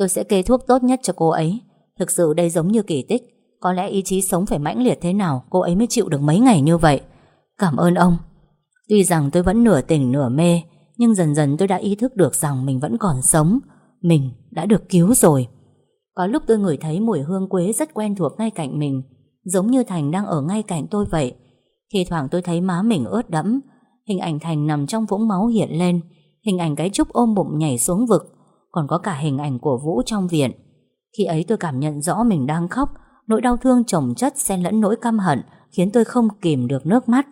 A: Tôi sẽ kê thuốc tốt nhất cho cô ấy. Thực sự đây giống như kỳ tích. Có lẽ ý chí sống phải mãnh liệt thế nào, Cô ấy mới chịu được mấy ngày như vậy. Cảm ơn ông. Tuy rằng tôi vẫn nửa tỉnh nửa mê, Nhưng dần dần tôi đã ý thức được rằng Mình vẫn còn sống. Mình đã được cứu rồi. Có lúc tôi ngửi thấy mùi hương quế rất quen thuộc ngay cạnh mình, Giống như Thành đang ở ngay cạnh tôi vậy. Thì thoảng tôi thấy má mình ướt đẫm, Hình ảnh Thành nằm trong vũng máu hiện lên, Hình ảnh cái Trúc ôm bụng nhảy xuống vực. Còn có cả hình ảnh của Vũ trong viện. Khi ấy tôi cảm nhận rõ mình đang khóc, Nỗi đau thương chồng chất xen lẫn nỗi căm hận, Khiến tôi không kìm được nước mắt.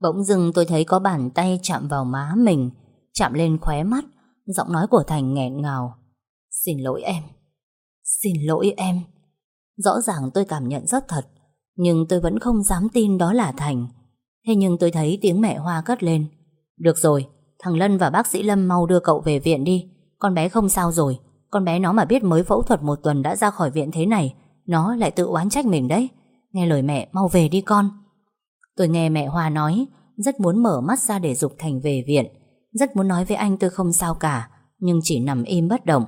A: Bỗng dưng tôi thấy có bàn tay chạm vào má mình, Chạm lên khóe mắt, Giọng nói của Thành nghẹn ngào. Xin lỗi em, Xin lỗi em. Rõ ràng tôi cảm nhận rất thật, Nhưng tôi vẫn không dám tin đó là Thành. Thế nhưng tôi thấy tiếng mẹ Hoa cất lên. Được rồi, Thằng Lân và bác sĩ Lâm mau đưa cậu về viện đi con bé không sao rồi. Con bé nó mà biết mới phẫu thuật một tuần đã ra khỏi viện thế này, Nó lại tự oán trách mình đấy. Nghe lời mẹ, mau về đi con. Tôi nghe mẹ Hoa nói, Rất muốn mở mắt ra để dục Thành về viện. Rất muốn nói với anh tôi không sao cả, Nhưng chỉ nằm im bất động.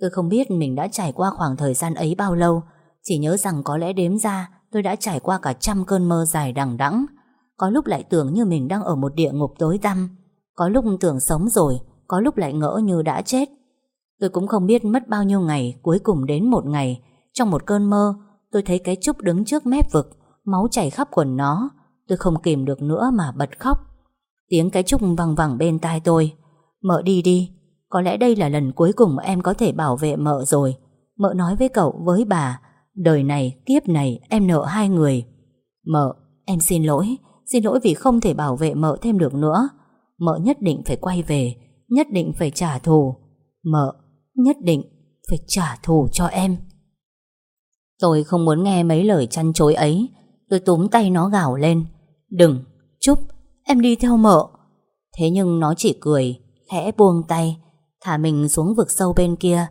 A: Tôi không biết mình đã trải qua khoảng thời gian ấy bao lâu, Chỉ nhớ rằng có lẽ đếm ra Tôi đã trải qua cả trăm cơn mơ dài đằng đẵng. Có lúc lại tưởng như mình đang ở một địa ngục tối tăm, Có lúc tưởng sống rồi có lúc lại ngỡ như đã chết. Tôi cũng không biết mất bao nhiêu ngày Cuối cùng đến một ngày Trong một cơn mơ Tôi thấy cái Trúc đứng trước mép vực Máu chảy khắp quần nó. Tôi không kìm được nữa mà bật khóc. Tiếng cái Trúc văng vẳng bên tai tôi. Mợ đi đi Có lẽ đây là lần cuối cùng em có thể bảo vệ mợ rồi. Mợ nói với cậu với bà Đời này, kiếp này em nợ hai người. Mợ, em xin lỗi Xin lỗi vì không thể bảo vệ mợ thêm được nữa. Mợ nhất định phải quay về. Nhất định phải trả thù. Mợ, nhất định phải trả thù cho em. Tôi không muốn nghe mấy lời chăn chối ấy. Tôi túm tay nó gào lên. Đừng, Trúc, em đi theo mợ. Thế nhưng nó chỉ cười Khẽ buông tay Thả mình xuống vực sâu bên kia.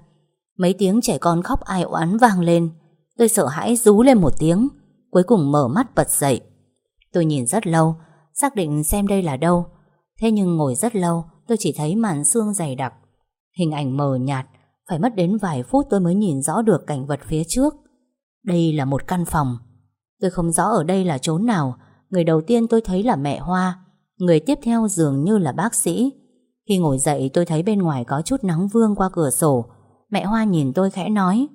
A: Mấy tiếng trẻ con khóc ai oán vang lên. Tôi sợ hãi rú lên một tiếng. Cuối cùng mở mắt bật dậy. Tôi nhìn rất lâu Xác định xem đây là đâu. Thế nhưng ngồi rất lâu Tôi chỉ thấy màn xương dày đặc. Hình ảnh mờ nhạt, Phải mất đến vài phút tôi mới nhìn rõ được cảnh vật phía trước. Đây là một căn phòng. Tôi không rõ ở đây là chốn nào. Người đầu tiên tôi thấy là mẹ Hoa, Người tiếp theo dường như là bác sĩ. Khi ngồi dậy, tôi thấy bên ngoài có chút nắng vương qua cửa sổ. Mẹ Hoa nhìn tôi khẽ nói,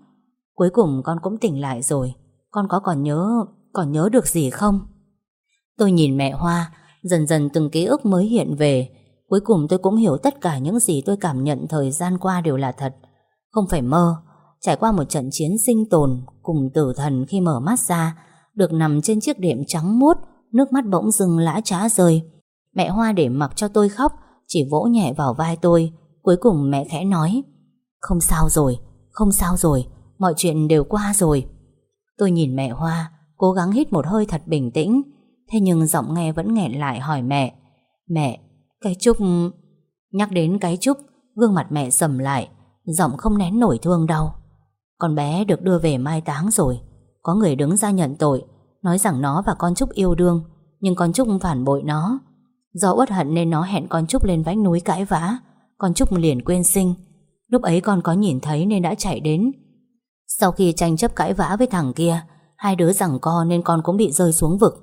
A: Cuối cùng con cũng tỉnh lại rồi. Con có còn nhớ Còn nhớ được gì không? Tôi nhìn mẹ Hoa, Dần dần từng ký ức mới hiện về. Cuối cùng tôi cũng hiểu tất cả những gì tôi cảm nhận thời gian qua đều là thật. Không phải mơ Trải qua một trận chiến sinh tồn Cùng tử thần khi mở mắt ra Được nằm trên chiếc đệm trắng muốt Nước mắt bỗng dưng lã trá rơi. Mẹ Hoa để mặc cho tôi khóc Chỉ vỗ nhẹ vào vai tôi Cuối cùng mẹ khẽ nói Không sao rồi, không sao rồi Mọi chuyện đều qua rồi. Tôi nhìn mẹ Hoa Cố gắng hít một hơi thật bình tĩnh Thế nhưng giọng nghe vẫn nghẹn lại hỏi mẹ Mẹ, cái Trúc Nhắc đến cái Trúc, Gương mặt mẹ sầm lại, Giọng không nén nổi thương đau. Con bé được đưa về mai táng rồi. Có người đứng ra nhận tội, Nói rằng nó và con Trúc yêu đương, Nhưng con Trúc phản bội nó. Do uất hận nên nó hẹn con Trúc lên vách núi cãi vã. Con Trúc liền quên sinh. Lúc ấy con có nhìn thấy nên đã chạy đến. Sau khi tranh chấp cãi vã với thằng kia, Hai đứa rằng co nên con cũng bị rơi xuống vực.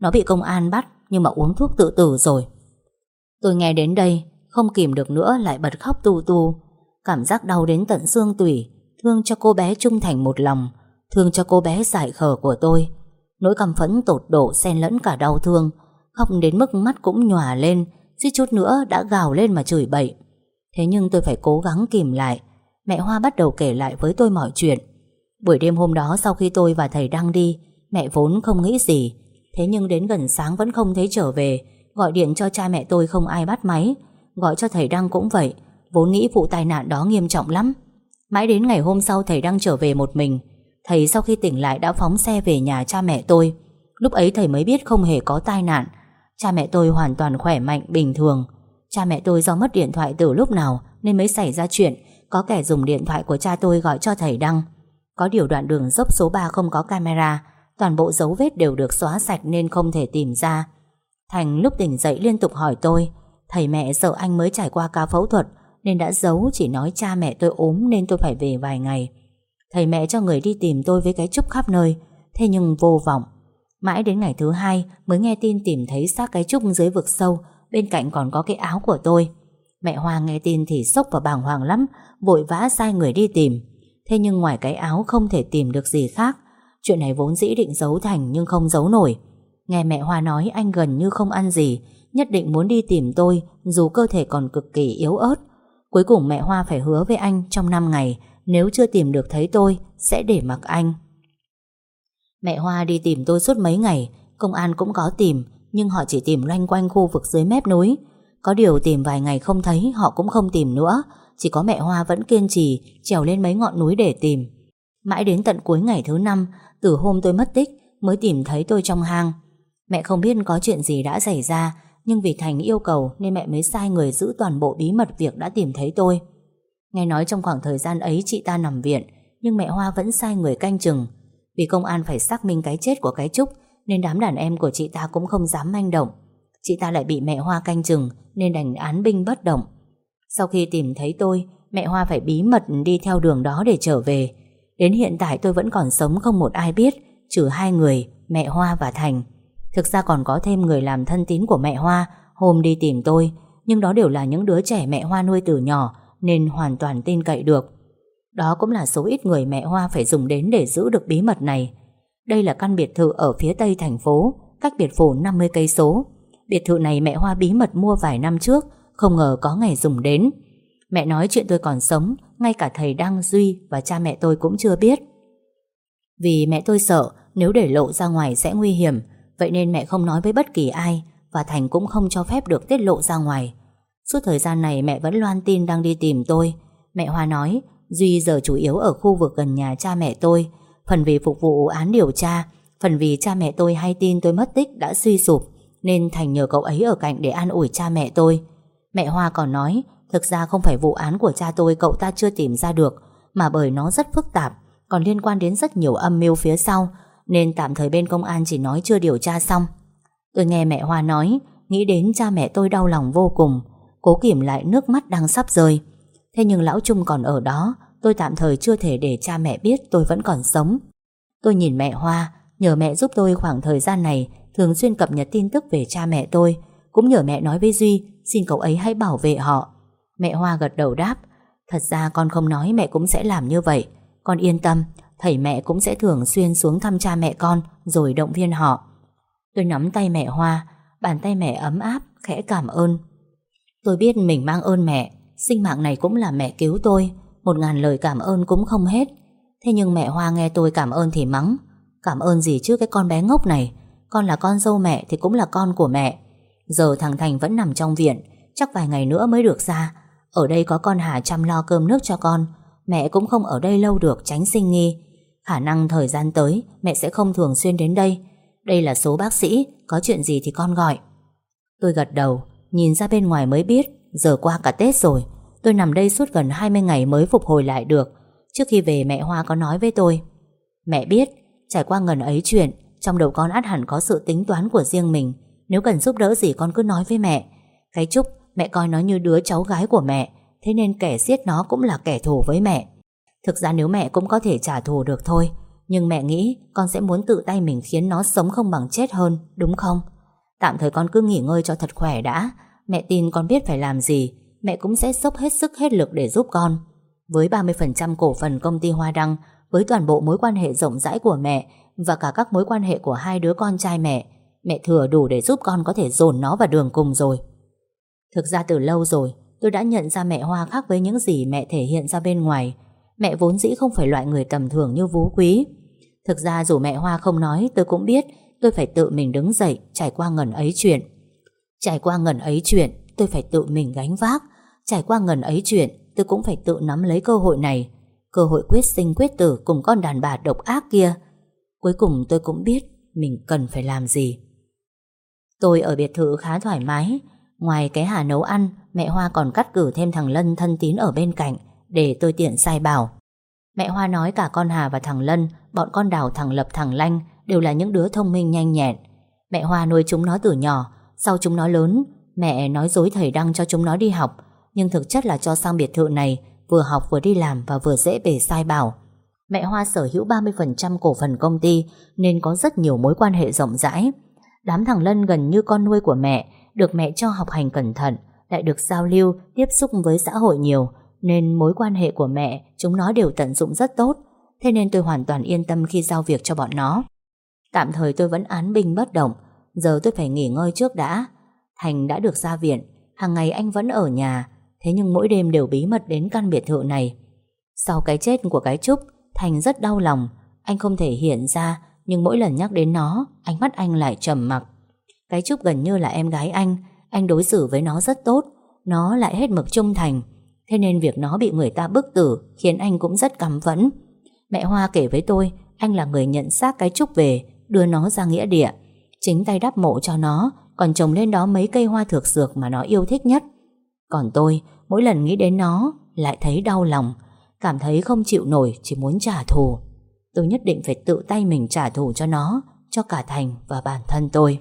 A: Nó bị công an bắt, Nhưng mà uống thuốc tự tử rồi. Tôi nghe đến đây, Không kìm được nữa lại bật khóc tu tu. Cảm giác đau đến tận xương tủy, Thương cho cô bé trung thành một lòng, Thương cho cô bé giải khờ của tôi. Nỗi căm phẫn tột độ xen lẫn cả đau thương, Khóc đến mức mắt cũng nhòa lên, suýt chút nữa đã gào lên mà chửi bậy. Thế nhưng tôi phải cố gắng kìm lại. Mẹ Hoa bắt đầu kể lại với tôi mọi chuyện. Buổi đêm hôm đó sau khi tôi và thầy Đăng đi, Mẹ vốn không nghĩ gì. Thế nhưng đến gần sáng vẫn không thấy trở về. Gọi điện cho cha mẹ tôi không ai bắt máy. Gọi cho thầy Đăng cũng vậy Vốn nghĩ vụ tai nạn đó nghiêm trọng lắm. Mãi đến ngày hôm sau thầy Đăng trở về một mình. Thầy sau khi tỉnh lại đã phóng xe về nhà cha mẹ tôi. Lúc ấy thầy mới biết không hề có tai nạn. Cha mẹ tôi hoàn toàn khỏe mạnh, bình thường. Cha mẹ tôi do mất điện thoại từ lúc nào Nên mới xảy ra chuyện Có kẻ dùng điện thoại của cha tôi gọi cho thầy Đăng. Có điều đoạn đường dốc số 3 không có camera Toàn bộ dấu vết đều được xóa sạch Nên không thể tìm ra. Thành lúc tỉnh dậy liên tục hỏi tôi, Thầy mẹ sợ anh mới trải qua ca phẫu thuật Nên đã giấu, chỉ nói cha mẹ tôi ốm Nên tôi phải về vài ngày. Thầy mẹ cho người đi tìm tôi với cái trúc khắp nơi, Thế nhưng vô vọng. Mãi đến ngày thứ hai mới nghe tin tìm thấy xác cái trúc dưới vực sâu, Bên cạnh còn có cái áo của tôi. Mẹ Hoa nghe tin thì sốc và bàng hoàng lắm, Vội vã sai người đi tìm. Thế nhưng ngoài cái áo không thể tìm được gì khác. Chuyện này vốn dĩ định giấu thành Nhưng không giấu nổi. Nghe mẹ Hoa nói anh gần như không ăn gì, Nhất định muốn đi tìm tôi, Dù cơ thể còn cực kỳ yếu ớt. Cuối cùng mẹ Hoa phải hứa với anh Trong 5 ngày, nếu chưa tìm được thấy tôi, Sẽ để mặc anh. Mẹ Hoa đi tìm tôi suốt mấy ngày, Công an cũng có tìm, Nhưng họ chỉ tìm loanh quanh khu vực dưới mép núi. Có điều tìm vài ngày không thấy, Họ cũng không tìm nữa. Chỉ có mẹ Hoa vẫn kiên trì, Trèo lên mấy ngọn núi để tìm. Mãi đến tận cuối ngày thứ năm, Từ hôm tôi mất tích, Mới tìm thấy tôi trong hang. Mẹ không biết có chuyện gì đã xảy ra, Nhưng vì Thành yêu cầu Nên mẹ mới sai người giữ toàn bộ bí mật việc đã tìm thấy tôi. Nghe nói trong khoảng thời gian ấy chị ta nằm viện, Nhưng mẹ Hoa vẫn sai người canh chừng. Vì công an phải xác minh cái chết của cái Trúc, Nên đám đàn em của chị ta cũng không dám manh động. Chị ta lại bị mẹ Hoa canh chừng, Nên đành án binh bất động. Sau khi tìm thấy tôi, Mẹ Hoa phải bí mật đi theo đường đó để trở về. Đến hiện tại tôi vẫn còn sống không một ai biết, Trừ hai người, Mẹ Hoa và Thành. Thực ra còn có thêm người làm thân tín của mẹ Hoa Hôm đi tìm tôi Nhưng đó đều là những đứa trẻ mẹ Hoa nuôi từ nhỏ nên hoàn toàn tin cậy được. Đó cũng là số ít người mẹ Hoa phải dùng đến để giữ được bí mật này. Đây là căn biệt thự ở phía tây thành phố, cách biệt phủ 50 cây số. Biệt thự này mẹ Hoa bí mật mua vài năm trước, không ngờ có ngày dùng đến. Mẹ nói chuyện tôi còn sống, ngay cả thầy Đăng Duy và cha mẹ tôi cũng chưa biết. Vì mẹ tôi sợ nếu để lộ ra ngoài sẽ nguy hiểm, vậy nên mẹ không nói với bất kỳ ai và Thành cũng không cho phép được tiết lộ ra ngoài. Suốt thời gian này mẹ vẫn loan tin đang đi tìm tôi. Mẹ Hoa nói, Duy giờ chủ yếu ở khu vực gần nhà cha mẹ tôi. Phần vì phục vụ án điều tra, Phần vì cha mẹ tôi hay tin tôi mất tích đã suy sụp, Nên Thành nhờ cậu ấy ở cạnh để an ủi cha mẹ tôi. Mẹ Hoa còn nói, Thực ra không phải vụ án của cha tôi cậu ta chưa tìm ra được, Mà bởi nó rất phức tạp, Còn liên quan đến rất nhiều âm mưu phía sau nên tạm thời bên công an chỉ nói chưa điều tra xong. Tôi nghe mẹ Hoa nói, Nghĩ đến cha mẹ tôi đau lòng vô cùng, Cố kiểm lại nước mắt đang sắp rơi. Thế nhưng lão Trung còn ở đó, Tôi tạm thời chưa thể để cha mẹ biết tôi vẫn còn sống. Tôi nhìn mẹ Hoa, Nhờ mẹ giúp tôi khoảng thời gian này Thường xuyên cập nhật tin tức về cha mẹ tôi, Cũng nhờ mẹ nói với Duy, Xin cậu ấy hãy bảo vệ họ. Mẹ Hoa gật đầu đáp, Thật ra con không nói mẹ cũng sẽ làm như vậy, Con yên tâm Thầy mẹ cũng sẽ thường xuyên xuống thăm cha mẹ con, Rồi động viên họ. Tôi nắm tay mẹ Hoa, Bàn tay mẹ ấm áp, Khẽ cảm ơn. Tôi biết mình mang ơn mẹ, Sinh mạng này cũng là mẹ cứu tôi, Một ngàn lời cảm ơn cũng không hết. Thế nhưng mẹ Hoa nghe tôi cảm ơn thì mắng, Cảm ơn gì chứ cái con bé ngốc này? Con là con dâu mẹ thì cũng là con của mẹ. Giờ thằng Thành vẫn nằm trong viện, Chắc vài ngày nữa mới được ra. Ở đây có con Hà chăm lo cơm nước cho con, Mẹ cũng không ở đây lâu được, tránh sinh nghi. Khả năng thời gian tới, Mẹ sẽ không thường xuyên đến đây. Đây là số bác sĩ, Có chuyện gì thì con gọi. Tôi gật đầu, Nhìn ra bên ngoài mới biết, Giờ qua cả Tết rồi. Tôi nằm đây suốt gần 20 ngày mới phục hồi lại được. Trước khi về, mẹ Hoa có nói với tôi. Mẹ biết, Trải qua ngần ấy chuyện, Trong đầu con át hẳn có sự tính toán của riêng mình. Nếu cần giúp đỡ gì con cứ nói với mẹ. Cái Trúc mẹ coi nó như đứa cháu gái của mẹ, Thế nên kẻ giết nó cũng là kẻ thù với mẹ. Thực ra nếu mẹ cũng có thể trả thù được thôi, Nhưng mẹ nghĩ con sẽ muốn tự tay mình khiến nó sống không bằng chết hơn, Đúng không? Tạm thời con cứ nghỉ ngơi cho thật khỏe đã. Mẹ tin con biết phải làm gì, Mẹ cũng sẽ dốc hết sức hết lực để giúp con. Với 30% cổ phần công ty Hoa Đăng, Với toàn bộ mối quan hệ rộng rãi của mẹ Và cả các mối quan hệ của hai đứa con trai mẹ Mẹ thừa đủ để giúp con có thể dồn nó vào đường cùng rồi. Thực ra từ lâu rồi, Tôi đã nhận ra mẹ Hoa khác với những gì mẹ thể hiện ra bên ngoài. Mẹ vốn dĩ không phải loại người tầm thường như Vú Quý. Thực ra dù mẹ Hoa không nói, Tôi cũng biết tôi phải tự mình đứng dậy, Trải qua ngần ấy chuyện. Trải qua ngần ấy chuyện, Tôi phải tự mình gánh vác. Trải qua ngần ấy chuyện, Tôi cũng phải tự nắm lấy cơ hội này. Cơ hội quyết sinh quyết tử cùng con đàn bà độc ác kia. Cuối cùng tôi cũng biết Mình cần phải làm gì. Tôi ở biệt thự khá thoải mái. Ngoài cái hà nấu ăn, Mẹ Hoa còn cắt cử thêm thằng Lân thân tín ở bên cạnh. Để tôi tiện sai bảo. Mẹ Hoa nói cả con Hà và thằng Lân Bọn con đào thằng Lập thằng Lanh Đều là những đứa thông minh nhanh nhẹn. Mẹ Hoa nuôi chúng nó từ nhỏ Sau chúng nó lớn Mẹ nói dối thầy Đăng cho chúng nó đi học Nhưng thực chất là cho sang biệt thự này Vừa học vừa đi làm và vừa dễ bề sai bảo. Mẹ Hoa sở hữu 30% cổ phần công ty Nên có rất nhiều mối quan hệ rộng rãi. Đám thằng Lân gần như con nuôi của mẹ Được mẹ cho học hành cẩn thận Lại được giao lưu, tiếp xúc với xã hội nhiều nên mối quan hệ của mẹ, Chúng nó đều tận dụng rất tốt. Thế nên tôi hoàn toàn yên tâm khi giao việc cho bọn nó. Tạm thời tôi vẫn án binh bất động. Giờ tôi phải nghỉ ngơi trước đã. Thành đã được ra viện. Hàng ngày anh vẫn ở nhà. Thế nhưng mỗi đêm đều bí mật đến căn biệt thự này. Sau cái chết của cái Trúc, Thành rất đau lòng. Anh không thể hiện ra, Nhưng mỗi lần nhắc đến nó, Ánh mắt anh lại trầm mặc. Cái Trúc gần như là em gái anh. Anh đối xử với nó rất tốt. Nó lại hết mực trung thành. Thế nên việc nó bị người ta bức tử Khiến anh cũng rất căm phẫn. Mẹ Hoa kể với tôi, Anh là người nhận xác cái Trúc về, Đưa nó ra nghĩa địa. Chính tay đắp mộ cho nó, Còn trồng lên đó mấy cây hoa thược dược mà nó yêu thích nhất. Còn tôi, Mỗi lần nghĩ đến nó, Lại thấy đau lòng, Cảm thấy không chịu nổi, Chỉ muốn trả thù. Tôi nhất định phải tự tay mình trả thù cho nó, Cho cả Thành và bản thân tôi.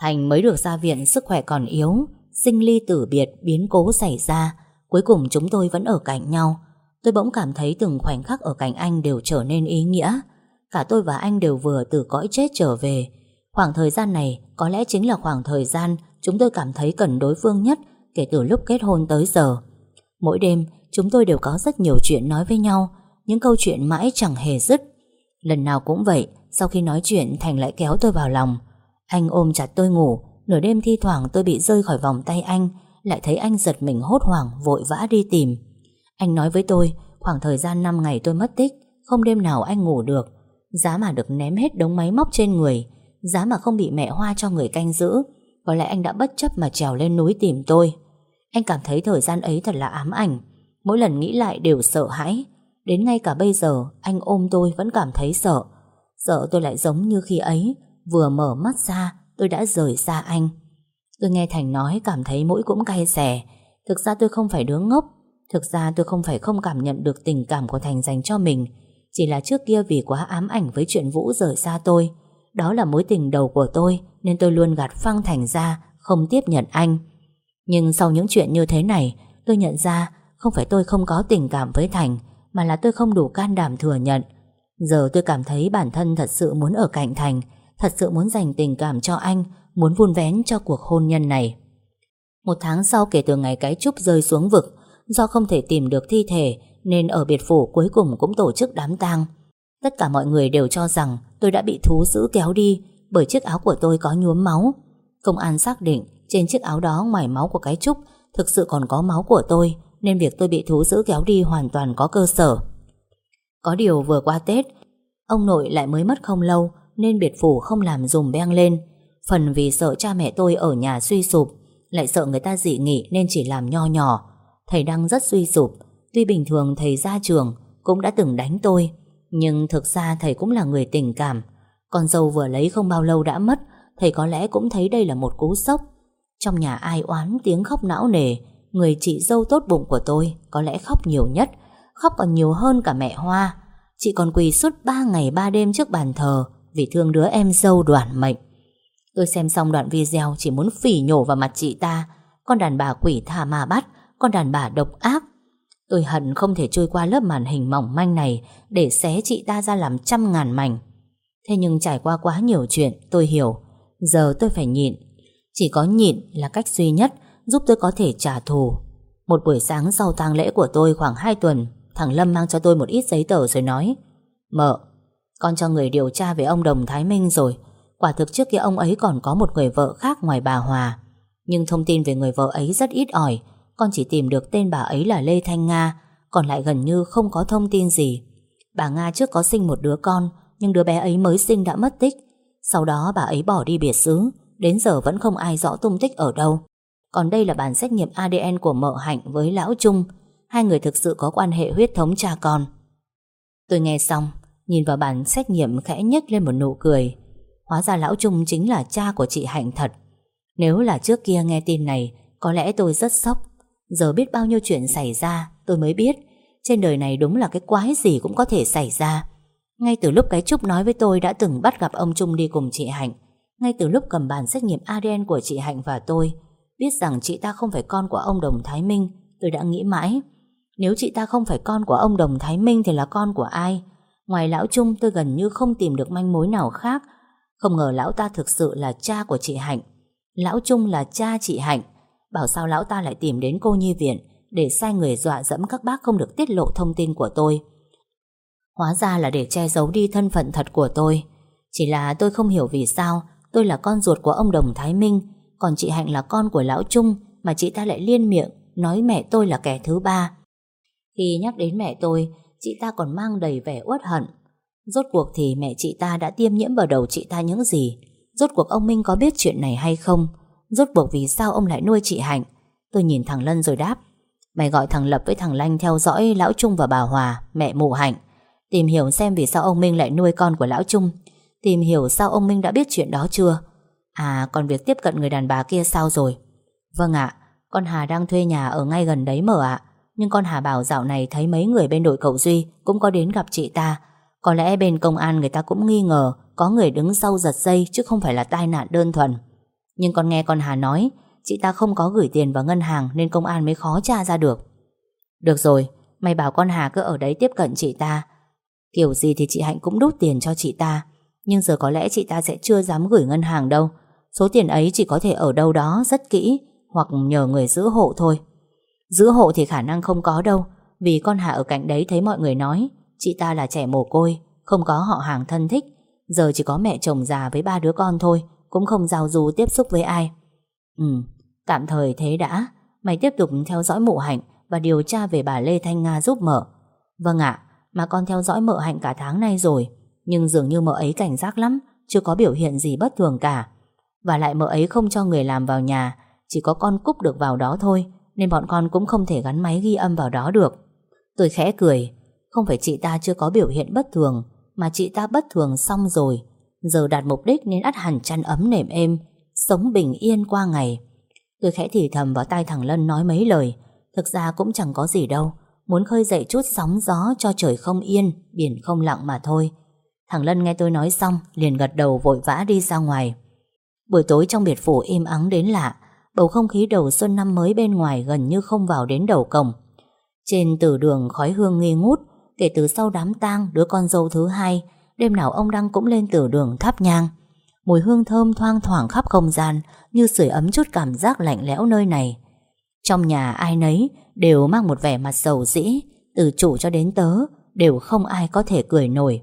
A: Thành mới được ra viện, Sức khỏe còn yếu, Sinh ly tử biệt, biến cố xảy ra. Cuối cùng chúng tôi vẫn ở cạnh nhau Tôi bỗng cảm thấy từng khoảnh khắc ở cạnh anh đều trở nên ý nghĩa Cả tôi và anh đều vừa từ cõi chết trở về Khoảng thời gian này có lẽ chính là khoảng thời gian chúng tôi cảm thấy cần đối phương nhất kể từ lúc kết hôn tới giờ. Mỗi đêm chúng tôi đều có rất nhiều chuyện nói với nhau, những câu chuyện mãi chẳng hề dứt. Lần nào cũng vậy, sau khi nói chuyện Thành lại kéo tôi vào lòng. Anh ôm chặt tôi ngủ, nửa đêm thi thoảng tôi bị rơi khỏi vòng tay anh, lại thấy anh giật mình hốt hoảng vội vã đi tìm. Anh nói với tôi, khoảng thời gian 5 ngày tôi mất tích, không đêm nào anh ngủ được. Giá mà được ném hết đống máy móc trên người, Giá mà không bị mẹ Hoa cho người canh giữ Có lẽ anh đã bất chấp mà trèo lên núi tìm tôi Anh cảm thấy thời gian ấy thật là ám ảnh Mỗi lần nghĩ lại đều sợ hãi Đến ngay cả bây giờ Anh ôm tôi vẫn cảm thấy sợ Sợ tôi lại giống như khi ấy Vừa mở mắt ra tôi đã rời xa anh Tôi nghe Thành nói cảm thấy mũi cũng cay xè. Thực ra tôi không phải đứa ngốc. Thực ra tôi không phải không cảm nhận được tình cảm của Thành dành cho mình. Chỉ là trước kia vì quá ám ảnh với chuyện Vũ rời xa tôi. Đó là mối tình đầu của tôi, Nên tôi luôn gạt phăng Thành ra, Không tiếp nhận anh. Nhưng sau những chuyện như thế này, Tôi nhận ra không phải tôi không có tình cảm với Thành, Mà là tôi không đủ can đảm thừa nhận. Giờ tôi cảm thấy bản thân thật sự muốn ở cạnh Thành, Thật sự muốn dành tình cảm cho anh Muốn vun vén cho cuộc hôn nhân này Một tháng sau kể từ ngày cái trúc rơi xuống vực, Do không thể tìm được thi thể Nên ở biệt phủ cuối cùng cũng tổ chức đám tang Tất cả mọi người đều cho rằng tôi đã bị thú dữ kéo đi bởi chiếc áo của tôi có nhuốm máu. Công an xác định trên chiếc áo đó ngoài máu của cái trúc thực sự còn có máu của tôi nên việc tôi bị thú dữ kéo đi hoàn toàn có cơ sở. Có điều vừa qua Tết, ông nội lại mới mất không lâu nên biệt phủ không làm dùm beng lên. Phần vì sợ cha mẹ tôi ở nhà suy sụp, lại sợ người ta dị nghị nên chỉ làm nho nhỏ. Thầy đang rất suy sụp. Tuy bình thường thầy ra trường cũng đã từng đánh tôi, nhưng thực ra thầy cũng là người tình cảm. Con dâu vừa lấy không bao lâu đã mất, Thầy có lẽ cũng thấy đây là một cú sốc. Trong nhà ai oán tiếng khóc não nề, Người chị dâu tốt bụng của tôi Có lẽ khóc nhiều nhất, Khóc còn nhiều hơn cả mẹ Hoa. Chị còn quỳ suốt 3 ngày 3 đêm trước bàn thờ Vì thương đứa em dâu đoàn mệnh. Tôi xem xong đoạn video Chỉ muốn phỉ nhổ vào mặt chị ta. Con đàn bà quỷ thà mà bắt Con đàn bà độc ác. Tôi hận không thể trôi qua lớp màn hình mỏng manh này để xé chị ta ra làm trăm ngàn mảnh. Thế nhưng trải qua quá nhiều chuyện, tôi hiểu. Giờ tôi phải nhịn. Chỉ có nhịn là cách duy nhất Giúp tôi có thể trả thù. Một buổi sáng sau tang lễ của tôi khoảng 2 tuần Thằng Lâm mang cho tôi một ít giấy tờ rồi nói Mợ Con cho người điều tra về ông Đồng Thái Minh rồi. Quả thực trước kia ông ấy còn có một người vợ khác ngoài bà Hòa. Nhưng thông tin về người vợ ấy rất ít ỏi. Con chỉ tìm được tên bà ấy là Lê Thanh Nga, Còn lại gần như không có thông tin gì. Bà Nga trước có sinh một đứa con, Nhưng đứa bé ấy mới sinh đã mất tích. Sau đó bà ấy bỏ đi biệt xứ, Đến giờ vẫn không ai rõ tung tích ở đâu. Còn đây là bản xét nghiệm ADN của mợ Hạnh với Lão Trung. Hai người thực sự có quan hệ huyết thống cha con. Tôi nghe xong, Nhìn vào bản xét nghiệm khẽ nhếch lên một nụ cười. Hóa ra Lão Trung chính là cha của chị Hạnh thật. Nếu là trước kia nghe tin này, Có lẽ tôi rất sốc. Giờ biết bao nhiêu chuyện xảy ra, Tôi mới biết. Trên đời này đúng là cái quái gì cũng có thể xảy ra. Ngay từ lúc cái Trúc nói với tôi Đã từng bắt gặp ông Trung đi cùng chị Hạnh, Ngay từ lúc cầm bàn xét nghiệm ADN của chị Hạnh và tôi, Biết rằng chị ta không phải con của ông Đồng Thái Minh, Tôi đã nghĩ mãi. Nếu chị ta không phải con của ông Đồng Thái Minh Thì là con của ai? Ngoài lão Trung, tôi gần như không tìm được manh mối nào khác không ngờ lão ta thực sự là cha của chị Hạnh. Lão Trung là cha chị Hạnh. Bảo sao lão ta lại tìm đến cô nhi viện Để sai người dọa dẫm các bác không được tiết lộ thông tin của tôi? Hóa ra là để che giấu đi thân phận thật của tôi. Chỉ là tôi không hiểu vì sao Tôi là con ruột của ông Đồng Thái Minh, Còn chị Hạnh là con của Lão Trung Mà chị ta lại liên miệng Nói mẹ tôi là kẻ thứ ba. Khi nhắc đến mẹ tôi, Chị ta còn mang đầy vẻ uất hận. Rốt cuộc thì mẹ chị ta đã tiêm nhiễm vào đầu chị ta những gì? Rốt cuộc ông Minh có biết chuyện này hay không? Rốt cuộc vì sao ông lại nuôi chị Hạnh? Tôi nhìn thằng Lân rồi đáp. Mày gọi thằng Lập với thằng Lanh theo dõi Lão Trung và bà Hòa, Mẹ mụ Hạnh. Tìm hiểu xem vì sao ông Minh lại nuôi con của Lão Trung. Tìm hiểu sao ông Minh đã biết chuyện đó chưa? À còn việc tiếp cận người đàn bà kia sao rồi? Vâng ạ, Con Hà đang thuê nhà ở ngay gần đấy mở ạ. Nhưng con Hà bảo dạo này thấy mấy người bên đội cậu Duy Cũng có đến gặp chị ta. Có lẽ bên công an người ta cũng nghi ngờ Có người đứng sau giật dây Chứ không phải là tai nạn đơn thuần. Nhưng con nghe con Hà nói Chị ta không có gửi tiền vào ngân hàng Nên công an mới khó tra ra được. Được rồi, mày bảo con Hà cứ ở đấy tiếp cận chị ta. Kiểu gì thì chị Hạnh cũng đút tiền cho chị ta. Nhưng giờ có lẽ chị ta sẽ chưa dám gửi ngân hàng đâu. Số tiền ấy chỉ có thể ở đâu đó rất kỹ Hoặc nhờ người giữ hộ thôi. Giữ hộ thì khả năng không có đâu Vì con Hà ở cạnh đấy thấy mọi người nói. Chị ta là trẻ mồ côi Không có họ hàng thân thích. Giờ chỉ có mẹ chồng già với ba đứa con thôi Cũng không giao du tiếp xúc với ai. Ừ, tạm thời thế đã. Mày tiếp tục theo dõi mụ hạnh Và điều tra về bà Lê Thanh Nga giúp mở Vâng ạ, mà con theo dõi mợ hạnh cả tháng nay rồi Nhưng dường như mợ ấy cảnh giác lắm Chưa có biểu hiện gì bất thường cả. Và lại mợ ấy không cho người làm vào nhà Chỉ có con Cúc được vào đó thôi Nên bọn con cũng không thể gắn máy ghi âm vào đó được. Tôi khẽ cười không phải chị ta chưa có biểu hiện bất thường, Mà chị ta bất thường xong rồi. Giờ đạt mục đích nên ắt hẳn chăn ấm nệm êm, Sống bình yên qua ngày. Tôi khẽ thì thầm vào tai thằng Lân nói mấy lời. Thực ra cũng chẳng có gì đâu, Muốn khơi dậy chút sóng gió cho trời không yên, Biển không lặng mà thôi. Thằng Lân nghe tôi nói xong, Liền gật đầu vội vã đi ra ngoài. Buổi tối trong biệt phủ im ắng đến lạ, Bầu không khí đầu xuân năm mới bên ngoài Gần như không vào đến đầu cổng. Trên tử đường khói hương nghi ngút Kể từ sau đám tang, Đứa con dâu thứ hai, Đêm nào ông Đăng cũng lên tử đường thắp nhang. Mùi hương thơm thoang thoảng khắp không gian, Như sưởi ấm chút cảm giác lạnh lẽo nơi này. Trong nhà ai nấy Đều mang một vẻ mặt sầu dĩ, Từ chủ cho đến tớ, Đều không ai có thể cười nổi.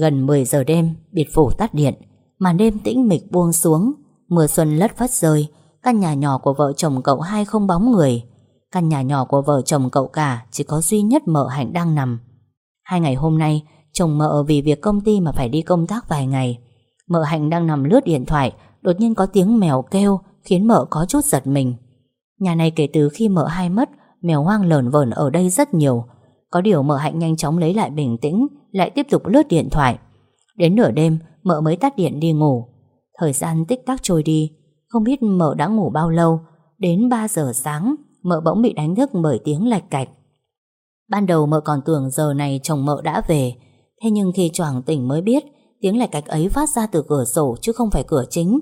A: Gần 10 giờ đêm, Biệt phủ tắt điện Màn đêm tĩnh mịch buông xuống. Mưa xuân lất phất rơi, Căn nhà nhỏ của vợ chồng cậu hai không bóng người. Căn nhà nhỏ của vợ chồng cậu cả Chỉ có duy nhất mợ hạnh đang nằm. Hai ngày hôm nay, Chồng mợ vì việc công ty mà phải đi công tác vài ngày. Mợ Hạnh đang nằm lướt điện thoại, Đột nhiên có tiếng mèo kêu, Khiến mợ có chút giật mình. Nhà này kể từ khi mợ hai mất, Mèo hoang lởn vởn ở đây rất nhiều. Có điều mợ Hạnh nhanh chóng lấy lại bình tĩnh, Lại tiếp tục lướt điện thoại. Đến nửa đêm, mợ mới tắt điện đi ngủ. Thời gian tích tắc trôi đi, Không biết mợ đã ngủ bao lâu. Đến 3 giờ sáng Mợ bỗng bị đánh thức bởi tiếng lạch cạch Ban đầu mợ còn tưởng giờ này chồng mợ đã về Thế nhưng khi choàng tỉnh mới biết Tiếng lạch cạch ấy phát ra từ cửa sổ chứ không phải cửa chính.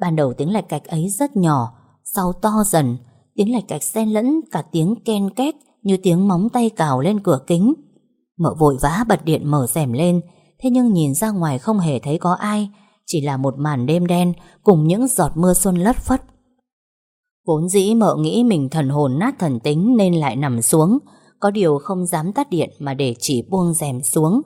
A: Ban đầu tiếng lạch cạch ấy rất nhỏ, sau to dần, tiếng lạch cạch xen lẫn cả tiếng ken két như tiếng móng tay cào lên cửa kính. Mợ vội vã bật điện mở rèm lên, thế nhưng nhìn ra ngoài không hề thấy có ai, Chỉ là một màn đêm đen Cùng những giọt mưa xuân lất phất Vốn dĩ mợ nghĩ mình thần hồn nát thần tính Nên lại nằm xuống. Có điều không dám tắt điện Mà để chỉ buông rèm xuống.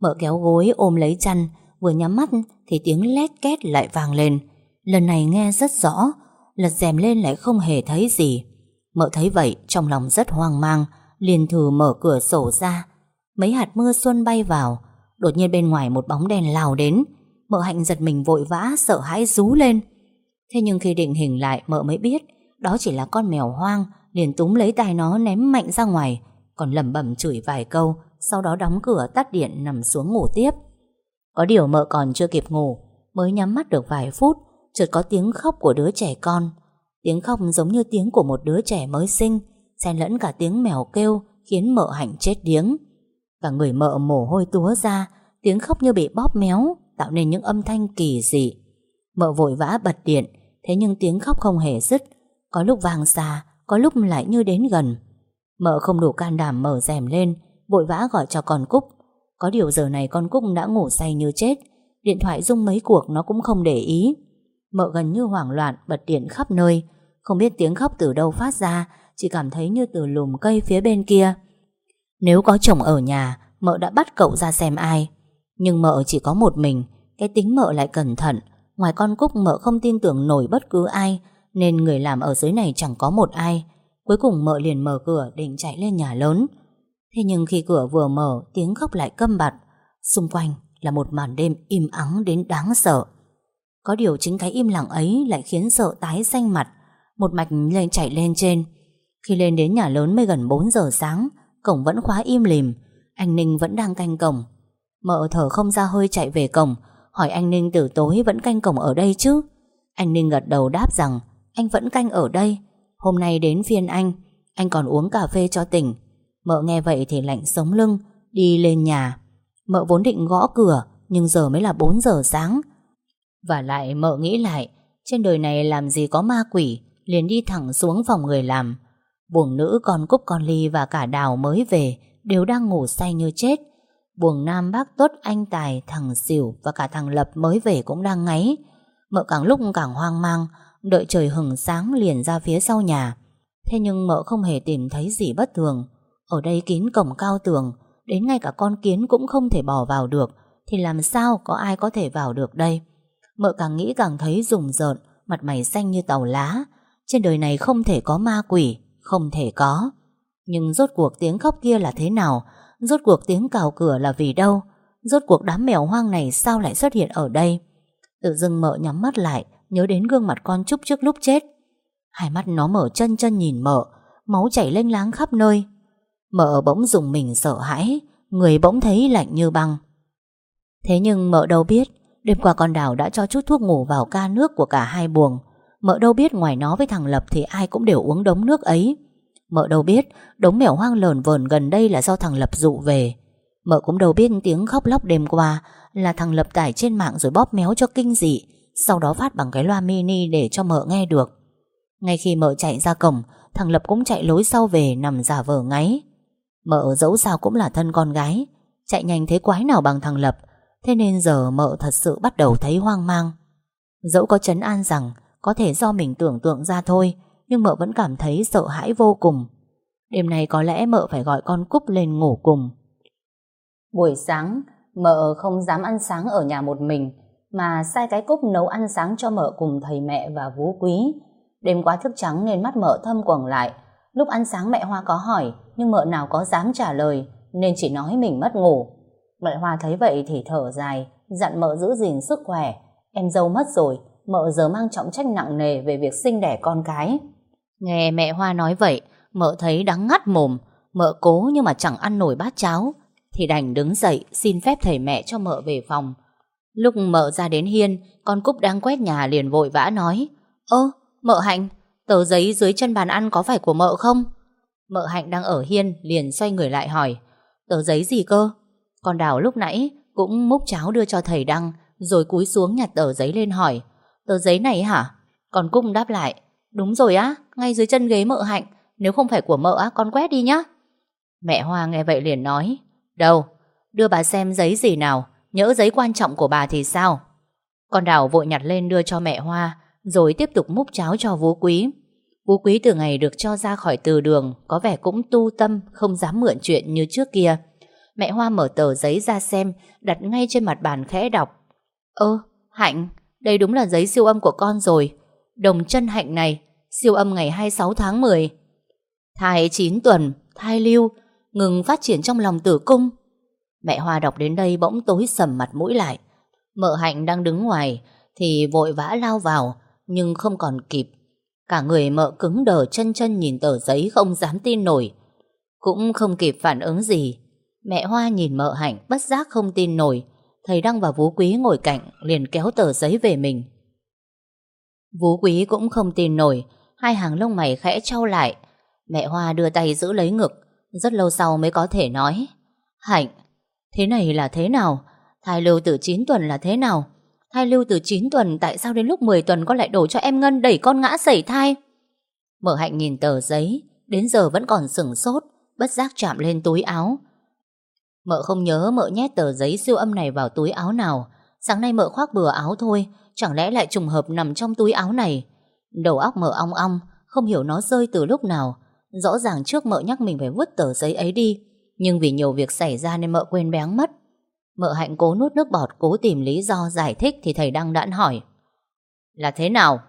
A: Mợ kéo gối ôm lấy chăn, Vừa nhắm mắt thì tiếng lét két lại vang lên. Lần này nghe rất rõ, Lật rèm lên lại không hề thấy gì. Mợ thấy vậy, trong lòng rất hoang mang, liền thử mở cửa sổ ra. Mấy hạt mưa xuân bay vào, Đột nhiên bên ngoài một bóng đèn lao đến. Mợ hạnh giật mình vội vã, Sợ hãi rú lên. Thế nhưng khi định hình lại, mợ mới biết đó chỉ là con mèo hoang Liền túm lấy tay nó ném mạnh ra ngoài Còn lẩm bẩm chửi vài câu Sau đó đóng cửa tắt điện nằm xuống ngủ tiếp Có điều mợ còn chưa kịp ngủ Mới nhắm mắt được vài phút Chợt có tiếng khóc của đứa trẻ con Tiếng khóc giống như tiếng của một đứa trẻ mới sinh xen lẫn cả tiếng mèo kêu khiến mợ hạnh chết điếng. Cả người mợ mồ hôi túa ra, tiếng khóc như bị bóp méo, tạo nên những âm thanh kỳ dị. Mợ vội vã bật điện, thế nhưng tiếng khóc không hề dứt, có lúc vang xa, có lúc lại như đến gần. Mợ không đủ can đảm mở rèm lên, vội vã gọi cho con Cúc. Có điều giờ này con Cúc đã ngủ say như chết, điện thoại rung mấy cuộc nó cũng không để ý. Mợ gần như hoảng loạn bật điện khắp nơi, không biết tiếng khóc từ đâu phát ra, chỉ cảm thấy như từ lùm cây phía bên kia. Nếu có chồng ở nhà, mợ đã bắt cậu ra xem ai. Nhưng mợ chỉ có một mình, cái tính mợ lại cẩn thận. Ngoài con Cúc mợ không tin tưởng nổi bất cứ ai, nên người làm ở dưới này chẳng có một ai. Cuối cùng mợ liền mở cửa định chạy lên nhà lớn. Thế nhưng khi cửa vừa mở, tiếng khóc lại câm bặt. Xung quanh là một màn đêm im ắng đến đáng sợ. Có điều chính cái im lặng ấy lại khiến sợ tái xanh mặt. Một mạch lên chạy lên trên. Khi lên đến nhà lớn mới gần 4 giờ sáng, cổng vẫn khóa im lìm, anh Ninh vẫn đang canh cổng. Mợ thở không ra hơi chạy về cổng, hỏi anh Ninh từ tối vẫn canh cổng ở đây chứ? Anh Ninh gật đầu đáp rằng anh vẫn canh ở đây. Hôm nay đến phiên anh, anh còn uống cà phê cho tỉnh. Mợ nghe vậy thì lạnh sống lưng, đi lên nhà. Mợ vốn định gõ cửa, nhưng giờ mới là 4 giờ sáng. Và lại mợ nghĩ lại, trên đời này làm gì có ma quỷ, liền đi thẳng xuống phòng người làm. Buồng nữ con Cúc con Ly và cả Đào mới về Đều đang ngủ say như chết Buồng nam bác Tốt anh Tài Thằng Xỉu và cả thằng Lập mới về cũng đang ngáy Mợ càng lúc càng hoang mang Đợi trời hừng sáng liền ra phía sau nhà Thế nhưng mợ không hề tìm thấy gì bất thường Ở đây kín cổng cao tường Đến ngay cả con kiến cũng không thể bỏ vào được Thì làm sao có ai có thể vào được đây Mợ càng nghĩ càng thấy rùng rợn Mặt mày xanh như tàu lá Trên đời này không thể có ma quỷ không thể có. Nhưng rốt cuộc tiếng khóc kia là thế nào? Rốt cuộc tiếng cào cửa là vì đâu? Rốt cuộc đám mèo hoang này sao lại xuất hiện ở đây? Tự dưng mợ nhắm mắt lại, nhớ đến gương mặt con Trúc trước lúc chết. Hai mắt nó mở chân chân nhìn mợ, máu chảy lênh láng khắp nơi. Mợ bỗng dùng mình sợ hãi, người bỗng thấy lạnh như băng. Thế nhưng mợ đâu biết, đêm qua con đào đã cho chút thuốc ngủ vào ca nước của cả hai buồng. Mợ đâu biết ngoài nó với thằng Lập thì ai cũng đều uống đống nước ấy. Mợ đâu biết đống mèo hoang lờn vờn gần đây là do thằng Lập dụ về. Mợ cũng đâu biết tiếng khóc lóc đêm qua là thằng Lập tải trên mạng rồi bóp méo cho kinh dị, sau đó phát bằng cái loa mini để cho mợ nghe được. Ngay khi mợ chạy ra cổng, thằng Lập cũng chạy lối sau về nằm giả vờ ngáy. Mợ dẫu sao cũng là thân con gái, chạy nhanh thế quái nào bằng thằng Lập, thế nên giờ mợ thật sự bắt đầu thấy hoang mang. Dẫu có chấn an rằng có thể do mình tưởng tượng ra thôi Nhưng mợ vẫn cảm thấy sợ hãi vô cùng Đêm nay có lẽ mợ phải gọi con Cúc lên ngủ cùng Buổi sáng Mợ không dám ăn sáng ở nhà một mình mà sai cái Cúc nấu ăn sáng cho mợ cùng thầy mẹ và vú quý. Đêm quá thức trắng nên mắt mợ thâm quầng lại. Lúc ăn sáng mẹ Hoa có hỏi Nhưng mợ nào có dám trả lời Nên chỉ nói mình mất ngủ. Mẹ Hoa thấy vậy thì thở dài Dặn mợ giữ gìn sức khỏe. Em dâu mất rồi mợ giờ mang trọng trách nặng nề về việc sinh đẻ con cái. Nghe mẹ Hoa nói vậy, mợ thấy đắng ngắt mồm, mợ cố nhưng mà chẳng ăn nổi bát cháo, thì đành đứng dậy xin phép thầy mẹ cho mợ về phòng. Lúc mợ ra đến hiên, con Cúc đang quét nhà liền vội vã nói, Ơ, mợ Hạnh, tờ giấy dưới chân bàn ăn có phải của mợ không? Mợ Hạnh đang ở hiên liền xoay người lại hỏi, tờ giấy gì cơ? Con Đào lúc nãy cũng múc cháo đưa cho thầy Đăng, rồi cúi xuống nhặt tờ giấy lên hỏi, Tờ giấy này hả? Còn cúc đáp lại Đúng rồi á, ngay dưới chân ghế mợ hạnh Nếu không phải của mợ á, con quét đi nhá Mẹ Hoa nghe vậy liền nói Đâu, đưa bà xem giấy gì nào Nhỡ giấy quan trọng của bà thì sao Con đào vội nhặt lên đưa cho mẹ Hoa, rồi tiếp tục múc cháo cho Vũ Quý. Vũ Quý từ ngày được cho ra khỏi từ đường, có vẻ cũng tu tâm, không dám mượn chuyện như trước kia. Mẹ Hoa mở tờ giấy ra xem, đặt ngay trên mặt bàn khẽ đọc. Ơ, Hạnh, đây đúng là giấy siêu âm của con rồi. Đồng chân Hạnh này, siêu âm ngày 26 tháng 10. Thai 9 tuần, thai lưu, ngừng phát triển trong lòng tử cung. Mẹ Hoa đọc đến đây bỗng tối sầm mặt mũi lại. Mợ Hạnh đang đứng ngoài thì vội vã lao vào nhưng không còn kịp. Cả người mợ cứng đờ chân chân nhìn tờ giấy không dám tin nổi. Cũng không kịp phản ứng gì. Mẹ Hoa nhìn mợ Hạnh bất giác không tin nổi. Thầy Đăng và Vũ Quý ngồi cạnh liền kéo tờ giấy về mình. Vũ Quý cũng không tin nổi. Hai hàng lông mày khẽ trao lại. Mẹ Hoa đưa tay giữ lấy ngực. Rất lâu sau mới có thể nói. Hạnh, thế này là thế nào? Thai lưu từ 9 tuần là thế nào? Thai lưu từ 9 tuần tại sao đến lúc 10 tuần con lại đổ cho em Ngân đẩy con ngã sẩy thai? Mở hạnh nhìn tờ giấy, đến giờ vẫn còn sửng sốt, bất giác chạm lên túi áo. Mợ không nhớ mợ nhét tờ giấy siêu âm này vào túi áo nào. Sáng nay mợ khoác bừa áo thôi, chẳng lẽ lại trùng hợp nằm trong túi áo này. Đầu óc mợ ong ong, không hiểu nó rơi từ lúc nào. Rõ ràng trước mợ nhắc mình phải vứt tờ giấy ấy đi, nhưng vì nhiều việc xảy ra nên mợ quên béng mất. Mợ hạnh cố nuốt nước bọt cố tìm lý do giải thích thì thầy Đăng đãn hỏi. Là thế nào?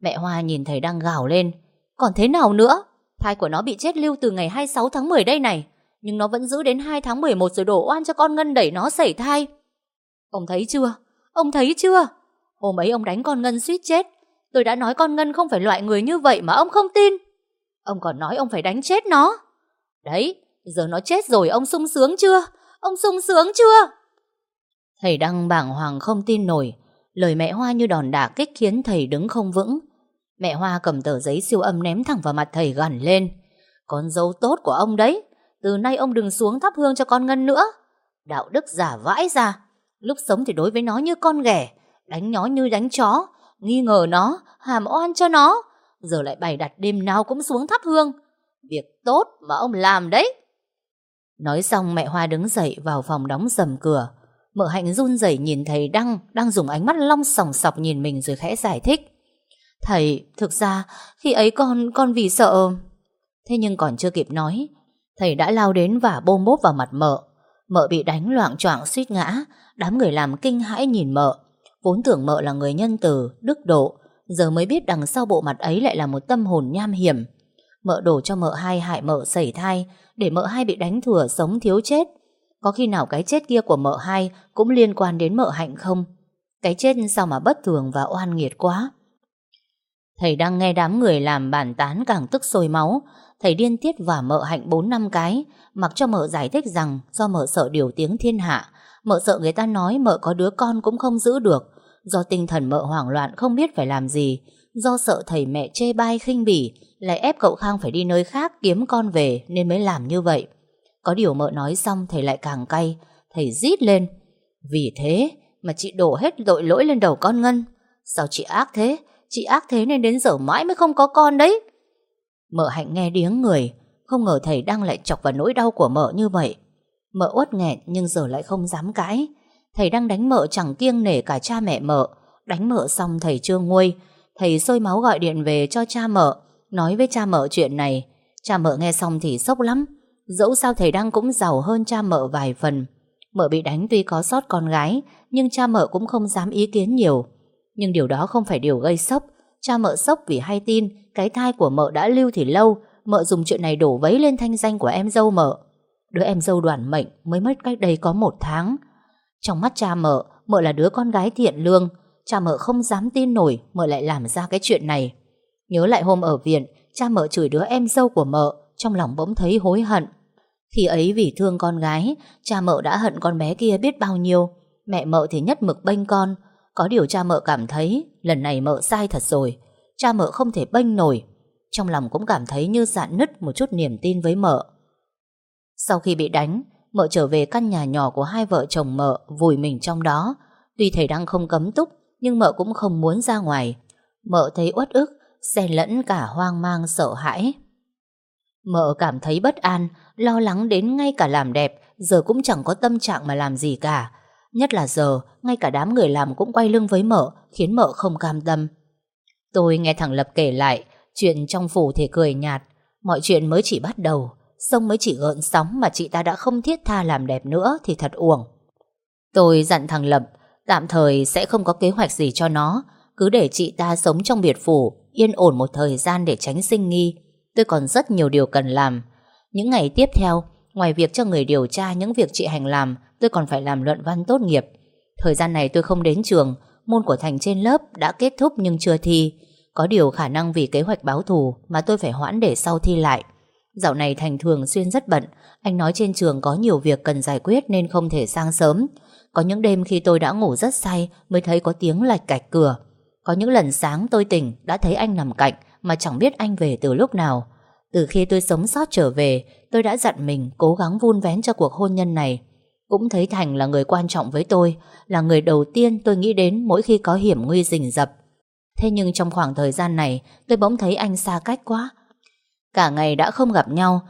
A: Mẹ Hoa nhìn thầy Đăng gào lên. Còn thế nào nữa? Thai của nó bị chết lưu từ ngày 26 tháng 10 đây này. Nhưng nó vẫn giữ đến 2 tháng 11 rồi đổ oan cho con Ngân đẩy nó sẩy thai. Ông thấy chưa? Ông thấy chưa? Hôm ấy ông đánh con Ngân suýt chết. Tôi đã nói con Ngân không phải loại người như vậy mà ông không tin. Ông còn nói ông phải đánh chết nó. Đấy, giờ nó chết rồi ông sung sướng chưa? Ông sung sướng chưa? Thầy Đăng bảng hoàng không tin nổi. Lời mẹ Hoa như đòn đả kích khiến thầy đứng không vững. Mẹ Hoa cầm tờ giấy siêu âm ném thẳng vào mặt thầy gằn lên. Con dâu tốt của ông đấy. Từ nay ông đừng xuống thắp hương cho con Ngân nữa. Đạo đức giả vãi ra. Lúc sống thì đối với nó như con ghẻ. Đánh nó như đánh chó. Nghi ngờ nó, hàm oan cho nó. Giờ lại bày đặt đêm nào cũng xuống thắp hương. Việc tốt mà ông làm đấy. Nói xong mẹ Hoa đứng dậy vào phòng đóng sầm cửa Mợ hạnh run rẩy nhìn thầy Đăng đang dùng ánh mắt long sòng sọc nhìn mình rồi khẽ giải thích. Thầy, thực ra khi ấy con, con vì sợ... Thế nhưng còn chưa kịp nói, thầy đã lao đến và bôm bốp vào mặt mợ. Mợ bị đánh loạn choạng suýt ngã, đám người làm kinh hãi nhìn mợ. Vốn tưởng mợ là người nhân từ, đức độ, giờ mới biết đằng sau bộ mặt ấy lại là một tâm hồn nham hiểm. Mợ đổ cho mợ hai hại mợ sẩy thai, để mợ hai bị đánh thừa sống thiếu chết. Có khi nào cái chết kia của mợ hai cũng liên quan đến mợ hạnh không? Cái chết sao mà bất thường và oan nghiệt quá? Thầy đang nghe đám người làm bàn tán càng tức sôi máu. Thầy điên tiết và mợ hạnh bốn năm cái, mặc cho mợ giải thích rằng do mợ sợ điều tiếng thiên hạ. Mợ sợ người ta nói mợ có đứa con cũng không giữ được. Do tinh thần mợ hoảng loạn không biết phải làm gì. Do sợ thầy mẹ chê bai khinh bỉ, lại ép cậu Khang phải đi nơi khác kiếm con về nên mới làm như vậy. Có điều mợ nói xong, thầy lại càng cay. Thầy rít lên, Vì thế mà chị đổ hết tội lỗi lên đầu con Ngân. Sao chị ác thế? Chị ác thế nên đến giờ mãi mới không có con đấy. Mợ hạnh nghe điếng người, Không ngờ thầy đang lại chọc vào nỗi đau của mợ như vậy. Mợ uất nghẹn nhưng giờ lại không dám cãi. Thầy đang đánh mợ chẳng kiêng nể cả cha mẹ mợ. Đánh mợ xong thầy chưa nguôi. Thầy sôi máu gọi điện về cho cha mợ. Nói với cha mợ chuyện này, Cha mợ nghe xong thì sốc lắm. Dẫu sao thầy Đăng cũng giàu hơn cha mợ vài phần. Mợ bị đánh tuy có sót con gái, Nhưng cha mợ cũng không dám ý kiến nhiều. Nhưng điều đó không phải điều gây sốc. Cha mợ sốc vì hay tin Cái thai của mợ đã lưu thì lâu, Mợ dùng chuyện này đổ vấy lên thanh danh của em dâu mợ. Đứa em dâu đoàn mệnh Mới mất cách đây có một tháng. Trong mắt cha mợ Mợ là đứa con gái thiện lương. Cha mợ không dám tin nổi, Mợ lại làm ra cái chuyện này. Nhớ lại hôm ở viện Cha mợ chửi đứa em dâu của mợ Trong lòng bỗng thấy hối hận khi ấy vì thương con gái, cha mợ đã hận con bé kia biết bao nhiêu. Mẹ mợ thì nhất mực bênh con. Có điều cha mợ cảm thấy lần này mợ sai thật rồi. Cha mợ không thể bênh nổi. Trong lòng cũng cảm thấy như dạn nứt một chút niềm tin với mợ. Sau khi bị đánh, mợ trở về căn nhà nhỏ của hai vợ chồng mợ vùi mình trong đó. Tuy thầy đang không cấm túc, nhưng mợ cũng không muốn ra ngoài. Mợ thấy uất ức, xen lẫn cả hoang mang sợ hãi. Mợ cảm thấy bất an, lo lắng đến ngay cả làm đẹp, giờ cũng chẳng có tâm trạng mà làm gì cả. Nhất là giờ, ngay cả đám người làm cũng quay lưng với mợ, khiến mợ không cam tâm. Tôi nghe thằng Lập kể lại, chuyện trong phủ thì cười nhạt, mọi chuyện mới chỉ bắt đầu, sông mới chỉ gợn sóng mà chị ta đã không thiết tha làm đẹp nữa thì thật uổng. Tôi dặn thằng Lập, tạm thời sẽ không có kế hoạch gì cho nó, cứ để chị ta sống trong biệt phủ, yên ổn một thời gian để tránh sinh nghi. Tôi còn rất nhiều điều cần làm. Những ngày tiếp theo, ngoài việc cho người điều tra những việc chị Hành làm, tôi còn phải làm luận văn tốt nghiệp. Thời gian này tôi không đến trường, môn của Thành trên lớp đã kết thúc nhưng chưa thi. Có điều khả năng vì kế hoạch báo thù mà tôi phải hoãn để sau thi lại. Dạo này Thành thường xuyên rất bận, anh nói trên trường có nhiều việc cần giải quyết nên không thể sang sớm. Có những đêm khi tôi đã ngủ rất say mới thấy có tiếng lạch cạch cửa. Có những lần sáng tôi tỉnh đã thấy anh nằm cạnh mà chẳng biết anh về từ lúc nào. Từ khi tôi sống sót trở về, tôi đã dặn mình cố gắng vun vén cho cuộc hôn nhân này. Cũng thấy Thành là người quan trọng với tôi, là người đầu tiên tôi nghĩ đến mỗi khi có hiểm nguy rình rập. Thế nhưng trong khoảng thời gian này, tôi bỗng thấy anh xa cách quá. Cả ngày đã không gặp nhau,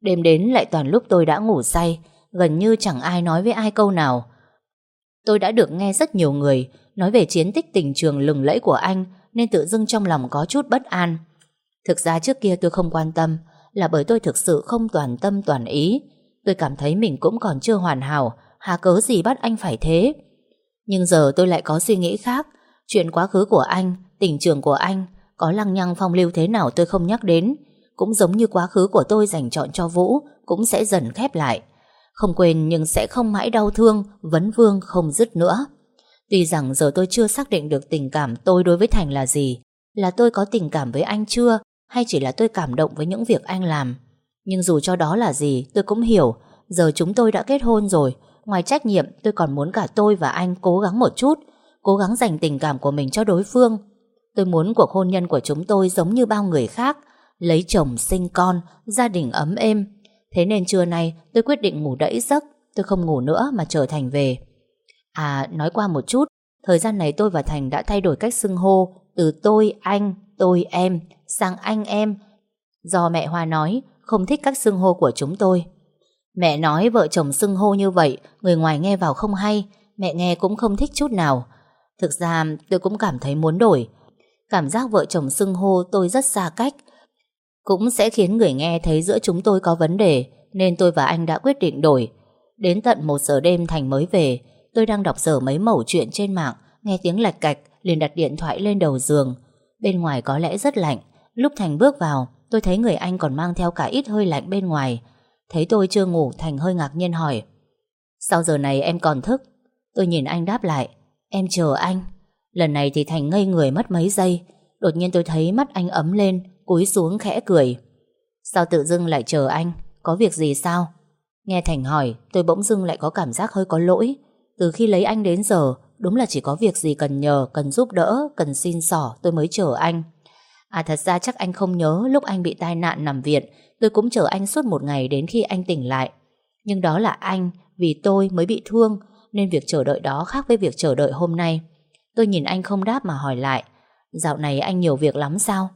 A: đêm đến lại toàn lúc tôi đã ngủ say, gần như chẳng ai nói với ai câu nào. Tôi đã được nghe rất nhiều người nói về chiến tích tình trường lừng lẫy của anh nên tự dưng trong lòng có chút bất an. Thực ra trước kia tôi không quan tâm là bởi tôi thực sự không toàn tâm toàn ý. Tôi cảm thấy mình cũng còn chưa hoàn hảo, hà cớ gì bắt anh phải thế. Nhưng giờ tôi lại có suy nghĩ khác. Chuyện quá khứ của anh, tình trường của anh, có lăng nhăng phong lưu thế nào tôi không nhắc đến. Cũng giống như quá khứ của tôi dành chọn cho Vũ, cũng sẽ dần khép lại. Không quên nhưng sẽ không mãi đau thương, vấn vương không dứt nữa. Tuy rằng giờ tôi chưa xác định được tình cảm tôi đối với Thành là gì, là tôi có tình cảm với anh chưa, hay chỉ là tôi cảm động với những việc anh làm. Nhưng dù cho đó là gì, tôi cũng hiểu, giờ chúng tôi đã kết hôn rồi, ngoài trách nhiệm tôi còn muốn cả tôi và anh cố gắng một chút, cố gắng dành tình cảm của mình cho đối phương. Tôi muốn cuộc hôn nhân của chúng tôi giống như bao người khác, lấy chồng sinh con, gia đình ấm êm. Thế nên trưa nay tôi quyết định ngủ đẫy giấc, tôi không ngủ nữa mà chờ Thành về. À, nói qua một chút, thời gian này tôi và Thành đã thay đổi cách xưng hô từ tôi, anh, tôi, em sang anh em. Do mẹ Hoa nói, không thích cách xưng hô của chúng tôi. Mẹ nói vợ chồng xưng hô như vậy, người ngoài nghe vào không hay, mẹ nghe cũng không thích chút nào. Thực ra tôi cũng cảm thấy muốn đổi. Cảm giác vợ chồng xưng hô tôi rất xa cách. Cũng sẽ khiến người nghe thấy giữa chúng tôi có vấn đề, nên tôi và anh đã quyết định đổi. Đến tận một giờ đêm Thành mới về, tôi đang đọc dở mấy mẩu chuyện trên mạng, nghe tiếng lạch cạch, liền đặt điện thoại lên đầu giường. Bên ngoài có lẽ rất lạnh, lúc Thành bước vào, tôi thấy người anh còn mang theo cả ít hơi lạnh bên ngoài. Thấy tôi chưa ngủ, Thành hơi ngạc nhiên hỏi. sau giờ này em còn thức? Tôi nhìn anh đáp lại. Em chờ anh. Lần này thì Thành ngây người mất mấy giây. Đột nhiên tôi thấy mắt anh ấm lên, cúi xuống khẽ cười. Sao tự dưng lại chờ anh? Có việc gì sao? Nghe Thành hỏi, tôi bỗng dưng lại có cảm giác hơi có lỗi. Từ khi lấy anh đến giờ, đúng là chỉ có việc gì cần nhờ, cần giúp đỡ, cần xin sỏ tôi mới chờ anh. À thật ra chắc anh không nhớ lúc anh bị tai nạn nằm viện, tôi cũng chờ anh suốt một ngày đến khi anh tỉnh lại. Nhưng đó là anh, vì tôi mới bị thương, nên việc chờ đợi đó khác với việc chờ đợi hôm nay. Tôi nhìn anh không đáp mà hỏi lại, dạo này anh nhiều việc lắm sao?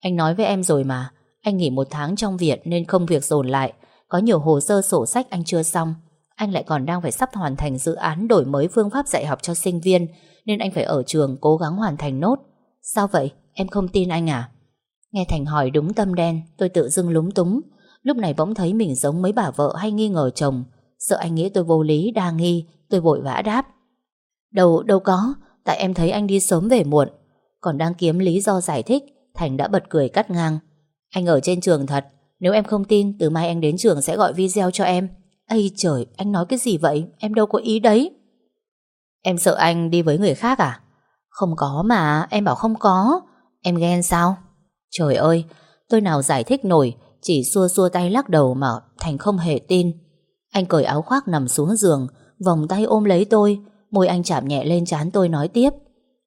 A: Anh nói với em rồi mà, anh nghỉ một tháng trong viện nên không việc dồn lại, có nhiều hồ sơ sổ sách anh chưa xong. Anh lại còn đang phải sắp hoàn thành dự án đổi mới phương pháp dạy học cho sinh viên, nên anh phải ở trường cố gắng hoàn thành nốt. Sao vậy? Em không tin anh à? Nghe Thành hỏi đúng tâm đen, tôi tự dưng lúng túng. Lúc này bỗng thấy mình giống mấy bà vợ hay nghi ngờ chồng. Sợ anh nghĩ tôi vô lý, đa nghi, tôi vội vã đáp. Đâu, đâu có, tại em thấy anh đi sớm về muộn. Còn đang kiếm lý do giải thích, Thành đã bật cười cắt ngang. Anh ở trên trường thật, nếu em không tin, từ mai anh đến trường sẽ gọi video cho em. Ây trời, anh nói cái gì vậy? Em đâu có ý đấy. Em sợ anh đi với người khác à? Không có mà, em bảo không có. Em ghen sao? Trời ơi, tôi nào giải thích nổi, chỉ xua xua tay lắc đầu mà Thành không hề tin. Anh cởi áo khoác nằm xuống giường, vòng tay ôm lấy tôi, môi anh chạm nhẹ lên trán tôi nói tiếp.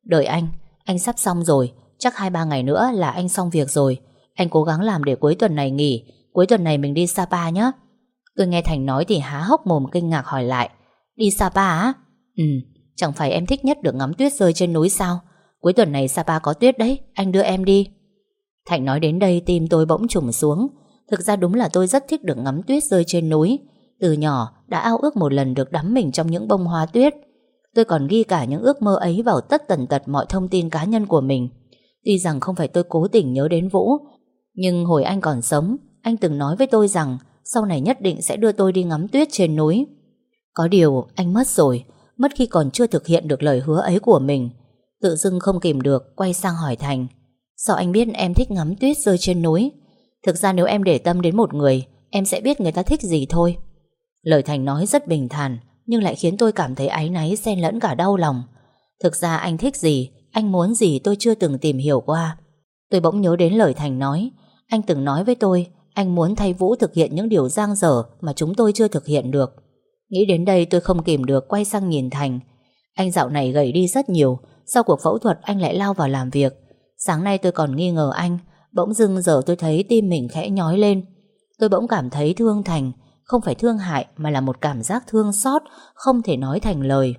A: Đợi anh, anh sắp xong rồi, chắc 2-3 ngày nữa là anh xong việc rồi. Anh cố gắng làm để cuối tuần này nghỉ, cuối tuần này mình đi Sapa nhé. Tôi nghe Thành nói thì há hốc mồm kinh ngạc hỏi lại. Đi Sapa á? Ừ, chẳng phải em thích nhất được ngắm tuyết rơi trên núi sao? Cuối tuần này Sapa có tuyết đấy, anh đưa em đi. Thành nói đến đây tim tôi bỗng trùng xuống. Thực ra đúng là tôi rất thích được ngắm tuyết rơi trên núi. Từ nhỏ đã ao ước một lần được đắm mình trong những bông hoa tuyết. Tôi còn ghi cả những ước mơ ấy vào tất tần tật mọi thông tin cá nhân của mình. Tuy rằng không phải tôi cố tình nhớ đến Vũ, nhưng hồi anh còn sống, anh từng nói với tôi rằng sau này nhất định sẽ đưa tôi đi ngắm tuyết trên núi. Có điều anh mất rồi, mất khi còn chưa thực hiện được lời hứa ấy của mình. Tự dưng không kìm được, quay sang hỏi Thành. Sao anh biết em thích ngắm tuyết rơi trên núi? Thực ra nếu em để tâm đến một người, em sẽ biết người ta thích gì thôi. Lời Thành nói rất bình thản, nhưng lại khiến tôi cảm thấy áy náy xen lẫn cả đau lòng. Thực ra anh thích gì, anh muốn gì tôi chưa từng tìm hiểu qua. Tôi bỗng nhớ đến lời Thành nói, anh từng nói với tôi, anh muốn thay Vũ thực hiện những điều giang dở mà chúng tôi chưa thực hiện được. Nghĩ đến đây tôi không kìm được quay sang nhìn Thành. Anh dạo này gầy đi rất nhiều, sau cuộc phẫu thuật anh lại lao vào làm việc. Sáng nay tôi còn nghi ngờ anh, bỗng dưng giờ tôi thấy tim mình khẽ nhói lên. Tôi bỗng cảm thấy thương Thành, không phải thương hại mà là một cảm giác thương xót, không thể nói thành lời.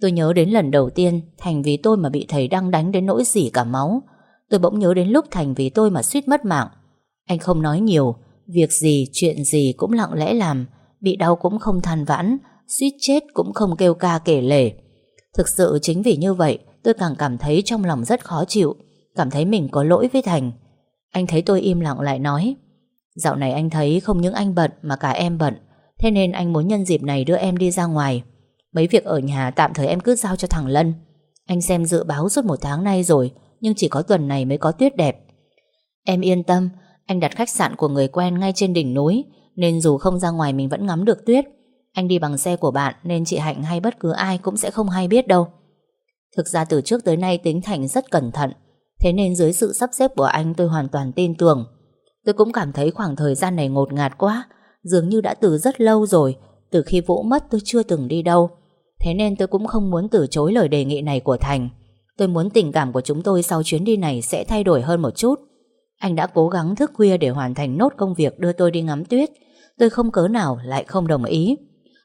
A: Tôi nhớ đến lần đầu tiên Thành vì tôi mà bị thầy đang đánh đến nỗi dỉ cả máu. Tôi bỗng nhớ đến lúc Thành vì tôi mà suýt mất mạng. Anh không nói nhiều, việc gì, chuyện gì cũng lặng lẽ làm, bị đau cũng không than vãn, suýt chết cũng không kêu ca kể lể. Thực sự chính vì như vậy, tôi càng cảm thấy trong lòng rất khó chịu, cảm thấy mình có lỗi với Thành. Anh thấy tôi im lặng lại nói, dạo này anh thấy không những anh bận mà cả em bận, thế nên anh muốn nhân dịp này đưa em đi ra ngoài. Mấy việc ở nhà tạm thời em cứ giao cho thằng Lân. Anh xem dự báo suốt một tháng nay rồi, nhưng chỉ có tuần này mới có tuyết đẹp. Em yên tâm, anh đặt khách sạn của người quen ngay trên đỉnh núi, nên dù không ra ngoài mình vẫn ngắm được tuyết. Anh đi bằng xe của bạn nên chị Hạnh hay bất cứ ai cũng sẽ không hay biết đâu. Thực ra từ trước tới nay tính Thành rất cẩn thận, thế nên dưới sự sắp xếp của anh tôi hoàn toàn tin tưởng. Tôi cũng cảm thấy khoảng thời gian này ngột ngạt quá, dường như đã từ rất lâu rồi, từ khi Vũ mất tôi chưa từng đi đâu. Thế nên tôi cũng không muốn từ chối lời đề nghị này của Thành. Tôi muốn tình cảm của chúng tôi sau chuyến đi này sẽ thay đổi hơn một chút. Anh đã cố gắng thức khuya để hoàn thành nốt công việc đưa tôi đi ngắm tuyết. Tôi không cớ nào lại không đồng ý.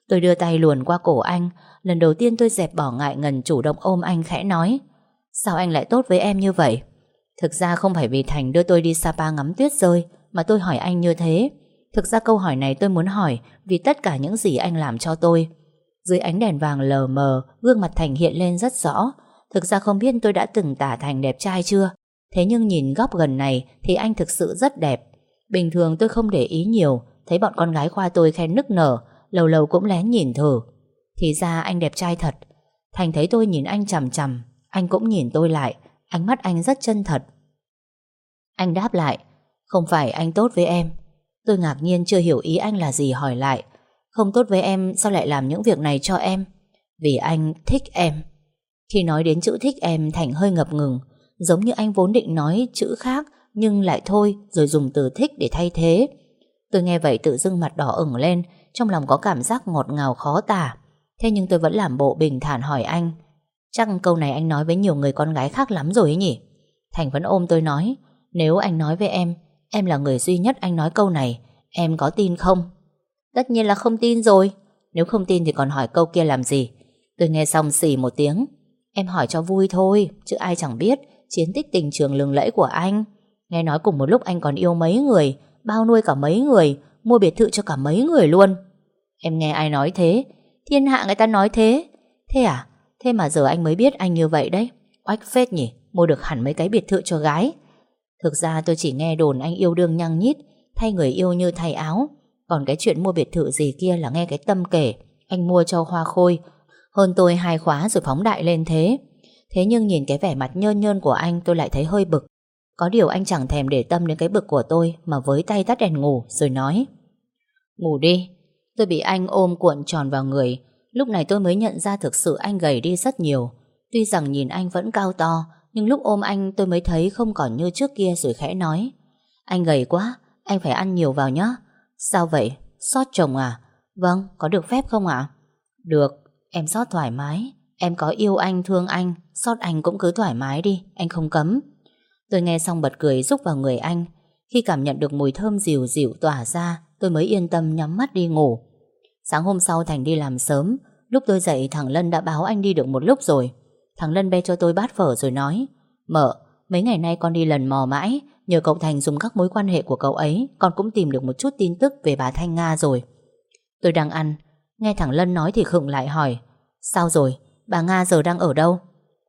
A: Tôi đưa tay luồn qua cổ anh. Lần đầu tiên tôi dẹp bỏ ngại ngần chủ động ôm anh khẽ nói. Sao anh lại tốt với em như vậy? Thực ra không phải vì Thành đưa tôi đi Sapa ngắm tuyết rơi mà tôi hỏi anh như thế. Thực ra câu hỏi này tôi muốn hỏi vì tất cả những gì anh làm cho tôi. Dưới ánh đèn vàng lờ mờ, gương mặt Thành hiện lên rất rõ. Thực ra không biết tôi đã từng tả Thành đẹp trai chưa, Thế nhưng nhìn góc gần này thì anh thực sự rất đẹp. Bình thường tôi không để ý nhiều, thấy bọn con gái khoa tôi khen nức nở, lâu lâu cũng lén nhìn thử. Thì ra anh đẹp trai thật. Thành thấy tôi nhìn anh chằm chằm, anh cũng nhìn tôi lại, ánh mắt anh rất chân thật. Anh đáp lại, không phải anh tốt với em. Tôi ngạc nhiên chưa hiểu ý anh là gì hỏi lại. Không tốt với em sao lại làm những việc này cho em? Vì anh thích em. Khi nói đến chữ thích em Thành hơi ngập ngừng Giống như anh vốn định nói chữ khác, Nhưng lại thôi, rồi dùng từ thích để thay thế. Tôi nghe vậy tự dưng mặt đỏ ửng lên, Trong lòng có cảm giác ngọt ngào khó tả. Thế nhưng tôi vẫn làm bộ bình thản hỏi anh, Chắc câu này anh nói với nhiều người con gái khác lắm rồi ấy nhỉ? Thành vẫn ôm tôi nói, Nếu anh nói với em Em là người duy nhất anh nói câu này, Em có tin không? Tất nhiên là không tin rồi. Nếu không tin thì còn hỏi câu kia làm gì? Tôi nghe xong xì một tiếng, Em hỏi cho vui thôi, Chứ ai chẳng biết chiến tích tình trường lừng lẫy của anh. Nghe nói cùng một lúc anh còn yêu mấy người, bao nuôi cả mấy người, mua biệt thự cho cả mấy người luôn. Em nghe ai nói thế? Thiên hạ người ta nói thế. Thế à? Thế mà giờ anh mới biết anh như vậy đấy. Oách phết nhỉ, mua được hẳn mấy cái biệt thự cho gái. Thực ra tôi chỉ nghe đồn anh yêu đương nhăng nhít, thay người yêu như thay áo. Còn cái chuyện mua biệt thự gì kia là nghe cái tâm kể, anh mua cho hoa khôi. Hơn tôi hai khóa rồi phóng đại lên thế. Thế nhưng nhìn cái vẻ mặt nhơn nhơn của anh tôi lại thấy hơi bực. Có điều anh chẳng thèm để tâm đến cái bực của tôi mà với tay tắt đèn ngủ rồi nói. Ngủ đi. Tôi bị anh ôm cuộn tròn vào người. Lúc này tôi mới nhận ra thực sự anh gầy đi rất nhiều. Tuy rằng nhìn anh vẫn cao to, nhưng lúc ôm anh tôi mới thấy không còn như trước kia rồi khẽ nói. Anh gầy quá, anh phải ăn nhiều vào nhé. Sao vậy? Sót chồng à? Vâng, có được phép không ạ? Được, em sót thoải mái. Em có yêu anh, thương anh, xót anh cũng cứ thoải mái đi, anh không cấm. Tôi nghe xong bật cười rúc vào người anh. Khi cảm nhận được mùi thơm dịu dịu tỏa ra, tôi mới yên tâm nhắm mắt đi ngủ. Sáng hôm sau Thành đi làm sớm, lúc tôi dậy thằng Lân đã báo anh đi được một lúc rồi. Thằng Lân bê cho tôi bát phở rồi nói, Mợ, mấy ngày nay con đi lần mò mãi, nhờ cậu Thành dùng các mối quan hệ của cậu ấy, con cũng tìm được một chút tin tức về bà Thanh Nga rồi. Tôi đang ăn, nghe thằng Lân nói thì khựng lại hỏi, Sao rồi? Bà Nga giờ đang ở đâu?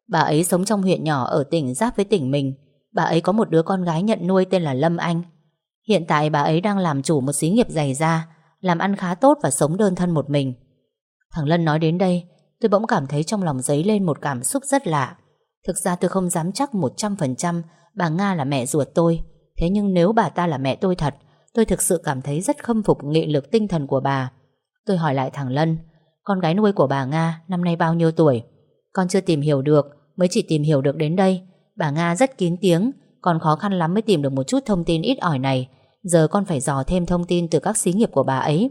A: Bà ấy sống trong huyện nhỏ ở tỉnh giáp với tỉnh mình. Bà ấy có một đứa con gái nhận nuôi tên là Lâm Anh. Hiện tại bà ấy đang làm chủ một xí nghiệp dày da, làm ăn khá tốt và sống đơn thân một mình. Thằng Lân nói đến đây, tôi bỗng cảm thấy trong lòng dấy lên một cảm xúc rất lạ. Thực ra tôi không dám chắc 100% bà Nga là mẹ ruột tôi. Thế nhưng nếu bà ta là mẹ tôi thật, tôi thực sự cảm thấy rất khâm phục nghị lực tinh thần của bà. Tôi hỏi lại thằng Lân, con gái nuôi của bà Nga năm nay bao nhiêu tuổi? Con chưa tìm hiểu được, mới chỉ tìm hiểu được đến đây. Bà Nga rất kín tiếng, còn khó khăn lắm mới tìm được một chút thông tin ít ỏi này. Giờ con phải dò thêm thông tin từ các xí nghiệp của bà ấy.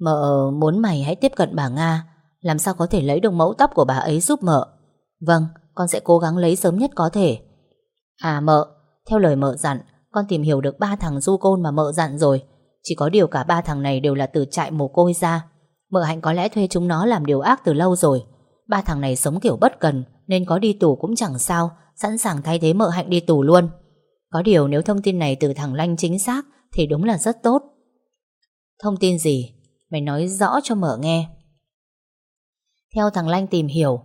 A: Mợ muốn mày hãy tiếp cận bà Nga, làm sao có thể lấy được mẫu tóc của bà ấy giúp mợ. Vâng, con sẽ cố gắng lấy sớm nhất có thể. À mợ, theo lời mợ dặn, con tìm hiểu được ba thằng du côn mà mợ dặn rồi. Chỉ có điều cả ba thằng này đều là từ trại mồ côi ra. Mợ hạnh có lẽ thuê chúng nó làm điều ác từ lâu rồi. Ba thằng này sống kiểu bất cần, nên có đi tù cũng chẳng sao, sẵn sàng thay thế mợ hạnh đi tù luôn. Có điều nếu thông tin này từ thằng Lanh chính xác thì đúng là rất tốt. Thông tin gì? Mày nói rõ cho mợ nghe. Theo thằng Lanh tìm hiểu,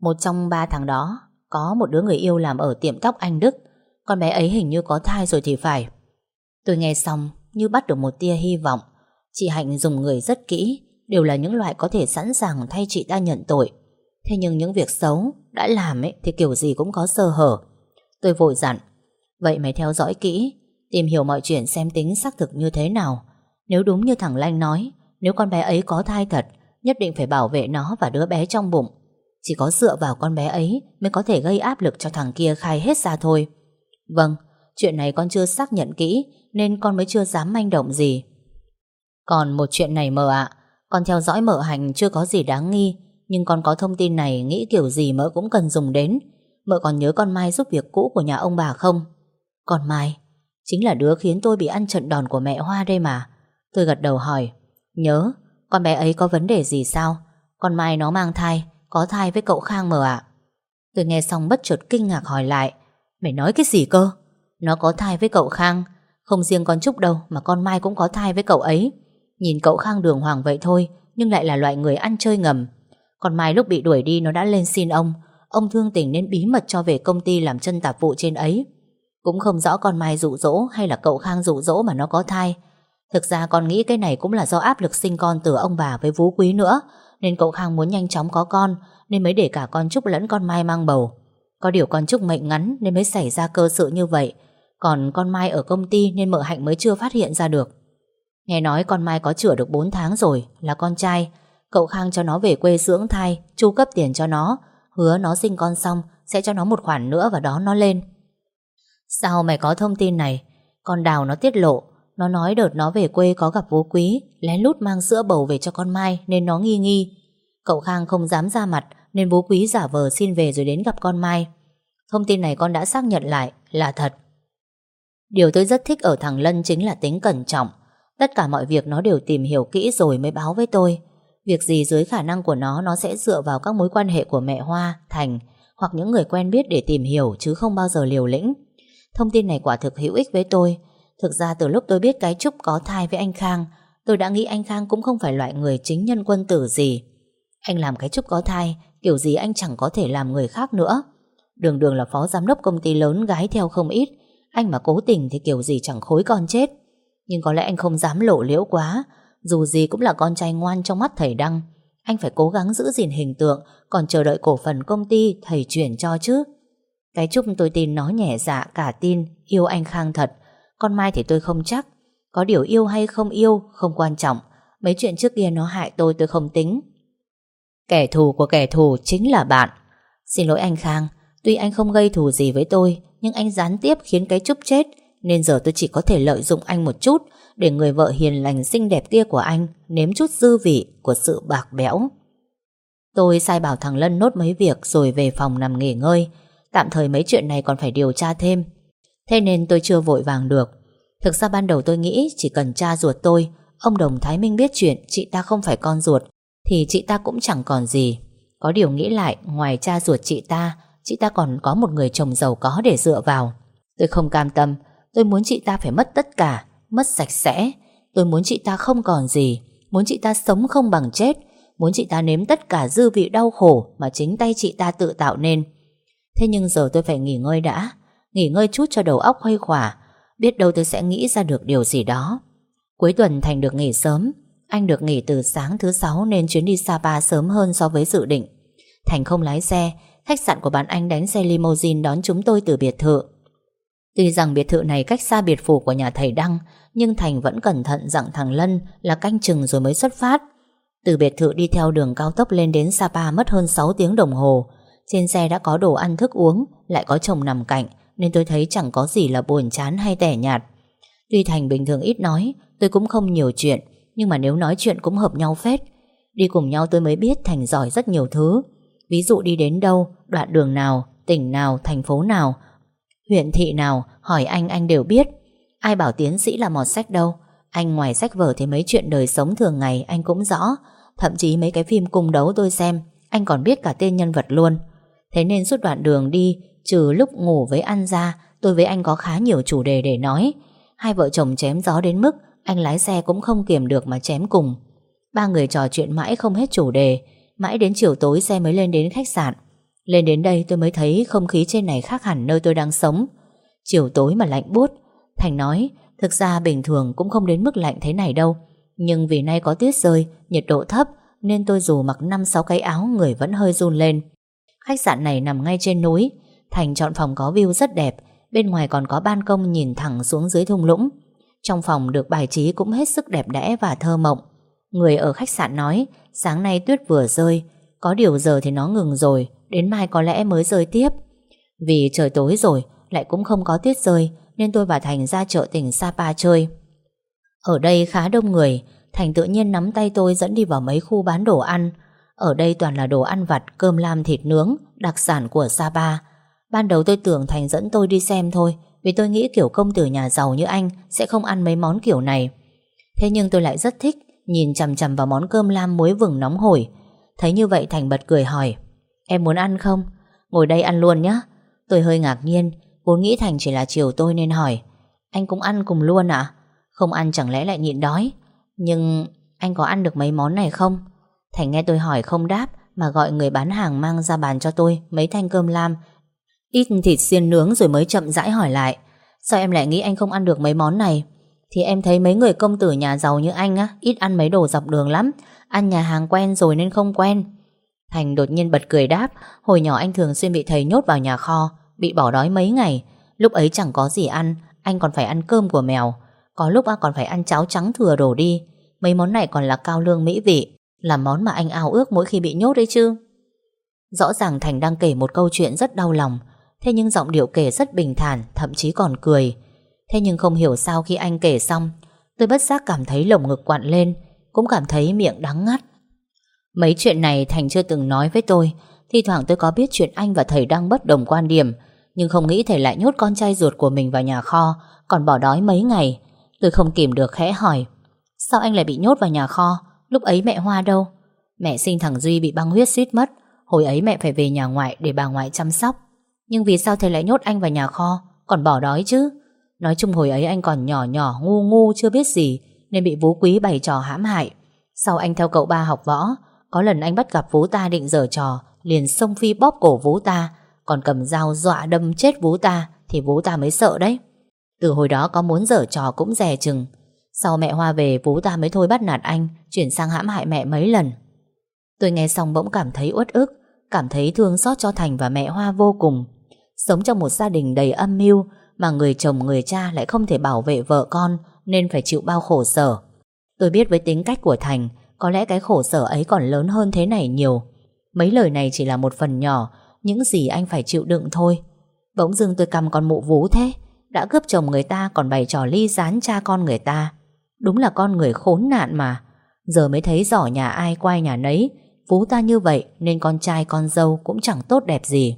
A: một trong ba thằng đó có một đứa người yêu làm ở tiệm tóc anh Đức. Con bé ấy hình như có thai rồi thì phải. Tôi nghe xong như bắt được một tia hy vọng. Chị Hạnh dùng người rất kỹ, đều là những loại có thể sẵn sàng thay chị ta nhận tội. Thế nhưng những việc xấu đã làm ấy thì kiểu gì cũng có sơ hở. Tôi vội dặn, vậy mày theo dõi kỹ, tìm hiểu mọi chuyện xem tính xác thực như thế nào. Nếu đúng như thằng Lanh nói, nếu con bé ấy có thai thật, nhất định phải bảo vệ nó và đứa bé trong bụng. Chỉ có dựa vào con bé ấy mới có thể gây áp lực cho thằng kia khai hết ra thôi. Vâng, chuyện này con chưa xác nhận kỹ nên con mới chưa dám manh động gì. Còn một chuyện này mờ ạ, con theo dõi mợ hành chưa có gì đáng nghi, nhưng con có thông tin này nghĩ kiểu gì mợ cũng cần dùng đến. Mợ còn nhớ con Mai giúp việc cũ của nhà ông bà không? Con Mai, chính là đứa khiến tôi bị ăn trận đòn của mẹ Hoa đây mà. Tôi gật đầu hỏi, nhớ, con bé ấy có vấn đề gì sao? Con Mai nó mang thai, có thai với cậu Khang mờ ạ. Tôi nghe xong bất chợt kinh ngạc hỏi lại, mày nói cái gì cơ? Nó có thai với cậu Khang, không riêng con Trúc đâu mà con Mai cũng có thai với cậu ấy. Nhìn cậu Khang đường hoàng vậy thôi, nhưng lại là loại người ăn chơi ngầm. Còn Mai lúc bị đuổi đi nó đã lên xin ông, ông thương tình nên bí mật cho về công ty làm chân tạp vụ trên ấy. Cũng không rõ con Mai dụ dỗ hay là cậu Khang dụ dỗ mà nó có thai. Thực ra con nghĩ cái này cũng là do áp lực sinh con từ ông bà với Vũ Quý nữa, nên cậu Khang muốn nhanh chóng có con, nên mới để cả con Trúc lẫn con Mai mang bầu. Có điều con Trúc mệnh ngắn nên mới xảy ra cơ sự như vậy, còn con Mai ở công ty nên mợ hạnh mới chưa phát hiện ra được. Nghe nói con Mai có chữa được 4 tháng rồi, là con trai. Cậu Khang cho nó về quê dưỡng thai, chu cấp tiền cho nó, hứa nó sinh con xong sẽ cho nó một khoản nữa và đón nó lên. Sao mày có thông tin này? Con Đào nó tiết lộ, nó nói đợt nó về quê có gặp vô quý, lén lút mang sữa bầu về cho con Mai nên nó nghi nghi. Cậu Khang không dám ra mặt nên bố quý giả vờ xin về rồi đến gặp con Mai. Thông tin này con đã xác nhận lại là thật. Điều tôi rất thích ở thằng Lân chính là tính cẩn trọng. Tất cả mọi việc nó đều tìm hiểu kỹ rồi mới báo với tôi. Việc gì dưới khả năng của nó nó sẽ dựa vào các mối quan hệ của mẹ Hoa, Thành hoặc những người quen biết để tìm hiểu chứ không bao giờ liều lĩnh. Thông tin này quả thực hữu ích với tôi. Thực ra từ lúc tôi biết cái Trúc có thai với anh Khang, tôi đã nghĩ anh Khang cũng không phải loại người chính nhân quân tử gì. Anh làm cái Trúc có thai, kiểu gì anh chẳng có thể làm người khác nữa. Đường đường là phó giám đốc công ty lớn gái theo không ít, anh mà cố tình thì kiểu gì chẳng khối con chết. Nhưng có lẽ anh không dám lộ liễu quá, dù gì cũng là con trai ngoan trong mắt thầy Đăng. Anh phải cố gắng giữ gìn hình tượng, còn chờ đợi cổ phần công ty thầy chuyển cho chứ. Cái chúc tôi tin nó nhẹ dạ cả tin, yêu anh Khang thật. Con Mai thì tôi không chắc. Có điều yêu hay không yêu, không quan trọng. Mấy chuyện trước kia nó hại tôi tôi không tính. Kẻ thù của kẻ thù chính là bạn. Xin lỗi anh Khang, tuy anh không gây thù gì với tôi, nhưng anh gián tiếp khiến cái chúc chết, nên giờ tôi chỉ có thể lợi dụng anh một chút để người vợ hiền lành xinh đẹp kia của anh nếm chút dư vị của sự bạc bẽo. Tôi sai bảo thằng Lân nốt mấy việc rồi về phòng nằm nghỉ ngơi. Tạm thời mấy chuyện này còn phải điều tra thêm. Thế nên tôi chưa vội vàng được. Thực ra ban đầu tôi nghĩ chỉ cần cha ruột tôi, ông Đồng Thái Minh biết chuyện chị ta không phải con ruột, thì chị ta cũng chẳng còn gì. Có điều nghĩ lại, ngoài cha ruột chị ta, chị ta còn có một người chồng giàu có để dựa vào. Tôi không cam tâm, tôi muốn chị ta phải mất tất cả, mất sạch sẽ. Tôi muốn chị ta không còn gì, muốn chị ta sống không bằng chết. Muốn chị ta nếm tất cả dư vị đau khổ Mà chính tay chị ta tự tạo nên. Thế nhưng giờ tôi phải nghỉ ngơi đã. Nghỉ ngơi chút cho đầu óc khuây khỏa. Biết đâu tôi sẽ nghĩ ra được điều gì đó. Cuối tuần Thành được nghỉ sớm. Anh được nghỉ từ sáng thứ sáu Nên chuyến đi Sapa sớm hơn so với dự định. Thành không lái xe. Khách sạn của bạn anh đánh xe limousine Đón chúng tôi từ biệt thự. Tuy rằng biệt thự này cách xa biệt phủ của nhà thầy Đăng Nhưng Thành vẫn cẩn thận dặn thằng Lân Là canh chừng rồi mới xuất phát. Từ biệt thự đi theo đường cao tốc lên đến Sapa Mất hơn 6 tiếng đồng hồ. Trên xe đã có đồ ăn thức uống Lại có chồng nằm cạnh Nên tôi thấy chẳng có gì là buồn chán hay tẻ nhạt. Tuy Thành bình thường ít nói Tôi cũng không nhiều chuyện Nhưng mà nếu nói chuyện cũng hợp nhau phết. Đi cùng nhau tôi mới biết Thành giỏi rất nhiều thứ. Ví dụ đi đến đâu, đoạn đường nào, tỉnh nào, thành phố nào Huyện thị nào, hỏi anh anh đều biết. Ai bảo tiến sĩ là mọt sách đâu. Anh ngoài sách vở thì mấy chuyện đời sống thường ngày anh cũng rõ. Thậm chí mấy cái phim cung đấu tôi xem, Anh còn biết cả tên nhân vật luôn. Thế nên suốt đoạn đường đi, Trừ lúc ngủ với ăn ra Tôi với anh có khá nhiều chủ đề để nói. Hai vợ chồng chém gió đến mức Anh lái xe cũng không kiềm được mà chém cùng. Ba người trò chuyện mãi không hết chủ đề, Mãi đến chiều tối xe mới lên đến khách sạn lên đến đây tôi mới thấy không khí trên này khác hẳn nơi tôi đang sống. Chiều tối mà lạnh buốt. Thành nói, thực ra bình thường cũng không đến mức lạnh thế này đâu. Nhưng vì nay có tuyết rơi, nhiệt độ thấp, nên tôi dù mặc 5-6 cái áo người vẫn hơi run lên. Khách sạn này nằm ngay trên núi. Thành chọn phòng có view rất đẹp, bên ngoài còn có ban công nhìn thẳng xuống dưới thung lũng. Trong phòng được bài trí cũng hết sức đẹp đẽ và thơ mộng. Người ở khách sạn nói, sáng nay tuyết vừa rơi, có điều giờ thì nó ngừng rồi, Đến mai có lẽ mới rơi tiếp. Vì trời tối rồi, Lại cũng không có tuyết rơi, Nên tôi và Thành ra chợ tỉnh Sapa chơi. Ở đây khá đông người, Thành tự nhiên nắm tay tôi dẫn đi vào mấy khu bán đồ ăn. Ở đây toàn là đồ ăn vặt, Cơm lam, thịt nướng, Đặc sản của Sapa. Ban đầu tôi tưởng Thành dẫn tôi đi xem thôi, Vì tôi nghĩ kiểu công tử nhà giàu như anh Sẽ không ăn mấy món kiểu này. Thế nhưng tôi lại rất thích Nhìn chằm chằm vào món cơm lam muối vừng nóng hổi. Thấy như vậy Thành bật cười hỏi Em muốn ăn không? Ngồi đây ăn luôn nhé Tôi hơi ngạc nhiên, Vốn nghĩ Thành chỉ là chiều tôi nên hỏi. Anh cũng ăn cùng luôn à? Không ăn chẳng lẽ lại nhịn đói? Nhưng anh có ăn được mấy món này không? Thành nghe tôi hỏi không đáp Mà gọi người bán hàng mang ra bàn cho tôi Mấy thanh cơm lam, Ít thịt xiên nướng rồi mới chậm rãi hỏi lại. Sao em lại nghĩ anh không ăn được mấy món này? Thì em thấy mấy người công tử nhà giàu như anh á, Ít ăn mấy đồ dọc đường lắm. Ăn nhà hàng quen rồi nên không quen. Thành đột nhiên bật cười đáp, Hồi nhỏ anh thường xuyên bị thầy nhốt vào nhà kho, Bị bỏ đói mấy ngày. Lúc ấy chẳng có gì ăn, Anh còn phải ăn cơm của mèo. Có lúc còn phải ăn cháo trắng thừa đổ đi. Mấy món này còn là cao lương mỹ vị, Là món mà anh ao ước mỗi khi bị nhốt đấy chứ. Rõ ràng Thành đang kể một câu chuyện rất đau lòng, Thế nhưng giọng điệu kể rất bình thản, Thậm chí còn cười. Thế nhưng không hiểu sao khi anh kể xong, Tôi bất giác cảm thấy lồng ngực quặn lên, Cũng cảm thấy miệng đắng ngắt. Mấy chuyện này Thành chưa từng nói với tôi. Thi thoảng tôi có biết chuyện anh và thầy đang bất đồng quan điểm, Nhưng không nghĩ thầy lại nhốt con trai ruột của mình vào nhà kho, Còn bỏ đói mấy ngày. Tôi không kìm được khẽ hỏi, Sao anh lại bị nhốt vào nhà kho? Lúc ấy mẹ Hoa đâu? Mẹ sinh thằng Duy bị băng huyết suýt mất. Hồi ấy mẹ phải về nhà ngoại để bà ngoại chăm sóc. Nhưng vì sao thầy lại nhốt anh vào nhà kho? Còn bỏ đói chứ. Nói chung hồi ấy anh còn nhỏ nhỏ, ngu ngu, chưa biết gì, Nên bị vú quý bày trò hãm hại. Sau anh theo cậu ba học võ có lần anh bắt gặp Vú ta định giở trò, Liền xông phi bóp cổ Vú ta, Còn cầm dao dọa đâm chết Vú ta, Thì Vú ta mới sợ đấy. Từ hồi đó có muốn giở trò cũng dè chừng. Sau mẹ Hoa về, Vú ta mới thôi bắt nạt anh, Chuyển sang hãm hại mẹ mấy lần. Tôi nghe xong bỗng cảm thấy uất ức, Cảm thấy thương xót cho Thành và mẹ Hoa vô cùng. Sống trong một gia đình đầy âm mưu, Mà người chồng, người cha lại không thể bảo vệ vợ con, Nên phải chịu bao khổ sở. Tôi biết với tính cách của Thành có lẽ cái khổ sở ấy còn lớn hơn thế này nhiều. Mấy lời này chỉ là một phần nhỏ, Những gì anh phải chịu đựng thôi. Bỗng dưng tôi cầm con mụ vú thế, Đã cướp chồng người ta còn bày trò ly gián cha con người ta. Đúng là con người khốn nạn mà. Giờ mới thấy giỏ nhà ai quay nhà nấy, Vú ta như vậy Nên con trai con dâu cũng chẳng tốt đẹp gì.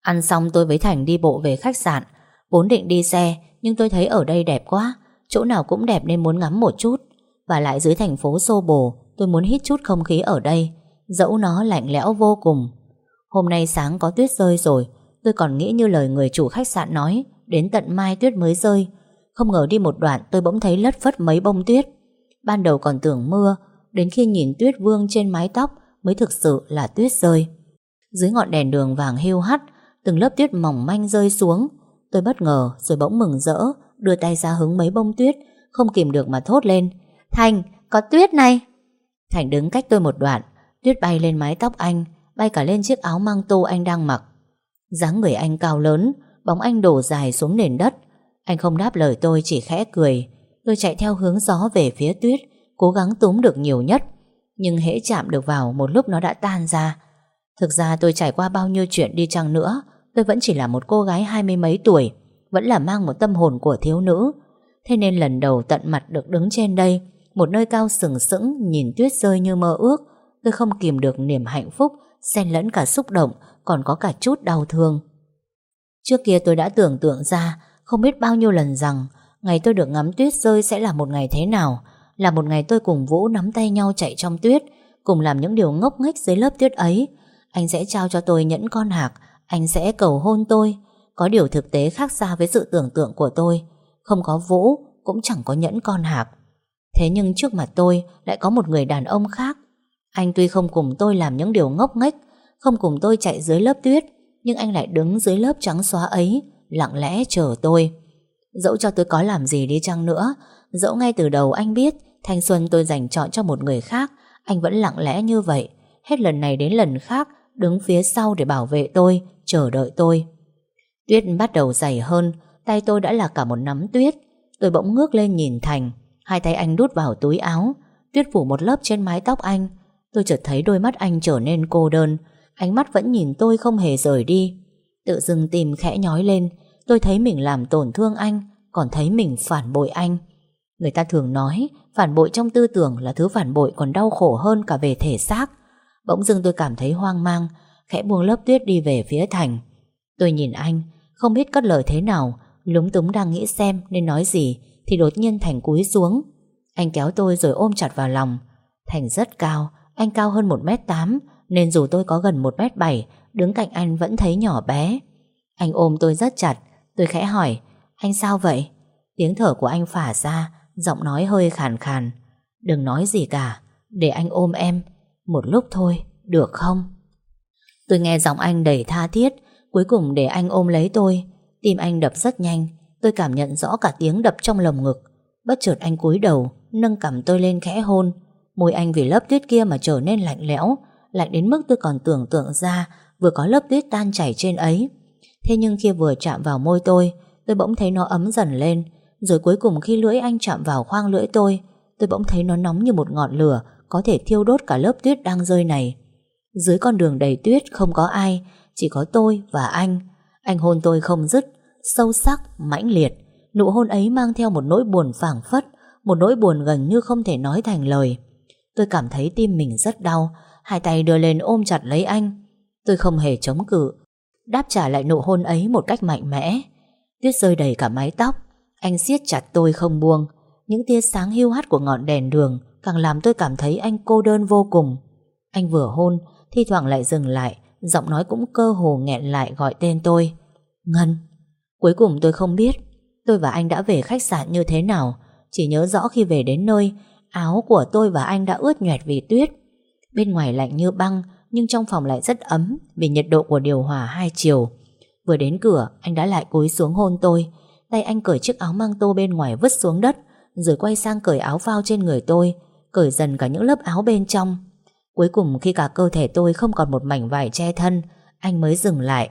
A: Ăn xong tôi với Thành đi bộ về khách sạn. Vốn định đi xe, Nhưng tôi thấy ở đây đẹp quá, Chỗ nào cũng đẹp nên muốn ngắm một chút và lại dưới thành phố xô bồ, Tôi muốn hít chút không khí ở đây. Dẫu nó lạnh lẽo vô cùng. Hôm nay sáng có tuyết rơi rồi, Tôi còn nghĩ như lời người chủ khách sạn nói, Đến tận mai tuyết mới rơi. Không ngờ đi một đoạn tôi bỗng thấy lất phất mấy bông tuyết. Ban đầu còn tưởng mưa, Đến khi nhìn tuyết vương trên mái tóc Mới thực sự là tuyết rơi. Dưới ngọn đèn đường vàng hiu hắt, Từng lớp tuyết mỏng manh rơi xuống. Tôi bất ngờ rồi bỗng mừng rỡ, Đưa tay ra hứng mấy bông tuyết, Không kìm được mà thốt lên Thành, có tuyết này. Thành đứng cách tôi một đoạn Tuyết bay lên mái tóc anh Bay cả lên chiếc áo mang tô anh đang mặc. Dáng người anh cao lớn Bóng anh đổ dài xuống nền đất. Anh không đáp lời tôi chỉ khẽ cười. Tôi chạy theo hướng gió về phía tuyết Cố gắng túm được nhiều nhất Nhưng hễ chạm được vào một lúc nó đã tan ra. Thực ra tôi trải qua bao nhiêu chuyện đi chăng nữa Tôi vẫn chỉ là một cô gái hai mươi mấy tuổi Vẫn là mang một tâm hồn của thiếu nữ. Thế nên lần đầu tận mặt được đứng trên đây một nơi cao sừng sững, Nhìn tuyết rơi như mơ ước. Tôi không kìm được niềm hạnh phúc, Xen lẫn cả xúc động, Còn có cả chút đau thương. Trước kia tôi đã tưởng tượng ra, Không biết bao nhiêu lần rằng, Ngày tôi được ngắm tuyết rơi sẽ là một ngày thế nào, Là một ngày tôi cùng Vũ nắm tay nhau chạy trong tuyết, Cùng làm những điều ngốc nghếch dưới lớp tuyết ấy. Anh sẽ trao cho tôi nhẫn con hạc, Anh sẽ cầu hôn tôi. Có điều thực tế khác xa với sự tưởng tượng của tôi. Không có Vũ, Cũng chẳng có nhẫn con hạc. Thế nhưng trước mặt tôi lại có một người đàn ông khác. Anh tuy không cùng tôi làm những điều ngốc nghếch, Không cùng tôi chạy dưới lớp tuyết, Nhưng anh lại đứng dưới lớp trắng xóa ấy, Lặng lẽ chờ tôi. Dẫu cho tôi có làm gì đi chăng nữa, Dẫu ngay từ đầu anh biết Thanh xuân tôi dành chọn cho một người khác, Anh vẫn lặng lẽ như vậy. Hết lần này đến lần khác, Đứng phía sau để bảo vệ tôi, Chờ đợi tôi. Tuyết bắt đầu dày hơn, Tay tôi đã là cả một nắm tuyết. Tôi bỗng ngước lên nhìn Thành. Hai tay anh đút vào túi áo, Tuyết phủ một lớp trên mái tóc anh. Tôi chợt thấy đôi mắt anh trở nên cô đơn. Ánh mắt vẫn nhìn tôi không hề rời đi. Tự dưng tìm khẽ nhói lên, Tôi thấy mình làm tổn thương anh, Còn thấy mình phản bội anh. Người ta thường nói, Phản bội trong tư tưởng là thứ phản bội còn đau khổ hơn cả về thể xác. Bỗng dưng tôi cảm thấy hoang mang, Khẽ buông lớp tuyết đi về phía thành. Tôi nhìn anh, Không biết cất lời thế nào, Lúng túng đang nghĩ xem nên nói gì. Thì đột nhiên Thành cúi xuống. Anh kéo tôi rồi ôm chặt vào lòng. Thành rất cao, Anh cao hơn 1m8 Nên dù tôi có gần 1m7 Đứng cạnh anh vẫn thấy nhỏ bé. Anh ôm tôi rất chặt, Tôi khẽ hỏi, Anh sao vậy? Tiếng thở của anh phả ra, Giọng nói hơi khàn khàn. Đừng nói gì cả, Để anh ôm em, Một lúc thôi, Được không? Tôi nghe giọng anh đầy tha thiết, Cuối cùng để anh ôm lấy tôi. Tim anh đập rất nhanh Tôi cảm nhận rõ cả tiếng đập trong lồng ngực. Bất chợt anh cúi đầu, Nâng cằm tôi lên khẽ hôn. Môi anh vì lớp tuyết kia mà trở nên lạnh lẽo, Lạnh đến mức tôi còn tưởng tượng ra Vừa có lớp tuyết tan chảy trên ấy. Thế nhưng khi vừa chạm vào môi tôi Tôi bỗng thấy nó ấm dần lên. Rồi cuối cùng khi lưỡi anh chạm vào khoang lưỡi tôi Tôi bỗng thấy nó nóng như một ngọn lửa, Có thể thiêu đốt cả lớp tuyết đang rơi này. Dưới con đường đầy tuyết không có ai, Chỉ có tôi và anh. Anh hôn tôi không dứt Sâu sắc, mãnh liệt. Nụ hôn ấy mang theo một nỗi buồn phảng phất Một nỗi buồn gần như không thể nói thành lời. Tôi cảm thấy tim mình rất đau Hai tay đưa lên ôm chặt lấy anh. Tôi không hề chống cự Đáp trả lại nụ hôn ấy một cách mạnh mẽ. Tuyết rơi đầy cả mái tóc Anh siết chặt tôi không buông. Những tia sáng hiu hắt của ngọn đèn đường Càng làm tôi cảm thấy anh cô đơn vô cùng. Anh vừa hôn Thi thoảng lại dừng lại Giọng nói cũng cơ hồ nghẹn lại gọi tên tôi. Ngân! Cuối cùng tôi không biết Tôi và anh đã về khách sạn như thế nào Chỉ nhớ rõ khi về đến nơi Áo của tôi và anh đã ướt nhoẹt vì tuyết Bên ngoài lạnh như băng nhưng trong phòng lại rất ấm vì nhiệt độ của điều hòa hai chiều. Vừa đến cửa, anh đã lại cúi xuống hôn tôi. Tay anh cởi chiếc áo mang tô bên ngoài vứt xuống đất, rồi quay sang cởi áo phao trên người tôi, cởi dần cả những lớp áo bên trong. Cuối cùng khi cả cơ thể tôi không còn một mảnh vải che thân, anh mới dừng lại.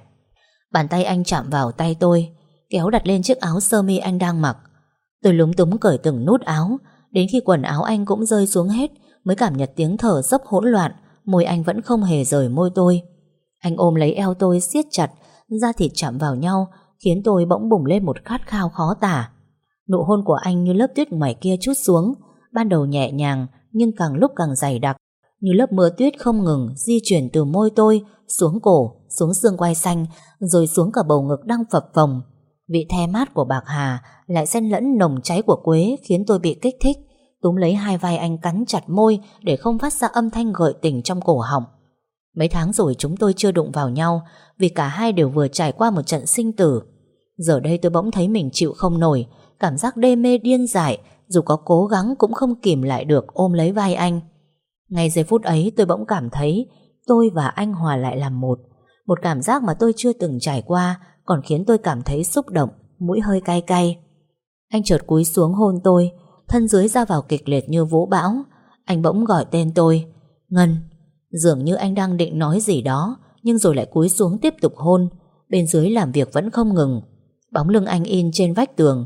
A: Bàn tay anh chạm vào tay tôi, kéo đặt lên chiếc áo sơ mi anh đang mặc. Tôi lúng túng cởi từng nút áo, đến khi quần áo anh cũng rơi xuống hết, mới cảm nhận tiếng thở dốc hỗn loạn, Môi anh vẫn không hề rời môi tôi. Anh ôm lấy eo tôi siết chặt Da thịt chạm vào nhau Khiến tôi bỗng bùng lên một khát khao khó tả. Nụ hôn của anh như lớp tuyết ngoài kia chút xuống Ban đầu nhẹ nhàng Nhưng càng lúc càng dày đặc Như lớp mưa tuyết không ngừng Di chuyển từ môi tôi Xuống cổ, xuống xương quai xanh Rồi xuống cả bầu ngực đang phập phồng. Vị the mát của bạc hà Lại xen lẫn nồng cháy của quế Khiến tôi bị kích thích túm lấy hai vai anh cắn chặt môi để không phát ra âm thanh gợi tình trong cổ họng. Mấy tháng rồi chúng tôi chưa đụng vào nhau vì cả hai đều vừa trải qua một trận sinh tử. Giờ đây tôi bỗng thấy mình chịu không nổi, cảm giác đê mê điên dại, dù có cố gắng cũng không kìm lại được ôm lấy vai anh. Ngay giây phút ấy tôi bỗng cảm thấy tôi và anh hòa lại làm một. Một cảm giác mà tôi chưa từng trải qua còn khiến tôi cảm thấy xúc động, mũi hơi cay cay. Anh chợt cúi xuống hôn tôi, thân dưới ra vào kịch liệt như vũ bão. Anh bỗng gọi tên tôi, Ngân. Dường như anh đang định nói gì đó, nhưng rồi lại cúi xuống tiếp tục hôn. Bên dưới làm việc vẫn không ngừng. Bóng lưng anh in trên vách tường.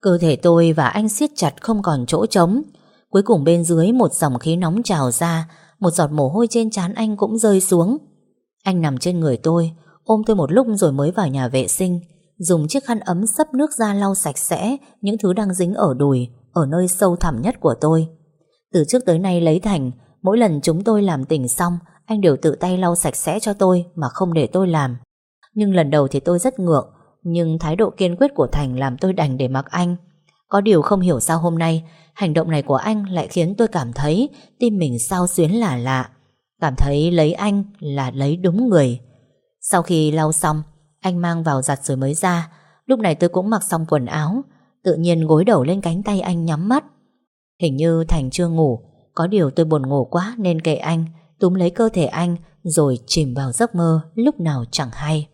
A: Cơ thể tôi và anh siết chặt không còn chỗ trống. Cuối cùng bên dưới một dòng khí nóng trào ra, một giọt mồ hôi trên trán anh cũng rơi xuống. Anh nằm trên người tôi, ôm tôi một lúc rồi mới vào nhà vệ sinh, dùng chiếc khăn ấm sấp nước ra lau sạch sẽ những thứ đang dính ở đùi, ở nơi sâu thẳm nhất của tôi. Từ trước tới nay lấy thành, mỗi lần chúng tôi làm tỉnh xong, anh đều tự tay lau sạch sẽ cho tôi mà không để tôi làm. Nhưng lần đầu thì tôi rất ngượng, nhưng thái độ kiên quyết của Thành làm tôi đành để mặc anh. Có điều không hiểu sao hôm nay, hành động này của anh lại khiến tôi cảm thấy tim mình sao xuyến là lạ. Cảm thấy lấy anh là lấy đúng người. Sau khi lau xong, anh mang vào giặt rồi mới ra. Lúc này tôi cũng mặc xong quần áo, tự nhiên gối đầu lên cánh tay anh nhắm mắt. Hình như Thành chưa ngủ, có điều tôi buồn ngủ quá nên kệ anh, túm lấy cơ thể anh rồi chìm vào giấc mơ lúc nào chẳng hay.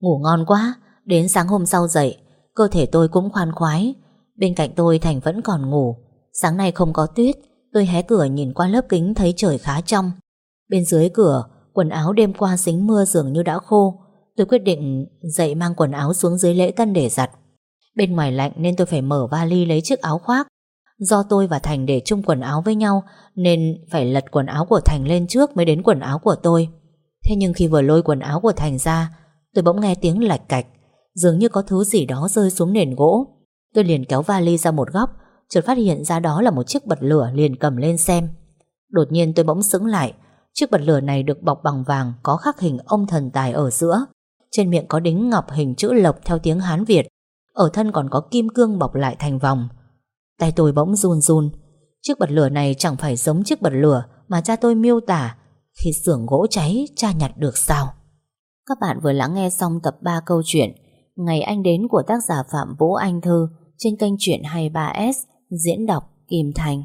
A: Ngủ ngon quá, đến sáng hôm sau dậy, cơ thể tôi cũng khoan khoái. Bên cạnh tôi Thành vẫn còn ngủ. Sáng nay không có tuyết, tôi hé cửa nhìn qua lớp kính thấy trời khá trong. Bên dưới cửa, quần áo đêm qua dính mưa dường như đã khô. Tôi quyết định dậy mang quần áo xuống dưới lễ tân để giặt. Bên ngoài lạnh nên tôi phải mở vali lấy chiếc áo khoác. Do tôi và Thành để chung quần áo với nhau nên phải lật quần áo của Thành lên trước mới đến quần áo của tôi. Thế nhưng khi vừa lôi quần áo của Thành ra, tôi bỗng nghe tiếng lạch cạch, dường như có thứ gì đó rơi xuống nền gỗ. Tôi liền kéo vali ra một góc, chợt phát hiện ra đó là một chiếc bật lửa liền cầm lên xem. Đột nhiên tôi bỗng sững lại, chiếc bật lửa này được bọc bằng vàng có khắc hình ông thần tài ở giữa. Trên miệng có đính ngọc hình chữ lộc theo tiếng Hán Việt, ở thân còn có kim cương bọc lại thành vòng. Tay tôi bỗng run run, chiếc bật lửa này chẳng phải giống chiếc bật lửa mà cha tôi miêu tả khi xưởng gỗ cháy cha nhặt được sao. Các bạn vừa lắng nghe xong tập 3 câu chuyện Ngày Anh Đến của tác giả Phạm Vũ Anh Thư trên kênh Chuyện 23S diễn đọc Kim Thành.